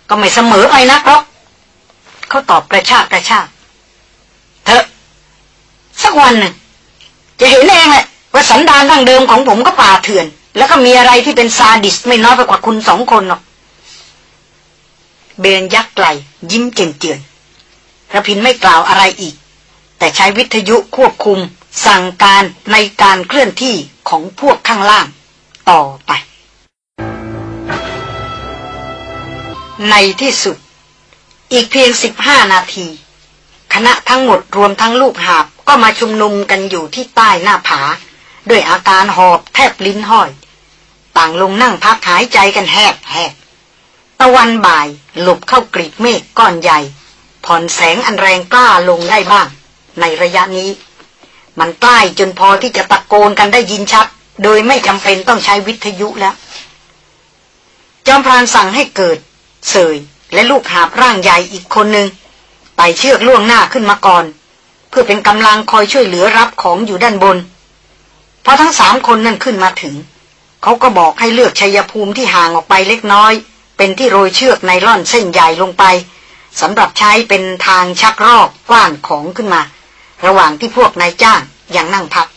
ก็ไม่เสมอไปนักหรอก เขาตอบกระชากกระชากเถอะสักวันหนึ่งจะเห็นเองแหละว่าสันดานดั้งเดิมของผมก็ป่าเถื่อน แล้วก็มีอะไรที่เป็นซาดิสไม่น้อยไปกว่าคุณสองคนหรอก เบนยักไหลยิ้มเจือนๆระพินไม่กล่าวอะไรอีก แต่ใช้วิทยุควบคุม สั่งการในการเคลื่อนที่ของพวกข้างล่าง ต่อไป ในที่สุด อีกเพียงสิบห้านาที คณะทั้งหมดรวมทั้งลูกหาบก็มาชุมนุมกันอยู่ที่ใต้หน้าผา ด้วยอาการหอบแทบลิ้นห้อย ต่างลงนั่งพักหายใจกันแหบแหบตะวันบ่ายหลบเข้ากรีบเมฆก้อนใหญ่ ผ่อนแสงอันแรงกล้าลงได้บ้าง ในระยะนี้ มันใกล้จนพอที่จะตะโกนกันได้ยินชัด โดยไม่จำเป็นต้องใช้วิทยุแล้ว จอมพรานสั่งให้เกิด เสย และลูกหาบร่างใหญ่อีกคนหนึ่งไต่เชือกล่วงหน้าขึ้นมาก่อน เพื่อเป็นกำลังคอยช่วยเหลือรับของอยู่ด้านบนพอทั้งสามคนนั่นขึ้นมาถึง เขาก็บอกให้เลือกชัยภูมิที่ห่างออกไปเล็กน้อย เป็นที่โรยเชือกไนล่อนเส้นใหญ่ลงไปสำหรับใช้เป็นทางชักรอกกว้านของขึ้นมา ระหว่างที่พวกนายจ้างยังนั่งพัก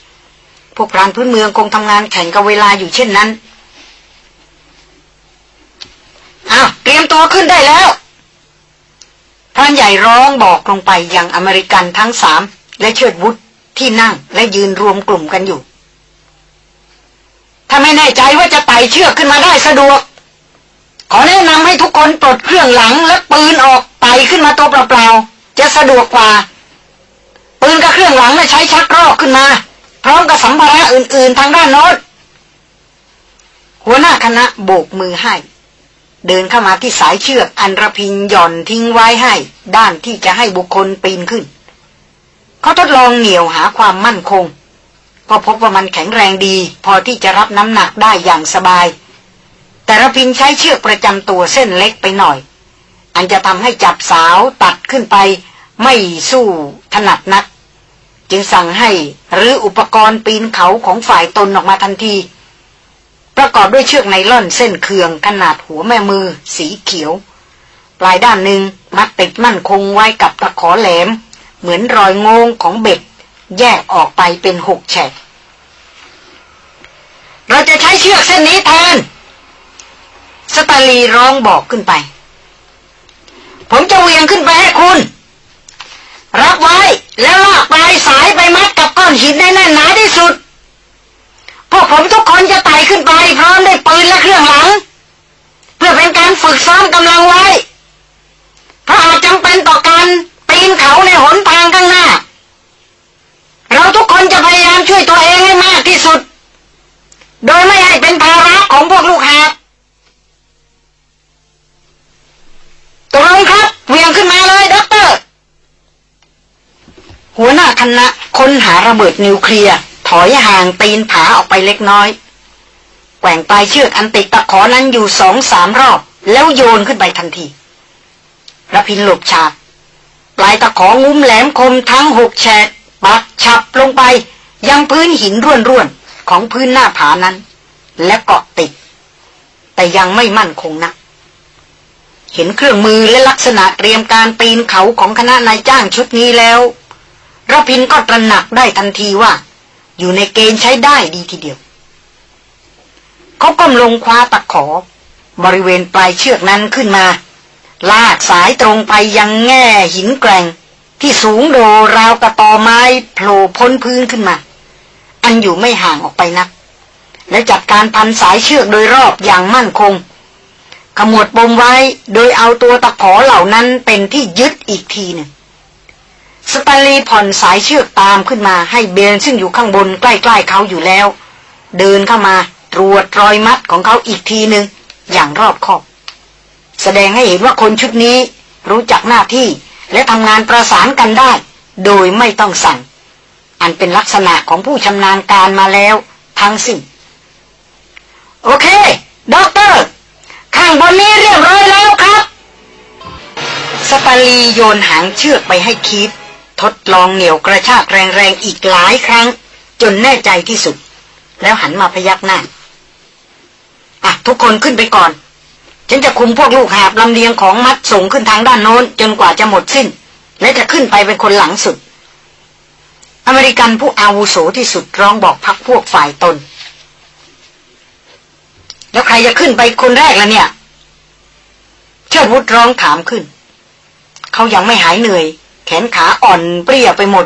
พวกพรานพื้นเมืองคงทำงานแข่งกับเวลาอยู่เช่นนั้น อ้าวเตรียมตัวขึ้นได้แล้วพรานใหญ่ร้องบอกลงไปยังอเมริกันทั้งสามและเชิดวุฒที่นั่งและยืนรวมกลุ่มกันอยู่ ถ้าไม่แน่ใจว่าจะไต่เชือกขึ้นมาได้สะดวก ขอแนะนำให้ทุกคนปลดเครื่องหลังและปืนออกไต่ขึ้นมาตัวเปล่าๆจะสะดวกกว่า ปืนกับเครื่องหลังใช้ชักรอกขึ้นมา พร้อมกับสัมภาระอื่นๆทางด้านโน้นหัวหน้าคณะโบกมือให้ เดินเข้ามาที่สายเชือกอันระพินหย่อนทิ้งไว้ให้ ด้านที่จะให้บุคคลปีนขึ้น เขาทดลองเหนี่ยวหาความมั่นคง ก็พบว่ามันแข็งแรงดี พอที่จะรับน้ำหนักได้อย่างสบาย แต่ระพินใช้เชือกประจำตัวเส้นเล็กไปหน่อย อันจะทำให้จับสาวตัดขึ้นไป ไม่สู้ถนัดนัก จึงสั่งให้หรืออุปกรณ์ปีนเขาของฝ่ายตนออกมาทันที ประกอบด้วยเชือกไนล่อนเส้นเคืองขนาดหัวแม่มือ สีเขียว ปลายด้านหนึ่งมัดติดมั่นคงไว้กับตะขอแหลม เหมือนรอยงงของเบ็ด แยกออกไปเป็นหกแฉกเราจะใช้เชือกเส้นนี้แทน สตาลีร้องบอกขึ้นไป ผมจะเวียงขึ้นไปให้คุณ รับไว้แล้วลากปลายสายไปมัดกับก้อนหินแน่นหนาที่สุด วกผมทุกคนจะไต่ขึ้นไปพร้อมด้วยปืนและเครื่องหลัง เพื่อเป็นการฝึกซ้อมกำลังไว้ เพราะอาจจำเป็นต่อการปีนเขาในหนทางข้างหน้า เราทุกคนจะพยายามช่วยตัวเองให้มากที่สุด โดยไม่ให้เป็นภาระของพวกลูกหาตกลงครับเวียงขึ้นมาเลยด็อกเตอร์ หัวหน้าคณะค้นหาระเบิดนิวเคลียร์ อยห่างตีนผาออกไปเล็กน้อย แกว่งปลายเชือกอันติดตะขอนั้นอยู่สองสามรอบ แล้วโยนขึ้นไปทันทีระพินหลบฉาก ปลายตะของุ้มแหลมคมทั้งหกแฉกปักฉับลงไป ยังพื้นหินร่วนๆ ของพื้นหน้าผานั้น และเกาะติด แต่ยังไม่มั่นคงนะักเห็นเครื่องมือและลักษณะเตรียมการปีนเขาของคณะนายจ้างชุดนี้แล้วรพินก็ตระหนักได้ทันทีว่า อยู่ในเกณฑ์ใช้ได้ดีทีเดียว เขาก้มลงคว้าตะขอ บริเวณปลายเชือกนั้นขึ้นมา ลากสายตรงไปยังแง่หินแกร่ง ที่สูงโดราวกระตอไม้โผล่พ้นพื้นขึ้นมา อันอยู่ไม่ห่างออกไปนัก และจัดการพันสายเชือกโดยรอบอย่างมั่นคง ขมวดปมไว้โดยเอาตัวตะขอเหล่านั้นเป็นที่ยึดอีกทีหนึ่ง สตาลีผ่อนสายเชือกตามขึ้นมาให้เบนซึ่งอยู่ข้างบนใกล้ๆเขาอยู่แล้ว เดินเข้ามาตรวจรอยมัดของเขาอีกทีหนึ่งอย่างรอบคอบ แสดงให้เห็นว่าคนชุดนี้รู้จักหน้าที่และทำงานประสานกันได้ โดยไม่ต้องสั่ง อันเป็นลักษณะของผู้ชำนาญการมาแล้วทั้งสิ้นโอเค ด็อกเตอร์ ข้างบนนี้เรียบร้อยแล้วครับ สตาลีโยนหางเชือกไปให้คีด ทดลองเหนี่ยวกระชากแรงๆอีกหลายครั้ง จนแน่ใจที่สุด แล้วหันมาพยักหน้าอะทุกคนขึ้นไปก่อน ฉันจะคุมพวกลูกหาบลำเลียงของมัดส่งขึ้นทางด้านโน้น จนกว่าจะหมดสิ้น และจะขึ้นไปเป็นคนหลังสุด อเมริกันผู้อาวุโสที่สุดร้องบอกพักพวกฝ่ายตน แล้วใครจะขึ้นไปคนแรกล่ะเนี่ย เชิดวุฒร้องถามขึ้น เขายังไม่หายเหนื่อย แขนขาอ่อนเปรี้ยไปหมด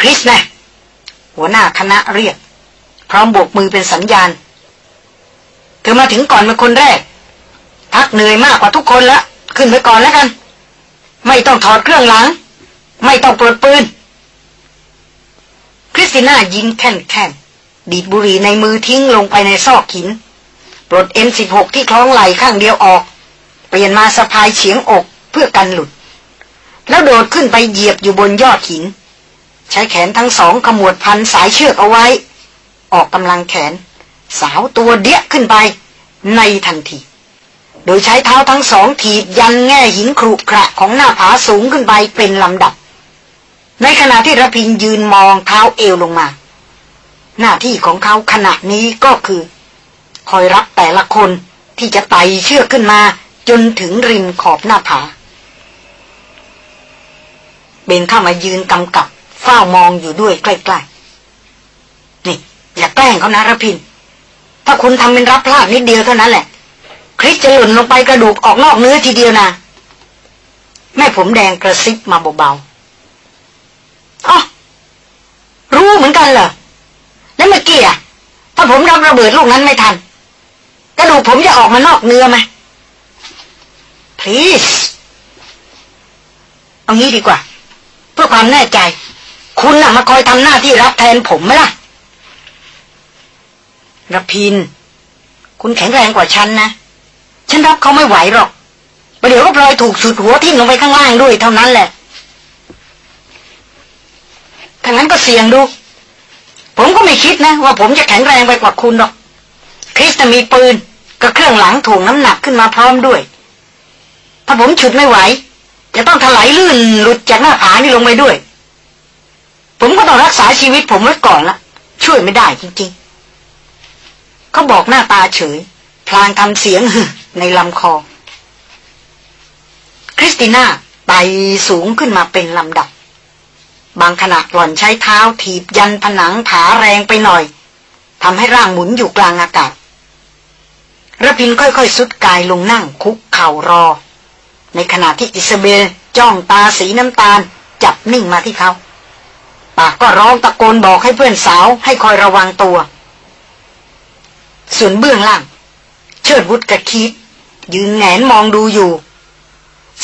คริสนะ หัวหน้าคณะเรียก พร้อมโบกมือเป็นสัญญาณ เธอมาถึงก่อนเป็นคนแรก พักเหนื่อยมากกว่าทุกคนละ ขึ้นไปก่อนแล้วกัน ไม่ต้องถอดเครื่องหลัง ไม่ต้องปลดปืน คริสติน่ายิ้มแค่นแค่นดีดบุหรี่ในมือทิ้งลงไปในซอกหิน ปลดเอ็มสิบหกที่คล้องไหล่ข้างเดียวออก เปลี่ยนมาสะพายเฉียงอก เพื่อกันหลุด แล้วโดดขึ้นไปเหยียบอยู่บนยอดหิน ใช้แขนทั้งสองขมวดพันสายเชือกเอาไว้ ออกกำลังแขน สาวตัวเดี้ยขึ้นไป ในทันที โดยใช้เท้าทั้งสองถีบยันแง่หินครุขระของหน้าผาสูงขึ้นไปเป็นลำดับ ในขณะที่ระพินยืนมองเท้าเอวลงมา หน้าที่ของเขาขณะนี้ก็คือ คอยรับแต่ละคนที่จะไต่เชือกขึ้นมาจนถึงริมขอบหน้าผา เบนเข้ามายืนกำกับเฝ้ามองอยู่ด้วยใกล้ๆ นี่ อย่าแกล้งเขานะระพิน ถ้าคุณทำเป็นรับพลาดนิดเดียวเท่านั้นแหละ คริสจะหล่นลงไปกระดูกออกนอกเนื้อทีเดียวนะแม่ผมแดงกระซิบมาเบาๆอ๋อรู้เหมือนกันเหรอ แล้วเมื่อกี้อะถ้าผมรับระเบิดลูกนั้นไม่ทัน กระดูกผมจะออกมานอกเนื้อไหม please เอางี้ดีกว่า เพื่อความแน่ใจ คุณน่ะมาคอยทำหน้าที่รับแทนผมไหมล่ะระพิน คุณแข็งแรงกว่าฉันนะ ฉันรับเขาไม่ไหวหรอกประเดี๋ยวก็พลอยถูกสุดหัวทิ่มลงไปข้างล่างด้วยเท่านั้นแหละถ้างั้นก็เสี่ยงดู ผมก็ไม่คิดนะ ว่าผมจะแข็งแรงไปกว่าคุณหรอก คริสจะมีปืนกับเครื่องหลังถ่วงน้ำหนักขึ้นมาพร้อมด้วย ถ้าผมฉุดไม่ไหว จะต้องถลายลื่นหลุดจากหน้าผานี่ลงไปด้วย ผมก็ต้องรักษาชีวิตผมไว้ก่อนละช่วยไม่ได้จริงๆ เขาบอกหน้าตาเฉย พลางทำเสียงในลำคอ คริสติน่าไต่สูงขึ้นมาเป็นลำดับ บางขณะหล่อนใช้เท้าถีบยันผนังผาแรงไปหน่อยทำให้ร่างหมุนอยู่กลางอากาศระพินค่อยๆ สุดกายลงนั่งคุกเข่ารอ ในขณะที่อิสเบลจ้องตาสีน้ำตาล จับนิ่งมาที่เขา ปากก็ร้องตะโกนบอกให้เพื่อนสาวให้คอยระวังตัว ส่วนเบื้องล่าง เชิดวุฒกับคีดยืนแงนมองดูอยู่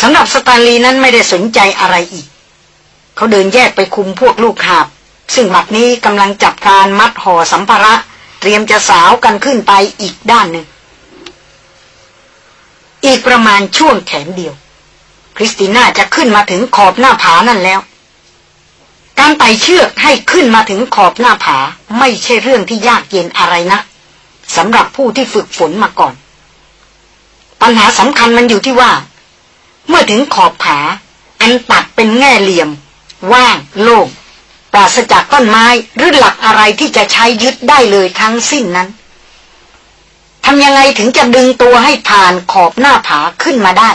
สำหรับสตาลีนั้นไม่ได้สนใจอะไรอีก เขาเดินแยกไปคุมพวกลูกหาบ ซึ่งบัดนี้กำลังจับการมัดห่อสัมภาระ เตรียมจะสาวกันขึ้นไปอีกด้านหนึ่ง อีกประมาณช่วงแขนเดียว คริสติน่าจะขึ้นมาถึงขอบหน้าผานั่นแล้ว การไต่เชือกให้ขึ้นมาถึงขอบหน้าผาไม่ใช่เรื่องที่ยากเย็นอะไรนะสำหรับผู้ที่ฝึกฝนมาก่อน ปัญหาสำคัญมันอยู่ที่ว่า เมื่อถึงขอบผา อันตัดเป็นแง่เหลี่ยม ว่างโล่งปราศจากต้นไม้หรือหลักอะไรที่จะใช้ยึดได้เลยทั้งสิ้นนั้นำยังไงถึงจะดึงตัวให้ผ่านขอบหน้าผาขึ้นมาได้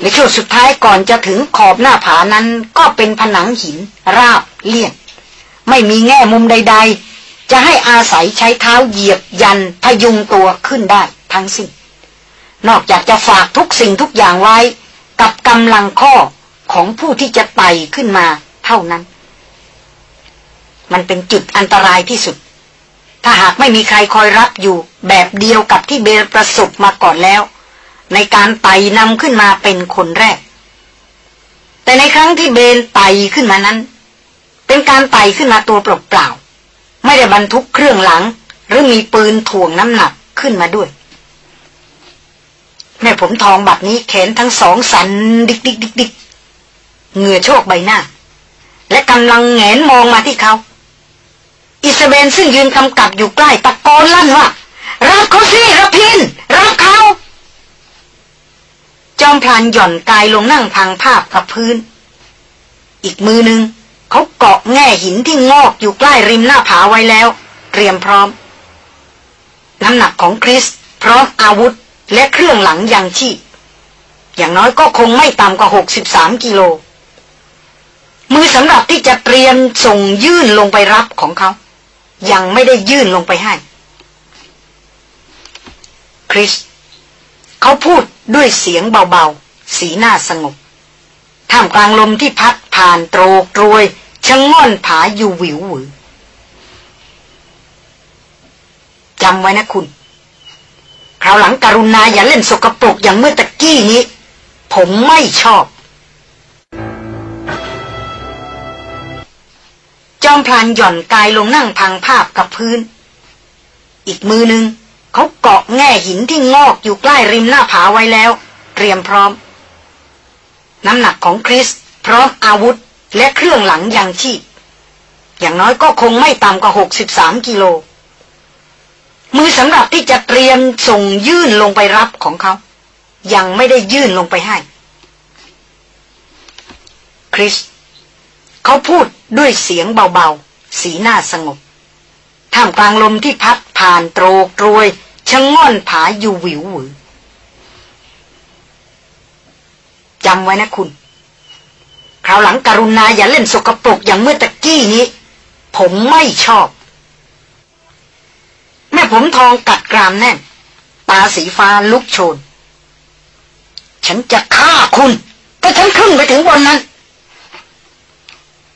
และช่วงสุดท้ายก่อนจะถึงขอบหน้าผานั้นก็เป็นผนังหิน ราบเลี่ยนไม่มีแง่มุมใด ๆ จะให้อาศัยใช้เท้าเหยียบยันพยุงตัวขึ้นได้ทั้งสิ้น นอกจากจะฝากทุกสิ่งทุกอย่างไว้ กับกำลังข้อของผู้ที่จะไต่ขึ้นมาเท่านั้น มันเป็นจุดอันตรายที่สุด ถ้าหากไม่มีใครคอยรับอยู่แบบเดียวกับที่เบลประสบมาก่อนแล้ว ในการไต่นำขึ้นมาเป็นคนแรก แต่ในครั้งที่เบลไต่ขึ้นมานั้น เป็นการไต่ขึ้นมาตัวเปล่าๆไม่ได้บรรทุกเครื่องหลัง หรือมีปืนถ่วงน้ำหนักขึ้นมาด้วยแม่ผมทองบัดนี้แขนทั้งสองสั่นดิกดิกดิกดิกเหงื่อโชกใบหน้า และกำลังแงนมองมาที่เขา อิสเบนซึ่งยืนกำกับอยู่ใกล้ตะโกนลั่นว่ารับเขาสิรับพินรับเขา จอมพลานหย่อนกายลงนั่งพังภาพกับพื้น อีกมือหนึ่งเขาเกาะแง่หินที่งอกอยู่ใกล้ริมหน้าผาไว้แล้ว เตรียมพร้อม น้ำหนักของคริสพร้อมอาวุธและเครื่องหลังยังชีพอย่างน้อยก็คงไม่ต่ำกว่าหกสิบสามกิโล มือสำหรับที่จะเตรียมส่งยื่นลงไปรับของเขา ยังไม่ได้ยื่นลงไปให้ คริส เขาพูดด้วยเสียงเบาๆ สีหน้าสงบ ท่ามกลางลมที่พัดผ่านโตรกรวยชะงง่อนผาอยู่วิวหวือจำไว้นะคุณ คราวหลังการุณาอย่าเล่นสกปรกอย่างเมื่อตะกี้นี้ ผมไม่ชอบ จอมพลานหย่อนกายลงนั่งพังภาพกับพื้น อีกมือหนึ่งเขาเกาะแง่หินที่งอกอยู่ใกล้ริมหน้าผาไว้แล้ว เตรียมพร้อม น้ำหนักของคริส พร้อมอาวุธและเครื่องหลังยังชีพอย่างน้อยก็คงไม่ต่ำกว่าหกสิบสามกิโล มือสำหรับที่จะเตรียมส่งยื่นลงไปรับของเขา ยังไม่ได้ยื่นลงไปให้ คริส เขาพูดด้วยเสียงเบาๆ สีหน้าสงบ ท่ามกลางลมที่พัดผ่านโตรกรวยชะงง่อนผาอยู่วิวหวือจำไว้นะคุณ คราวหลังการุณาอย่าเล่นสกปรกอย่างเมื่อตะกี้นี้ ผมไม่ชอบ แม่ผมทองกัดกรามแน่น ตาสีฟ้าลุกโชน ฉันจะฆ่าคุณถ้าฉันขึ้นไปถึงบนนั้น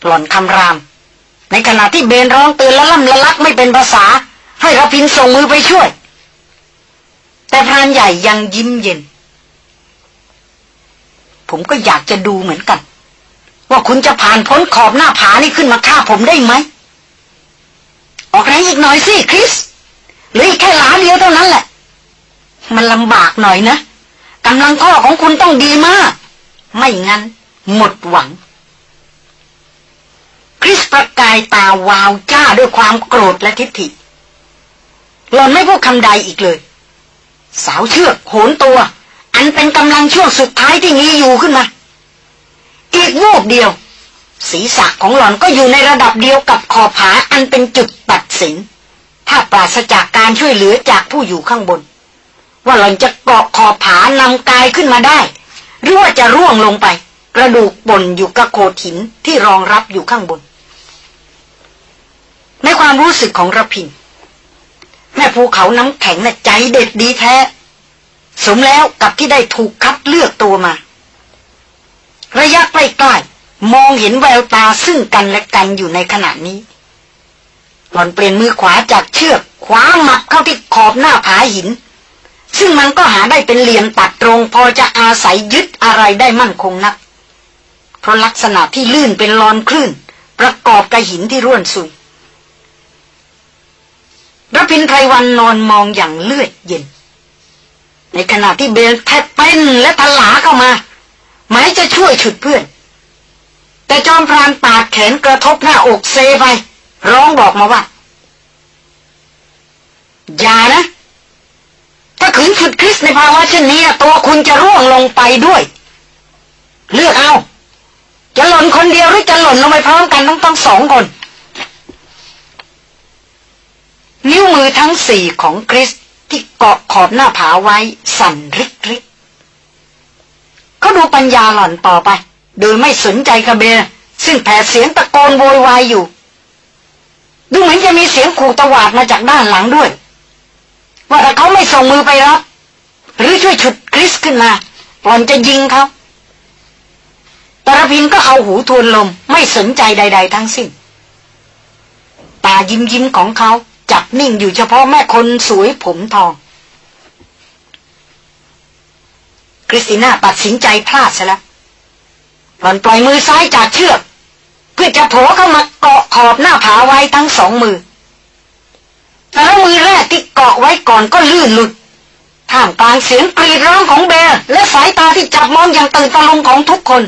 หล่อนคำราม ในขณะที่เบนร้องเตือนและล่ำละลักไม่เป็นภาษา ให้รพินส่งมือไปช่วย แต่พรานใหญ่ยังยิ้มเย็น ผมก็อยากจะดูเหมือนกัน ว่าคุณจะผ่านพ้นขอบหน้าผานี่ขึ้นมาฆ่าผมได้ไหม ออกแรงอีกหน่อยสิคริสหรืออีกแค่หลาเดียวเท่านั้นแหละ มันลำบากหน่อยนะกำลังข้อของคุณต้องดีมาก ไม่งั้น หมดหวัง คริสประกายตาวาวจ้าด้วยความโกรธและทิฐิหล่อนไม่พูดคำใดอีกเลย สาวเชือกโหนตัว อันเป็นกำลังช่วงสุดท้ายที่มีอยู่ขึ้นมาอีกวูบเดียว ศีรษะของหล่อนก็อยู่ในระดับเดียวกับขอบผาอันเป็นจุดตัดสิน ถ้าปราศจากการช่วยเหลือจากผู้อยู่ข้างบน ว่าหล่อนจะเกาะขอบผานำกายขึ้นมาได้ หรือว่าจะร่วงลงไป กระดูกบนอยู่กับโขดหินที่รองรับอยู่ข้างบน ในความรู้สึกของระพิน แม่ภูเขาน้ำแข็งน่ะใจเด็ดดีแท้ สมแล้วกับที่ได้ถูกคัดเลือกตัวมา ระยะใกล้ๆมองเห็นแววตาซึ่งกันและกันอยู่ในขณะนี้ หล่อนเปลี่ยนมือขวาจากเชือกขวาหมับเข้าที่ขอบหน้าผาหิน ซึ่งมันก็หาได้เป็นเหลี่ยมตัดตรง พอจะอาศัยยึดอะไรได้มั่นคงนัก เพราะลักษณะที่ลื่นเป็นลอนคลื่น ประกอบกับหินที่ร่วนสุย รพินไพรวันนอนมองอย่างเลือดเย็น ในขณะที่เบลแทบเป็นและทลาเข้ามาหมายจะช่วยฉุดเพื่อน แต่จอมพรานปาดแขนกระทบหน้าอกเซไป ร้องบอกมาว่า อย่านะ ถ้าขืนฉุดคริสในภาวะเช่นนี้ตัวคุณจะร่วงลงไปด้วย เลือกเอา จะหล่นคนเดียวหรือจะหล่นลงไปพร้อมกันต้องต้องสองคน นิ้วมือทั้งสี่ของคริสที่เกาะขอบหน้าผาไว้ สั่นริกริกเขาดูปัญญาหล่อนต่อไป โดยไม่สนใจคาเบลซึ่งแผดเสียงตะโกนโวยวายอยู่ ดูเหมือนจะมีเสียงขู่ตวาดมาจากด้านหลังด้วย ว่าถ้าเขาไม่ส่งมือไปรับ หรือช่วยฉุดคริสขึ้นมาหล่อนจะยิงเขาตรพินก็เอาหูทวนลมไม่สนใจใด ๆ ทั้งสิ้นตายิ้มยิ้มของเขา จับนิ่งอยู่เฉพาะแม่คนสวยผมทอง คริสติน่าตัดสินใจพลาดซะแล้วหล่อนปล่อยมือซ้ายจากเชือก เพื่อจะโผล่เข้ามาเกาะขอบหน้าผาไว้ทั้งสองมือแต่ล้วมือแรกที่เกาะไว้ก่อนก็ลื่นหลุดท่ามกลางเสียงกรีดร้องของเบร์และสายตาที่จับมองอย่างตื่นตะลึงของทุกคน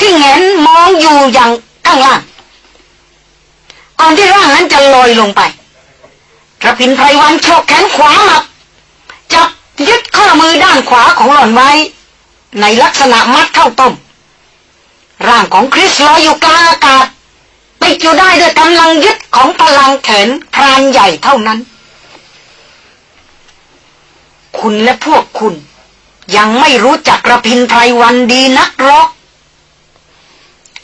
ที่เงนมองอยู่อย่างข้างล่างก่อนที่ร่างนั้นจะลอยลงไป กระพินไพรวันโชกแขนขวามาจับยึดข้อมือด้านขวาของหล่อนไว้ ในลักษณะมัดเข้าต้ม ร่างของคริสลอยอยู่กลางอากาศติดอยู่ได้ด้วยกำลังยึดของพลังแขนพรานใหญ่เท่านั้น คุณและพวกคุณ ยังไม่รู้จักระพินไพรวันดีนักหรอก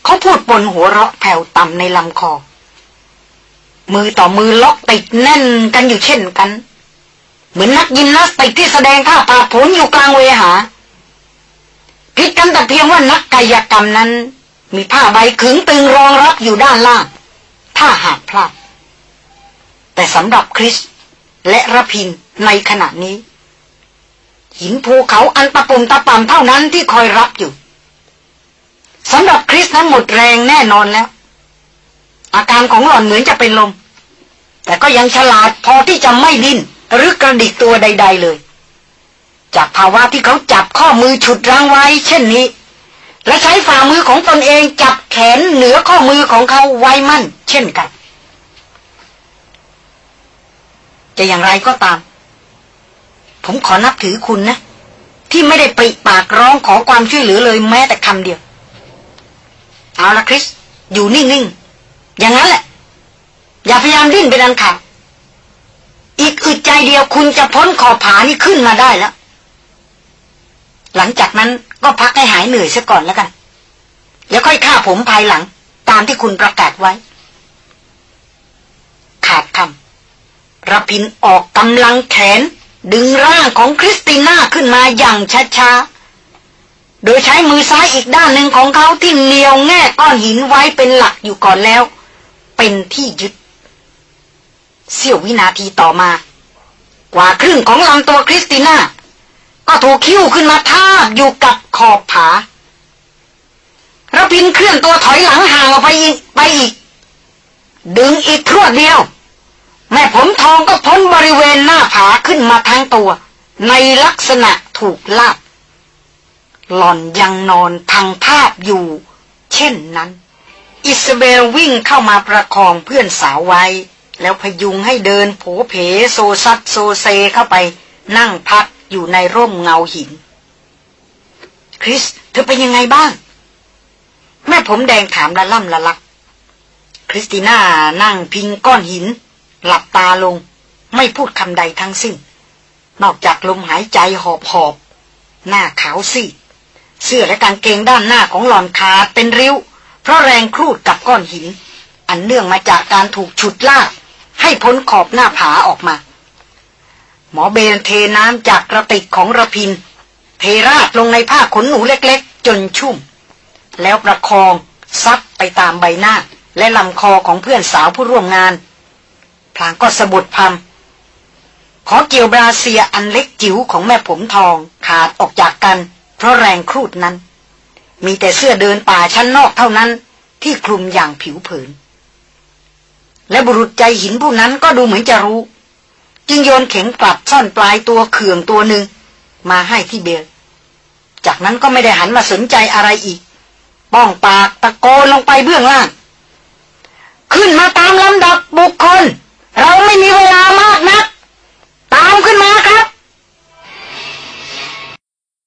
เขาพูดบนหัวเราะแผ่วต่ำในลำคอ มือต่อมือล็อกติดแน่นกันอยู่เช่นกัน เหมือนนักยิมนาสติกที่แสดงท่าปาผลอยู่กลางเวหาผิดกันแต่เพียงว่านักกายกรรมนั้น มีผ้าใบขึงตึงรองรับอยู่ด้านล่าง ถ้าหากพลาด แต่สำหรับคริส และระพินในขณะนี้ หินภูเขาอันตะปมตะป่ำเท่านั้นที่คอยรับอยู่สำหรับคริสนั้นหมดแรงแน่นอนแล้ว อาการของหล่อนเหมือนจะเป็นลม แต่ก็ยังฉลาดพอที่จะไม่ดิ้นหรือกระดิกตัวใด ๆเลย จากภาวะที่เขาจับข้อมือฉุดรั้งไว้ เช่นนี้ และใช้ฝ่ามือของตนเองจับแขนเหนือข้อมือของเขาไว้มั่น เช่นกัน จะอย่างไรก็ตาม ผมขอนับถือคุณนะ ที่ไม่ได้ปริปากร้องขอความช่วยเหลือเลยแม้แต่คำเดียว เอาละคริส อยู่นิ่งๆ อย่างนั้นแหละ อย่าพยายามดิ้นไปดันขาดอีกอึดใจเดียวคุณจะพ้นขอบผานี่ขึ้นมาได้แล้ว หลังจากนั้นก็พักให้หายเหนื่อยซะก่อนแล้วกัน แล้วค่อยฆ่าผมภายหลัง ตามที่คุณประกาศไว้ ขาดคำระพินออกกำลังแขน ดึงร่างของคริสติน่าขึ้นมาอย่างช้าๆ โดยใช้มือซ้ายอีกด้านหนึ่งของเขาที่เหนียวแง่ก้อนหินไว้เป็นหลักอยู่ก่อนแล้ว เป็นที่ยึด เสี้ยววินาทีต่อมา กว่าครึ่งของลำตัวคริสติน่า ก็ถูกคิ้วขึ้นมาทาบอยู่กับขอบผาระพินเคลื่อนตัวถอยหลังห่างออกไปอีกไปอีก ดึงอีกครวดเดียว แม่ผมทองก็พ้นบริเวณหน้าผาขึ้นมาทั้งตัว ในลักษณะถูกลาบหล่อนยังนอนทางภาพอยู่ เช่นนั้น อิสเบลวิ่งเข้ามาประคองเพื่อนสาวไว้ แล้วพยุงให้เดินโผเพโซซัดโซเซเข้าไป นั่งพักอยู่ในร่มเงาหิน คริส เธอเป็นยังไงบ้าง แม่ผมแดงถามละล่ำละลัก คริสติน่านั่งพิงก้อนหิน หลับตาลง ไม่พูดคำใดทั้งสิ้น นอกจากลมหายใจหอบหอบหน้าขาวซีดเสื้อและกางเกงด้านหน้าของหลอนขาดเป็นริ้ว เพราะแรงครูดกับก้อนหิน อันเนื่องมาจากการถูกฉุดลาก ให้พ้นขอบหน้าผาออกมา หมอเบนเทน้ำจากกระติกของระพิน เทราดลงในผ้าขนหนูเล็กๆ จนชุ่ม แล้วประคองซับไปตามใบหน้า และลำคอของเพื่อนสาวผู้ร่วมงานพลางก็สะบุดพมขอเกี่ยวบราเซียอันเล็กจิ๋วของแม่ผมทองขาดออกจากกัน เพราะแรงครูดนั้น มีแต่เสื้อเดินป่าชั้นนอกเท่านั้น ที่คลุมอย่างผิวเผิน และบุรุษใจหินผู้นั้นก็ดูเหมือนจะรู้ จึงโยนเข็งกลับซ่อนปลายตัวเขื่องตัวหนึ่ง มาให้ที่เบลจากนั้นก็ไม่ได้หันมาสนใจอะไรอีก ป้องปากตะโกนลงไปเบื้องล่าง ขึ้นมาตามลำดับบุคคล เราไม่มีเวลามากนะัก ตามขึ้นมาครับ